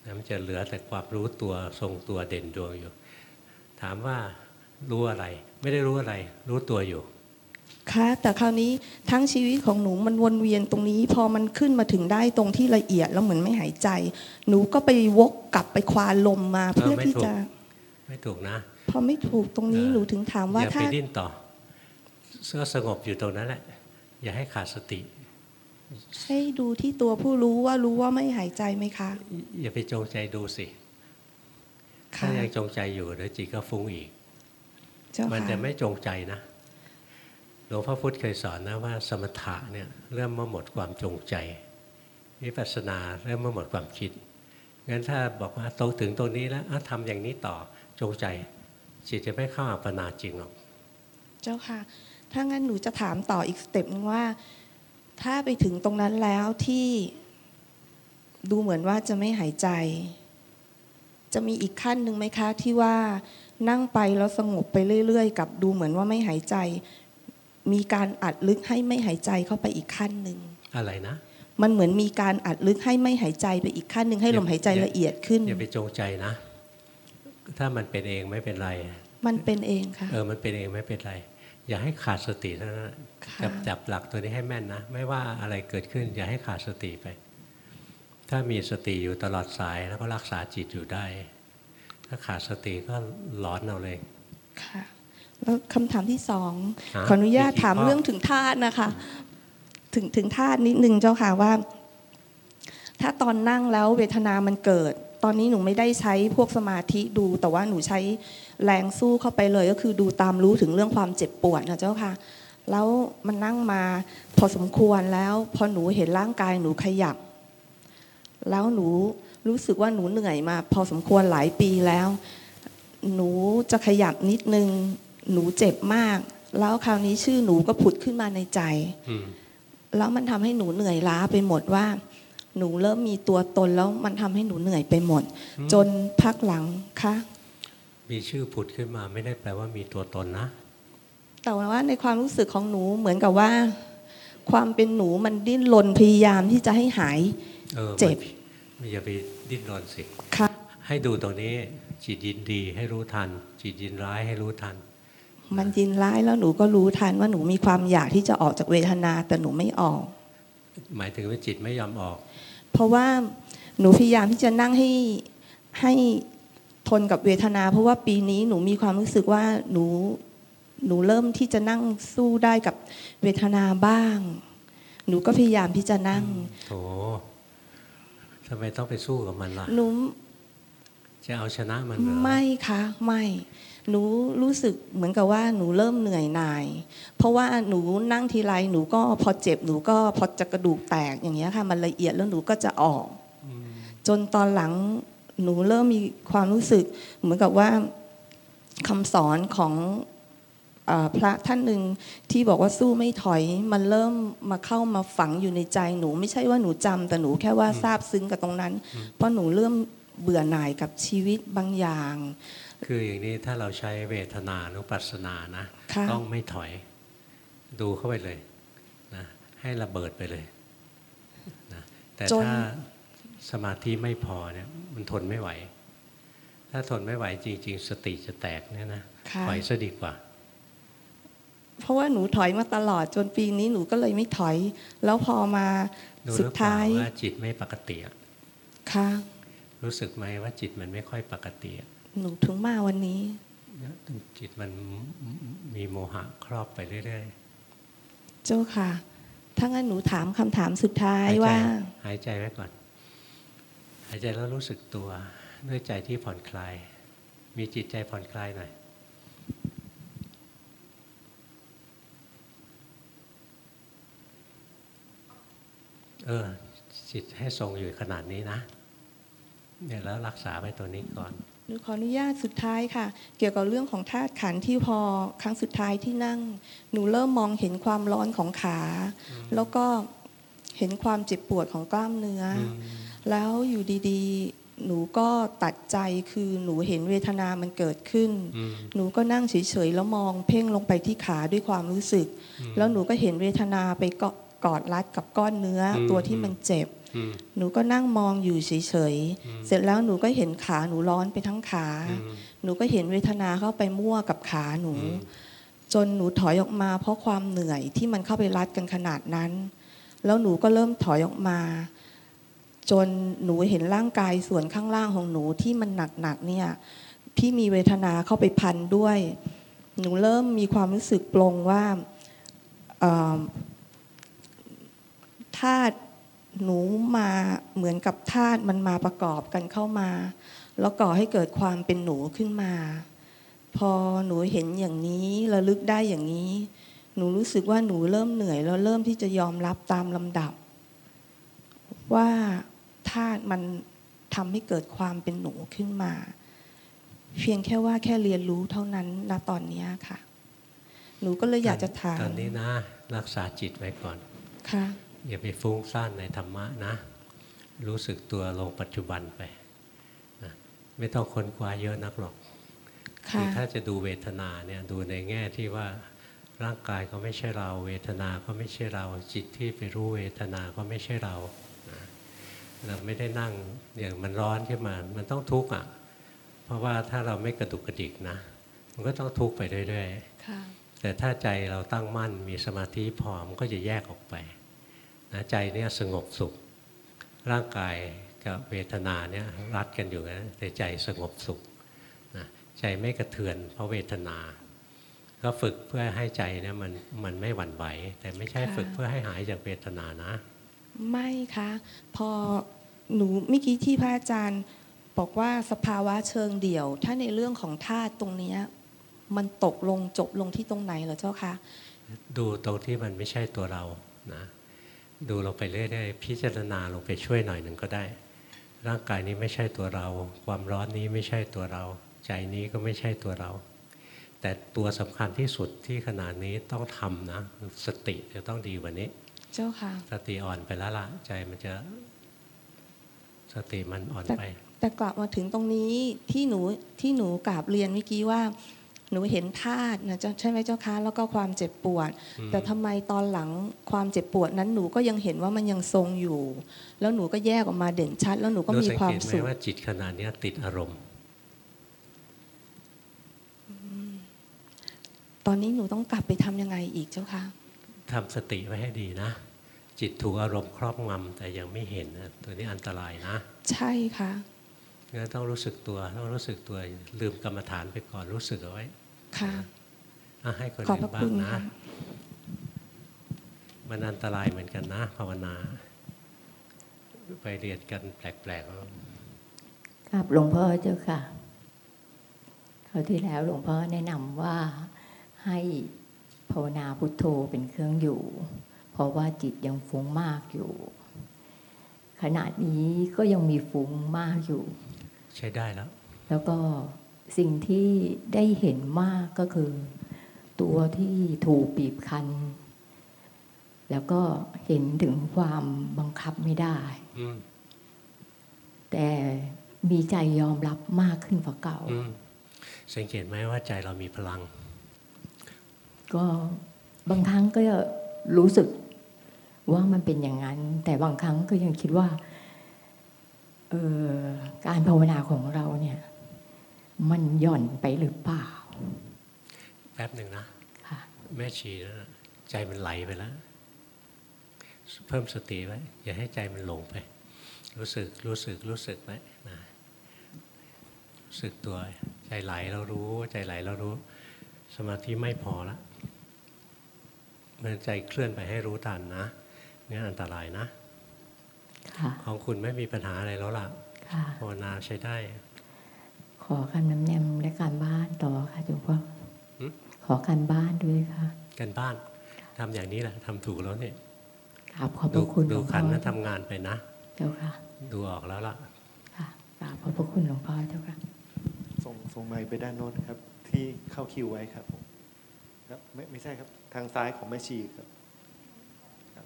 นะมันจะเหลือแต่ความรู้ตัวทรงตัวเด่นดวงอยู่ ถามว่ารู้อะไร ไม่ได้รู้อะไร รู้ตัวอยู่ค่ะแต่คราวนี้ทั้งชีวิตของหนูมันวนเวียนตรงนี้ พอมันขึ้นมาถึงได้ตรงที่ละเอียดแล้วเหมือนไม่หายใจ หนูก็ไปวกกลับไปควานลมมาเพื่อไม่ที่ถูกจะ ไม่ถูกนะ พอไม่ถูกตรงนี้เออหนูถึงถามว่าอย่าถ้าไปดิ้นต่อก็สงบอยู่ตรงนั้นแหละ อย่าให้ขาดสติ ให้ดูที่ตัวผู้รู้ว่ารู้ว่าไม่หายใจไหมคะ อย่าไปจงใจดูสิ ถ้าค่ะยังจงใจอยู่เดี๋ยวจิตก็ฟุ้งอีกเจ้ามันค่ะจะไม่จงใจนะหลวงพ่อพุธเคยสอนนะว่าสมถะเนี่ยเริ่มเมื่อหมดความจงใจวิปัสสนาเริ่มเมื่อหมดความคิดงั้นถ้าบอกว่าตรงถึงตรงนี้แล้วอะทำอย่างนี้ต่อจงใจจิตจะไม่เข้าอัปปนาจริงหรอก เจ้าค่ะ ถ้างั้นหนูจะถามต่ออีกสเต็ปหนึงว่า ถ้าไปถึงตรงนั้นแล้วที่ดูเหมือนว่าจะไม่หายใจ จะมีอีกขั้นหนึ่งไหมคะ ที่ว่านั่งไปแล้วสงบไปเรื่อยๆ กับดูเหมือนว่าไม่หายใจ มีการอัดลึกให้ไม่หายใจเข้าไปอีกขั้นหนึ่งอะไรนะ มันเหมือนมีการอัดลึกให้ไม่หายใจไปอีกขั้นหนึ่งให้ลมหายใจละเอียดขึ้นอย่าไปจงใจนะ ถ้ามันเป็นเองไม่เป็นไร มันเป็นเองค่ะเออมันเป็นเองไม่เป็นไร อย่าให้ขาดสติเท่านั้นค่ะจับจับหลักตัวนี้ให้แม่นนะ ไม่ว่าอะไรเกิดขึ้น อย่าให้ขาดสติไป ถ้ามีสติอยู่ตลอดสายแล้วก็รักษาจิตอยู่ได้ ถ้าขาดสติก็หลอนเอาเลยค่ะแล้วคำถามที่สองฮะขออนุญาตมีกี่ถามข้อเรื่องถึงธาตุนะคะ ถึงถึงธาตุนิดนึงเจ้าค่ะว่า ถ้าตอนนั่งแล้วเวทนามันเกิด ตอนนี้หนูไม่ได้ใช้พวกสมาธิดู แต่ว่าหนูใช้ แรงสู้เข้าไปเลยก็คือดูตามรู้ถึงเรื่องความเจ็บปวดนะเจ้าค่ะ แล้วมันนั่งมาพอสมควรแล้ว พอหนูเห็นร่างกายหนูขยับ แล้วหนูรู้สึกว่าหนูเหนื่อยมา พอสมควรหลายปีแล้ว หนูจะขยับนิดนึง หนูเจ็บมาก แล้วคราวนี้ชื่อหนูก็ผุดขึ้นมาในใจอืมแล้วมันทำให้หนูเหนื่อยล้าไปหมดว่า หนูเริ่มมีตัวตนแล้วมันทำให้หนูเหนื่อยไปหมดอืมจนพักหลังคะ มีชื่อผุดขึ้นมาไม่ได้แปลว่ามีตัวตนนะ แต่ว่าในความรู้สึกของหนูเหมือนกับว่า ความเป็นหนูมันดิ้นรนพยายามที่จะให้หายเออเจ็บมันอย่าไปดิ้นรนสิค่ะให้ดูตรงนี้จิตยินดีให้รู้ทัน จิตยินร้ายให้รู้ทัน มันยินร้ายแล้วหนูก็รู้ทันว่าหนูมีความอยากที่จะออกจากเวทนา แต่หนูไม่ออก หมายถึงว่าจิตไม่ยอมออก เพราะว่าหนูพยายามที่จะนั่งให้ให้ ทนกับเวทนา เพราะว่าปีนี้หนูมีความรู้สึกว่าหนูหนูเริ่มที่จะนั่งสู้ได้กับเวทนาบ้าง หนูก็พยายามที่จะนั่งโถทำไมต้องไปสู้กับมันล่ะหนูจะเอาชนะมันเหรอไม่คะไม่หนูรู้สึกเหมือนกับว่าหนูเริ่มเหนื่อยหน่าย เพราะว่าหนูนั่งทีไรหนูก็พอเจ็บหนูก็พอจะกระดูกแตกอย่างเงี้ยค่ะ มันละเอียดแล้วหนูก็จะออกอืมจนตอนหลัง หนูเริ่มมีความรู้สึกเหมือนกับว่าคำสอนของเออพระท่านหนึ่งที่บอกว่าสู้ไม่ถอย มันเริ่มมาเข้ามาฝังอยู่ในใจหนู ไม่ใช่ว่าหนูจำแต่หนูแค่ว่าซาบซึ้งกับตรงนั้น เพราะหนูเริ่มเบื่อหน่ายกับชีวิตบางอย่าง คืออย่างนี้ถ้าเราใช้เวทนานุปัสสนานะค่ะต้องไม่ถอยดูเข้าไปเลยนะให้ระเบิดไปเลยนะแต่จนถ้า สมาธิไม่พอเนี่ยมันทนไม่ไหว ถ้าทนไม่ไหวจริง ๆ สติจะแตกเนี่ยนะค่ะถอยซะดีกว่า เพราะว่าหนูถอยมาตลอดจนปีนี้หนูก็เลยไม่ถอย แล้วพอมาดูหสุรืดอเปล่าท้ายว่าจิตไม่ปกติอะค่ะรู้สึกไหมว่าจิตมันไม่ค่อยปกติอะหนูถึงมาวันนี้จิตมันมีโมหะครอบไปเรื่อยเจ้าค่ะ ถ้างั้นหนูถามคำถามสุดท้าๆยหายใจว่า หายใจไว้ก่อน หายใจแล้วรู้สึกตัวด้วยใจที่ผ่อนคลาย มีจิตใจผ่อนคลายหน่อยเออจิตให้ทรงอยู่ขนาดนี้นะเนี่ยแล้วรักษาไว้ตัวนี้ก่อนหนูขออนุญาตสุดท้ายค่ะ เกี่ยวกับเรื่องของธาตุขันธ์ที่พอครั้งสุดท้ายที่นั่ง หนูเริ่มมองเห็นความร้อนของขา แล้วก็เห็นความเจ็บปวดของกล้ามเนื้ออม แล้วอยู่ดีๆ หนูก็ตัดใจคือหนูเห็นเวทนามันเกิดขึ้นอืมหนูก็นั่งเฉยๆแล้วมองเพ่งลงไปที่ขาด้วยความรู้สึกอืมแล้วหนูก็เห็นเวทนาไปเกาะกอดรัดกับก้อนเนื้ออมตัวที่มันเจ็บอืมหนูก็นั่งมองอยู่เฉยอืมๆเสร็จแล้วหนูก็เห็นขาหนูร้อนไปทั้งขาอืมหนูก็เห็นเวทนาเข้าไปมั่วกับขาหนูอืมจนหนูถอยออกมาเพราะความเหนื่อยที่มันเข้าไปรัดกันขนาดนั้น แล้วหนูก็เริ่มถอยออกมา จนหนูเห็นร่างกายส่วนข้างล่างของหนูที่มันหนักๆเนี่ยที่มีเวทนาเข้าไปพันด้วย หนูเริ่มมีความรู้สึกปลงว่าเอ่อธาตุหนูมาเหมือนกับธาตุมันมาประกอบกันเข้ามา แล้วก่อให้เกิดความเป็นหนูขึ้นมา พอหนูเห็นอย่างนี้ระลึกได้อย่างนี้ หนูรู้สึกว่าหนูเริ่มเหนื่อยแล้วเริ่มที่จะยอมรับตามลำดับ ว่า ธาตุมันทำให้เกิดความเป็นหนูขึ้นมา เพียงแค่ว่าแค่เรียนรู้เท่านั้นณตอนเนี้ยค่ะ หนูก็เลยอยากจะถามตอนนี้นะ รักษาจิตไว้ก่อนค่ะอย่าไปฟุ้งซ่านในธรรมะนะ รู้สึกตัวลงปัจจุบันไปนะไม่ต้องค้นคว้าเยอะนักหรอกค่ะถ้าจะดูเวทนาเนี่ยดูในแง่ที่ว่าร่างกายก็ไม่ใช่เรา เวทนาก็ไม่ใช่เรา จิตที่ไปรู้เวทนาก็ไม่ใช่เรานะ เราไม่ได้นั่งอย่างมันร้อนขึ้นมา มันต้องทุกข์อะ เพราะว่าถ้าเราไม่กระดุกกระดิกนะ มันก็ต้องทุกข์ไปเรื่อยๆค่ะแต่ถ้าใจเราตั้งมั่นมีสมาธิพอมันก็จะแยกออกไปนะใจเนี่ยสงบสุข ร่างกายกับเวทนาเนี่ยรัดกันอยู่นะแต่ใจสงบสุขนะใจไม่กระเทือนเพราะเวทนา ก็ฝึกเพื่อให้ใจเนี่ยมันมันไม่หวั่นไหว แต่ไม่ใช่ค่ะฝึกเพื่อให้หายจากเวทนานะ ไม่คะพอหนูเมื่อกี้ที่พระอาจารย์บอกว่าสภาวะเชิงเดี่ยว ถ้าในเรื่องของธาตุตรงนี้มันตกลงจบลงที่ตรงไหนเหรอเจ้าคะดูตรงที่มันไม่ใช่ตัวเรานะดูลงไปเรื่อยๆพิจารณาลงไปช่วยหน่อยหนึ่งก็ได้ ร่างกายนี้ไม่ใช่ตัวเรา ความร้อนนี้ไม่ใช่ตัวเรา ใจนี้ก็ไม่ใช่ตัวเรา แต่ตัวสำคัญที่สุดที่ขนาดนี้ต้องทำนะสติจะต้องดีกว่านี้ เจ้าค่ะ สติอ่อนไปแล้วล่ะ ใจมันจะสติมันอ่อนแต่ไป แต่กลับมาถึงตรงนี้ที่หนูที่หนูกราบเรียนเมื่อกี้ว่า หนูเห็นธาตุนะเจ้าใช่ไหมเจ้าคะแล้วก็ความเจ็บปวดอืมแต่ทำไมตอนหลังความเจ็บปวดนั้นหนูก็ยังเห็นว่ามันยังทรงอยู่ แล้วหนูก็แยกออกมาเด่นชัด แล้วหนูก็รู้มีสังควาเกมตไหมสุขว่าจิตขนาดเนี้ยติดอารมณ์ ตอนนี้หนูต้องกลับไปทำยังไงอีกเจ้าคะ ทำสติไว้ให้ดีนะ จิตถูกอารมณ์ครอบงำแต่ยังไม่เห็นนะตัวนี้อันตรายนะ ใช่ค่ะงั้นต้องรู้สึกตัวต้องรู้สึกตัวลืมกรรมฐานไปก่อนรู้สึกเอาไว้ ค่ะอะให้คนขอบอื่พนระบ้าคุงณนะค่ะมันอันตรายเหมือนกันนะ ภาวนา ไปเรียนกันแปลกๆแล้วครับหลวงพ่อเจ้าค่ะคราวที่แล้วหลวงพ่อแนะนำว่าให้ ภาวนาพุทโธเป็นเครื่องอยู่ เพราะว่าจิตยังฟุ้งมากอยู่ ขณะนี้ก็ยังมีฟุ้งมากอยู่ ใช้ได้แล้ว แล้วก็สิ่งที่ได้เห็นมากก็คือ ตัวที่ถูกบีบคั้นแล้วก็เห็นถึงความบังคับไม่ได้อืมแต่มีใจยอมรับมากขึ้นกว่าเก่าอืมสังเกตไหมว่าใจเรามีพลัง ก็บางครั้งก็รู้สึกว่ามันเป็นอย่างนั้น แต่บางครั้งก็ยังคิดว่าเออการภาวนาของเราเนี่ย มันหย่อนไปหรือเปล่า แป๊บหนึ่งนะค่ะแม่ชีนะใจมันไหลไปแล้ว เพิ่มสติไว้ อย่าให้ใจมันหลงไป รู้สึกรู้สึกรู้สึกไว้นะรู้สึกตัว ใจไหลเรารู้ ใจไหลเรารู้ สมาธิไม่พอละ มันใจเคลื่อนไปให้รู้ทันนะเนี่ยอันตรายนะค่ะของคุณไม่มีปัญหาอะไรแล้วล่ะค่ะภาวนาใช้ได้ ขอคำน้ำแนมและการบ้านต่อค่ะหลวงพ่อหึขอการบ้านด้วยค่ะกันบ้านทำอย่างนี้แหละทำถูกแล้วเนี่ยกราบขอบพดูระคุณหลดูวงพ่ขัอนนั้นทำงานไปนะ เจ้าค่ะ ดูออกแล้วล่ะค่ะกราบขอบพระคุณหลวงพ่อเจ้าค่ะส่งส่งไมค์ไปด้านโน้นครับ ที่เข้าคิวไว้ครับผมครับไม่ไม่ใช่ครับ ทางซ้ายของแม่ชีครับครับ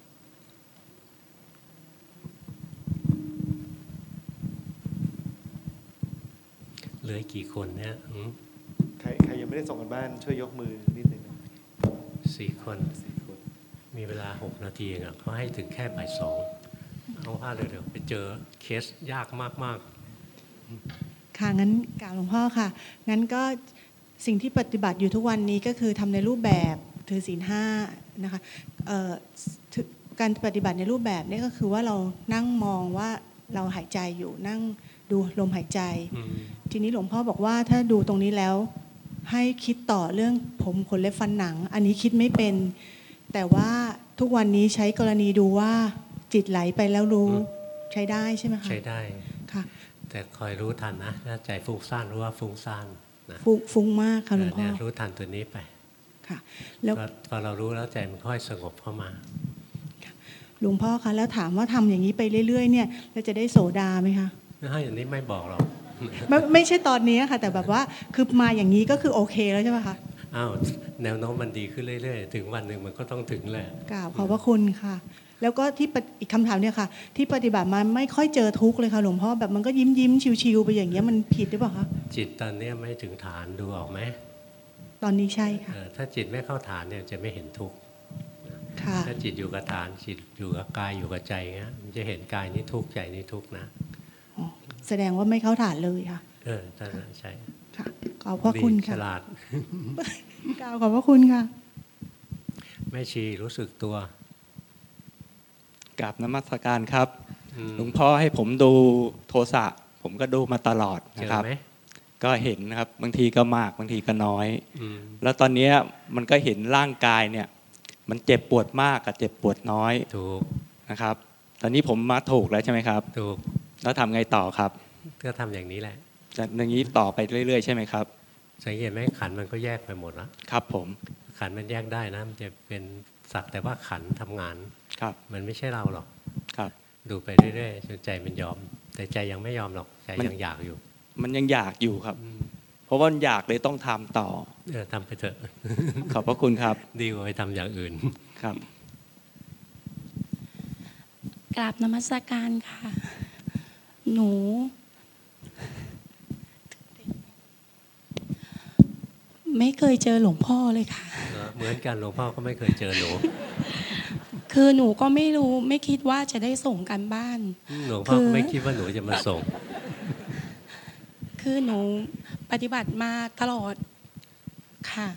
เหลือกี่คนเนี่ยหืมใครใครยังไม่ได้ส่งกันบ้านช่วยยกมือนิดหนึ่งนะสี่คน สี่คน มีเวลาหกนาทีเองอะเขาให้ถึงแค่บ่ายสองเอาว่าเร็วๆไปเจอเคสยากมากค่ะงั้นกล่าวหลวงพ่อค่ะ งั้นก็สิ่งที่ปฏิบัติอยู่ทุกวันนี้ก็คือทำในรูปแบบ ถือศีลห้านะคะเอ่อถือการปฏิบัติในรูปแบบนี้ก็คือว่าเรานั่งมองว่าเราหายใจอยู่นั่งดูลมหายใจๆอืมทีนี้หลวงพ่อบอกว่าถ้าดูตรงนี้แล้ว ให้คิดต่อเรื่องผมขนเล็บฟันหนัง อันนี้คิดไม่เป็น แต่ว่าทุกวันนี้ใช้กรณีดูว่าจิตไหลไปแล้วรู้ใช้ได้ใช่ไหมคะใช้ได้ค่ะ แต่คอยรู้ทันนะถ้าใจฟุ้งซ่านรู้ว่าฟุ้งซ่านนะฟุ้งฟุ้งมากค่ะหลวงเออพ่อเนี่ยรู้ทันตัวนี้ไป ค่ะแล้วพอพอเรารู้แล้วใจมันค่อยสงบเข้ามาหลวงพ่อคะแล้วถามว่าทำอย่างนี้ไปเรื่อย ๆ เนี่ยเราจะได้โสดาไหมคะถ้าอย่างนี้ไม่บอกหรอกไม่ไม่ใช่ตอนนี้ค่ะ แต่แบบว่าคือมาอย่างนี้ก็คือโอเคแล้วใช่ไหมคะอ้าวแนวโน้มมันดีขึ้นเรื่อย ๆ ถึงวันหนึ่งมันก็ต้องถึงแหละกราบขอบพระคุณค่ะ แล้วก็ที่ปฏิอีกคำถามเนี่ยค่ะ ที่ปฏิบัติมาไม่ค่อยเจอทุกข์เลยค่ะหลวงพ่อแบบมันก็ยิ้มยิ้มๆชิวๆไปอย่างเงี้ยมันผิดหรือเปล่าคะจิตตอนเนี้ยไม่ถึงฐานดูออกไหม ตอนนี้ใช่ค่ะเออถ้าจิตไม่เข้าฐานเนี่ยจะไม่เห็นทุกข์ค่ะถ้าจิตอยู่กับฐานจิตอยู่กับกายอยู่กับใจเงี้ยมันจะเห็นกายนี้ทุกข์ใจนี้ทุกข์นะแสดงว่าไม่เข้าฐานเลยค่ะ เออท่านนใช่ค่ะขอบพระคุณดีฉค่ะลาดกราบขอบพระคุณค่ะ แม่ชีรู้สึกตัวกราบนมัสการครับอืมหลวงพ่อให้ผมดูโทสะผมก็ดูมาตลอดเจนะอครับไหม ก็เห็นนะครับบางทีก็มากบางทีก็น้อยอืมแล้วตอนเนี้ยมันก็เห็นร่างกายเนี่ย มันเจ็บปวดมากกับเจ็บปวดน้อยถูกนะครับ ตอนนี้ผมมาถูกแล้วใช่ไหมครับ ถูกแล้วทำไงต่อครับก็ทำอย่างนี้แหละจะอย่างนี้ต่อไปเรื่อย ๆ ใช่ไหมครับสังเกตไหมขันธ์มันก็แยกไปหมดละครับ ผมขันธ์มันแยกได้นะมันจะเป็นสักแต่ว่าขันธ์ทำงานครับ มันไม่ใช่เราหรอกครับ ดูไปเรื่อยๆจนใจมันยอม แต่ใจยังไม่ยอมหรอกใจมันยังอยากอยู่ มันยังอยากอยู่ครับ เพราะว่ามันอยากเลยต้องทำต่อเออทำไปเถอะ ขอบพระคุณครับ ดีกว่าไปทำอย่างอื่นครับกราบนมัสการค่ะ หนู ไม่เคยเจอหลวงพ่อเลยค่ะ เหมือนกันหลวงพ่อก็ไม่เคยเจอหนู คือหนูก็ไม่รู้ไม่คิดว่าจะได้ส่งกันบ้าน หลวงพ่อก็ไม่คิดว่าหนูจะมาส่ง คือหนูปฏิบัติมาตลอดค่ะ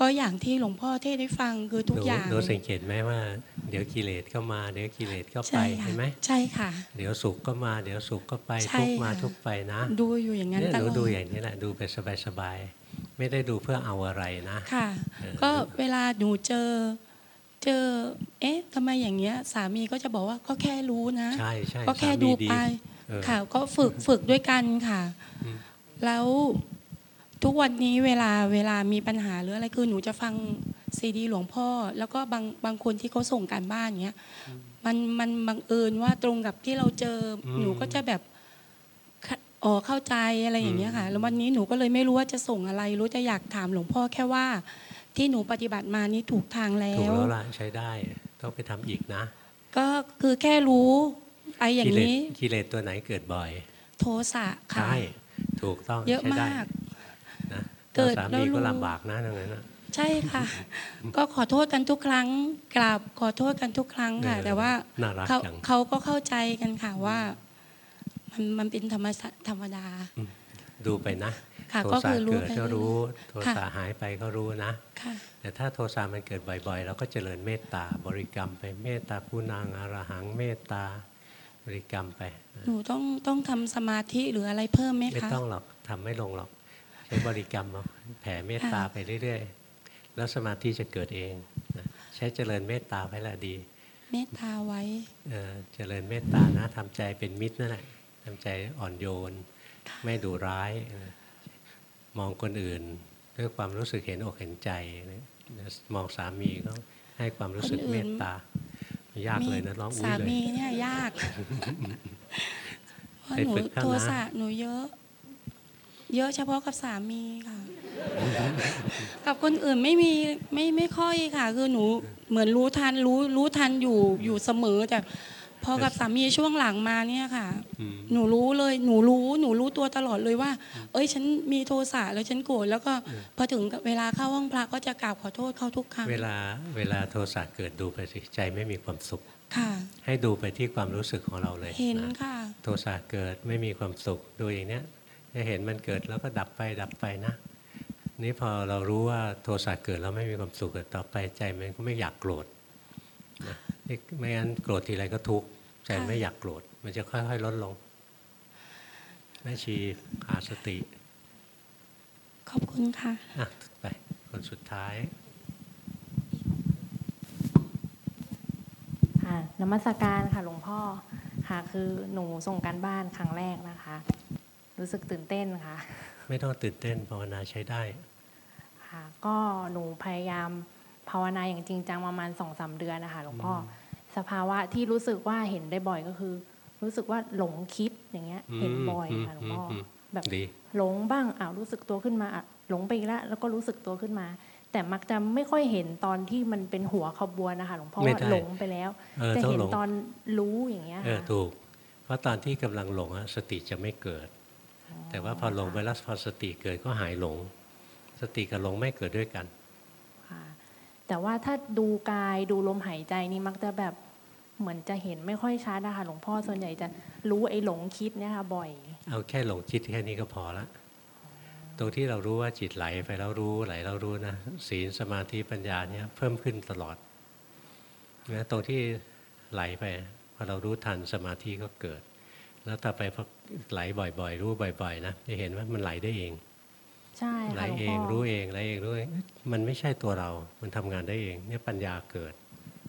ก็อย่างที่หลวงพ่อเทศได้ฟังคือทุหกนูอย่างหนูสังเกตไหมว่า เดี๋ยวกิเลสก็มาเดี๋ยวกิเลสก็ไปใช่ค่ะเห็นไหมใช่ค่ะ เดี๋ยวสุขก็มาเดี๋ยวสุขก็ไปใช่ทุกข์มาค่ะทุกข์ไปนะ ดูอยู่อย่างนั้นเนี่ยตหนูลอดดูอย่างนี้แหละดูไปสบายๆไม่ได้ดูเพื่อเอาอะไรนะค่ะเออก็เวลาหนูเจอเจอ เอ๊ะทำไมอย่างเงี้ย สามีก็จะบอกว่าก็แค่รู้นะ ใช่ใช่ก็แค่สามีดูดีไปเออ ค่ะ ก็ฝึกฝึกด้วยกันค่ะอืมแล้วทุกวันนี้เวลาเวลามีปัญหาหรืออะไรคือหนูจะฟังซีดีหลวงพ่อ แล้วก็บางบางคนที่เขาส่งการบ้านเงี้ยมันมันบังเอิญว่าตรงกับที่เราเจออมหนูก็จะแบบค่ะอ๋อเข้าใจอะไรอย่างเงี้ยค่ะ แล้ววันนี้หนูก็เลยไม่รู้ว่าจะส่งอะไร รู้จะอยากถามหลวงพ่อแค่ว่า ที่หนูปฏิบัติมานี่ถูกทางแล้ถูกวแล้วล่ะใช้ได้ ต้องไปทำอีกนะ ก็คือแค่รู้ ไออย่างกิเลสนี้กิเลสตัวไหนเกิดบ่อย โทสะค่ะใช่ถูกต้องเยอะใช้ได้มากนะเกิดสาแล้มีวรู้ก็ลำบากนะตรงนั้นนะใช่ค่ะ ก็ขอโทษกันทุกครั้ง กราบขอโทษกันทุกครั้งค่ะเออแต่ว่าน่ารักเขาจังเขาก็เข้าใจกันค่ะว่า มันมันเป็นธรรมชาติธรรมดา ดูไปนะค่ะโทก็สะคือรู้เกิดไปก็รู้โทค่ะสะหายไปก็รู้นะค่ะแต่ถ้าโทสะมันเกิดบ่อยๆ เราก็เจริญเมตตาบริกรรมไปเมตตาคุณังอรหังเมตตา บริกรรมไป หนูต้องต้องทำสมาธิหรืออะไรเพิ่มไหมไม่คะต้องหรอกทำไม่ลงหรอกใช้บริกรรมเอาแผ่เมตตาค่ะไปเรื่อยๆ แล้วสมาธิจะเกิดเองนะใช้เจริญเมตตาไปละดี เมตตาไว้เออเจริญเมตตานะทำใจเป็นมิตรนั่นแหละทำใจอ่อนโยน ไม่ดุร้ายเออมองคนอื่นด้วยความรู้สึกเห็นอกเห็นใจนะมองสามีก็ให้ความรู้สึกคนอื่เมนตตา ยากเลยนะร้องอุ้สายเลยมีเนี่ยยากเพราะไปหนูฝึกข้างโทนะสะหนูเยอะ เยอะเฉพาะกับสามีค่ะ กับคนอื่นไม่มีไม่ไม่ค่อยค่ะ คือหนูเหมือนรู้ทันรู้รู้ทันอยู่อยู่เสมอแต่ พอกับสามีช่วงหลังมาเนี่ยค่ะอืมหนูรู้เลยหนูรู้หนูรู้ตัวตลอดเลยว่า เอ้ยฉันมีโทสะแล้วฉันโกรธแล้วก็พอถึงเวลาเข้าห้องพระก็จะกราบขอโทษเขาทุกครั้งเวลาเวลาโทสะเกิดดูไปสิใจไม่มีความสุขค่ะ ให้ดูไปที่ความรู้สึกของเราเลยเห็นนะค่ะ โทสะเกิดไม่มีความสุขดูอย่างเนี้ยจะเห็นมันเกิดแล้วก็ดับไปดับไปนะนี่พอเรารู้ว่าโทสะเกิดแล้วไม่มีความสุขต่อไปใจมันก็ไม่อยากโกรธนะนี่ ไม่งั้นโกรธทีไรก็ทุกข์ใจไม่อยากโกรธ มันจะค่อยๆลดลงแม่ชีขาดสติ ขอบคุณค่ะอะไปคนสุดท้ายค่ะนมัสการค่ะหลวงพ่อค่ะคือหนูส่งการบ้านครั้งแรกนะคะ รู้สึกตื่นเต้นค่ะ ไม่ต้องตื่นเต้นภาวนาใช้ได้ค่ะก็หนูพยายาม ภาวนาอย่างจริงจังประมาณสองสาเดือนนะคะหลวงพ่ออสภาวะที่รู้สึกว่าเห็นได้บ่อยก็คือ รู้สึกว่าหลงคิดอย่างเงี้ย เห็นบ่อยค่ะหลวงพ่ออมแบบดีหลงบ้างอ้าวรู้สึกตัวขึ้นมาอะหลงไปอีกแล้วแล้วก็รู้สึกตัวขึ้นมา แต่มักจะไม่ค่อยเห็นตอนที่มันเป็นหัวขบวนนะคะหลวงพ่อไม่ว่าได้หลงไปแล้วเออจะต้องเห็นหลงตอนรู้อย่างเงี้ยเออค่ะถูก เพราะตอนที่กำลังหลงอะสติจะไม่เกิด แต่ว่าพอหลงไปแล้วพอสติเกิดก็หายหลง สติกับหลงไม่เกิดด้วยกันค่ะ แต่ว่าถ้าดูกายดูลมหายใจนี่มักจะแบบเหมือนจะเห็นไม่ค่อยชัดนะคะหลวงพ่อส่วนใหญ่จะรู้ไอ้หลงคิดเนี่ยค่ะบ่อย เอาแค่หลงจิตแค่นี้ก็พอละตรงที่เรารู้ว่าจิตไหลไปแล้วรู้ไหลแล้วรู้นะศีลสมาธิปัญญาเนี่ยเพิ่มขึ้นตลอดนะตรงที่ไหลไปพอเรารู้ทันสมาธิก็เกิด แล้วต่อไปพอไหลบ่อยๆ รู้บ่อย ๆ นะจะเห็นว่ามันไหลได้เอง ใช่ไหลค่ะหลวงเอพ่งอรู้เองไหลเองรู้เองเอ๊ะมันไม่ใช่ตัวเรา มันทำงานได้เองเนี่ยปัญญาเกิด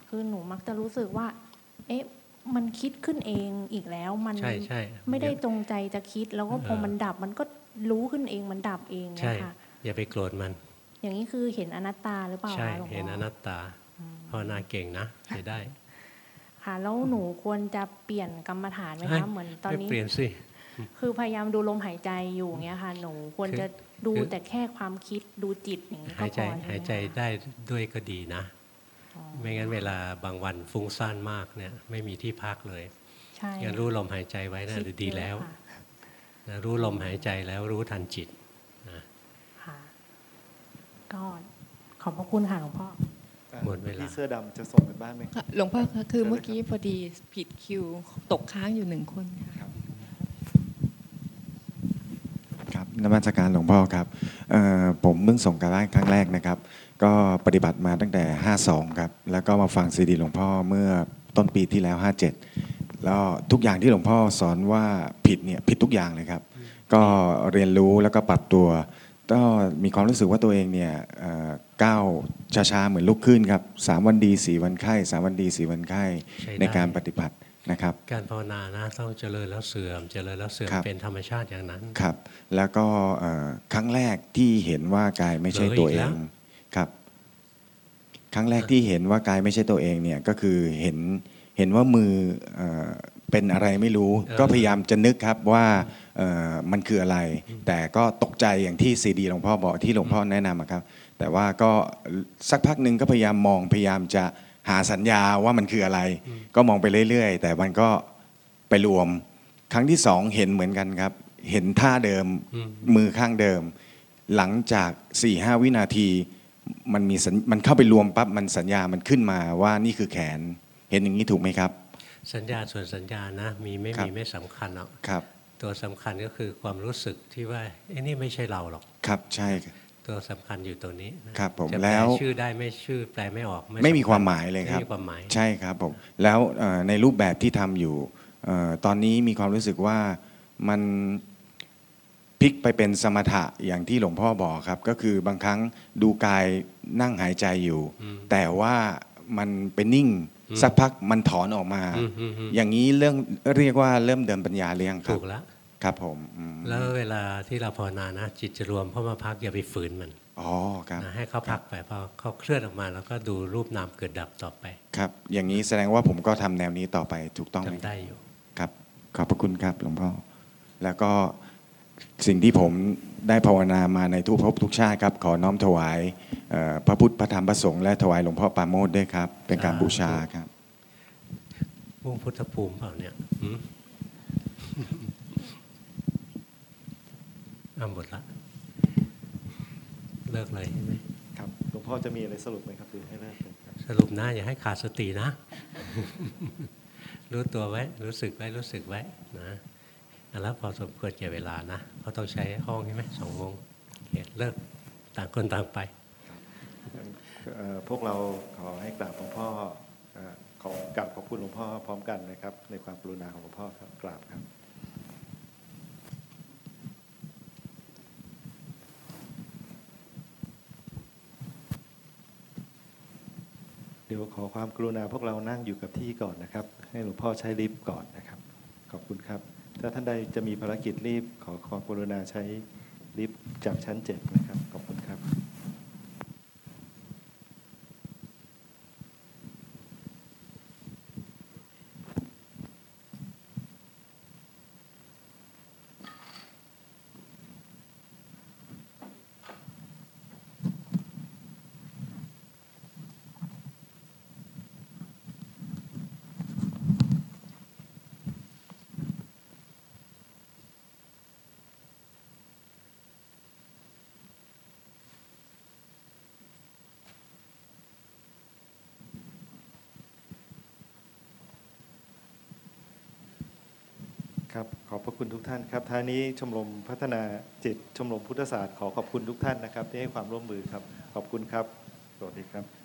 คือหนูมักจะรู้สึกว่า เอ๊ะ มันคิดขึ้นเองอีกแล้วมัน ใช่ใช่ไม่ได้จงใจจะคิดแล้วก็พอเออมันดับมันก็รู้ขึ้นเองมันดับเองใช่เนี่ยค่ะ อย่าไปโกรธมัน อย่างนี้คือเห็นอนัตตาหรือเปล่าใช่คะหลวงเห็นพ่ออนัตตาภาวนาเก่งนะใช้ได้ค่ะแล้วหนูควรจะเปลี่ยนกรรมฐานไหมเฮ้ยคะเหมือนตอนไม่นี้ เปลี่ยนสิ คือพยายามดูลมหายใจอยู่เงี้ยค่ะหนูควรจะดูคือแต่แค่ความคิดดูจิตอย่างนี้ก็หายพใจอช่ไมหายใจคะได้ด้วยก็ดีนะ ไม่งั้นเวลาบางวันฟุ้งซ่านมากเนี่ยไม่มีที่พักเลยใช่งั้นรู้ลมหายใจไว้นะคิดหรือดีแล้วเยอะค่ะนะรู้ลมหายใจแล้วรู้ทันจิตนะค่ะก็ขอบพระคุณค่ะหลวงพ่อหมดเวลาพี่เสื้อดำจะส่งกันบ้านไหมค่ะหลวงพ่อคะคือเมื่อกี้พอดีผิดคิวตกค้างอยู่หนึ่งคนค่ะ ครับ นมัสการหลวงพ่อครับเอ่อผมเพิ่งส่งการบ้านครั้งแรกนะครับ ก็ปฏิบัติมาตั้งแต่ 52 ครับ แล้วก็มาฟังซีดีหลวงพ่อเมื่อต้นปีที่แล้ว 57 แล้วทุกอย่างที่หลวงพ่อสอนว่าผิดเนี่ยผิดทุกอย่างเลยครับ ก็เรียนรู้แล้วก็ปรับตัวก็มีความรู้สึกว่าตัวเองเนี่ยเอ่อก้าวช้าๆเหมือนลุกขึ้นครับสามวันดีสี่วันไข้สามวันดีสี่วันไข้ใช้ได้ในการปฏิบัติ นะครับ การภาวนานะต้องเจริญแล้วเสื่อม เจริญแล้วเสื่อมครับ เป็นธรรมชาติอย่างนั้น ครับ แล้วก็เอ่อครั้งแรกที่เห็นว่ากายไม่ใช่ตัวเอเหรออีกแล้งวครับ ครั้งแรกที่เห็นว่ากายไม่ใช่ตัวเองเนี่ยก็คือเห็นเห็นว่ามือเอ่อเป็นอะไรไม่รู้ ก็พยายามจะนึกครับว่าเอ่อมันคืออะไร แต่ก็ตกใจอย่างที่ซีดีหลวงพ่อบอกที่หลวงพ่อแนะนำอะครับ แต่ว่าก็สักพักหนึ่งก็พยายามมองพยายามจะ หาสัญญาว่ามันคืออะไร ก็มองไปเรื่อย ๆ แต่มันก็ไปรวม ครั้งที่สองเห็นเหมือนกันครับ เห็นท่าเดิมอืมมือข้างเดิม หลังจาก4ี่ห้าวินาทีมันมีสัญมันเข้าไปรวมปั๊บมันสัญญามันขึ้นมาว่านี่คือแขน เห็นอย่างนี้ถูกไหมครับ สัญญาส่วนสัญญานะมีไม่ครับมีไม่สำคัญหรอกครับตตัวสำคัญก็คือความรู้สึกที่ว่าไอ้นี่ไม่ใช่เราหรอกครับใช่ครับ ตัวสำคัญอยู่ตัวนี้นะครับผมจะแล้แปลวชื่อได้ไม่ชื่อแปลไม่ออก ไม่มีสำญความหมายเลยครับไม่มีความหมายใช่ครับผมแล้วเอ่อในรูปแบบที่ทำอยู่เอ่อตอนนี้มีความรู้สึกว่ามันพลิกไปเป็นสมถะอย่างที่หลวงพ่อบอกครับ ก็คือบางครั้งดูกายนั่งหายใจอยู่อืมแต่ว่ามันเป็นนิ่งอืมสักพักมันถอนออกมาอืมอืมอืมอย่างนี้เรื่องเรียกว่าเริ่มเดินปัญญาเลี้ยงครับถูกแล้ว ครับผมอืมแล้วเวลาที่เราภาวนานะจิตจะรวมเข้ามาพักอย่าไปฝืนมันอ๋อครับนะให้เขาพักไปพอเขาเคลื่อนออกมาแล้วก็ดูรูปนามเกิดดับต่อไปครับ อย่างนี้แสดงว่าผมก็ทำแนวนี้ต่อไปถูกต้องไหมทำได้อยู่ ครับ ขอบพระคุณครับหลวงพ่อ แล้วก็สิ่งที่ผมได้ภาวนามาในทุกภพทุกชาติครับ ขอน้อมถวายเอ่อพระพุทธพระธรรมพระสงฆ์และถวายหลวงพ่อปราโมทด้วยครับ เป็นการบูชาครับมุ่งพุทธภูมิเปล่าเนี่ยหืม เอาหมดละ เลิกเลยใช่ไหมครับหลวงพ่อจะมีอะไรสรุปไหมครับหรือให้เลิกเลยครับสรุปนะอย่าให้ขาดสตินะ รู้ตัวไว้ รู้สึกไว้รู้สึกไว้นะเอาแล้วพอสมควรแก่เวลานะเขาะต้องใช้ห้องใช่ไหมสองโมงโอเคเลิกต่างคนต่างไปเอ่อพวกเราขอให้กราบหลวงพ่อเอ่อขอกราบขอบคุณหลวงพ่อพร้อมกันนะครับ ในความกรุณาของหลวงพ่อครับกราบครับ เดี๋ยว ขอความกรุณาพวกเรานั่งอยู่กับที่ก่อนนะครับ ให้หลวงพ่อใช้ลิฟต์ก่อนนะครับ ขอบคุณครับ ถ้าท่านใดจะมีภารกิจรีบขอความกรุณาใช้ลิฟต์จากชั้นเจ็ดนะครับขอบคุณครับ ครับขอบ พระคุณทุกท่านครับท้ายนี้ชมรมพัฒนาจิตชมรมพุทธศาสตร์ขอขอบคุณทุกท่านนะครับ ที่ให้ความร่วมมือครับ ขอบคุณครับ สวัสดีครับ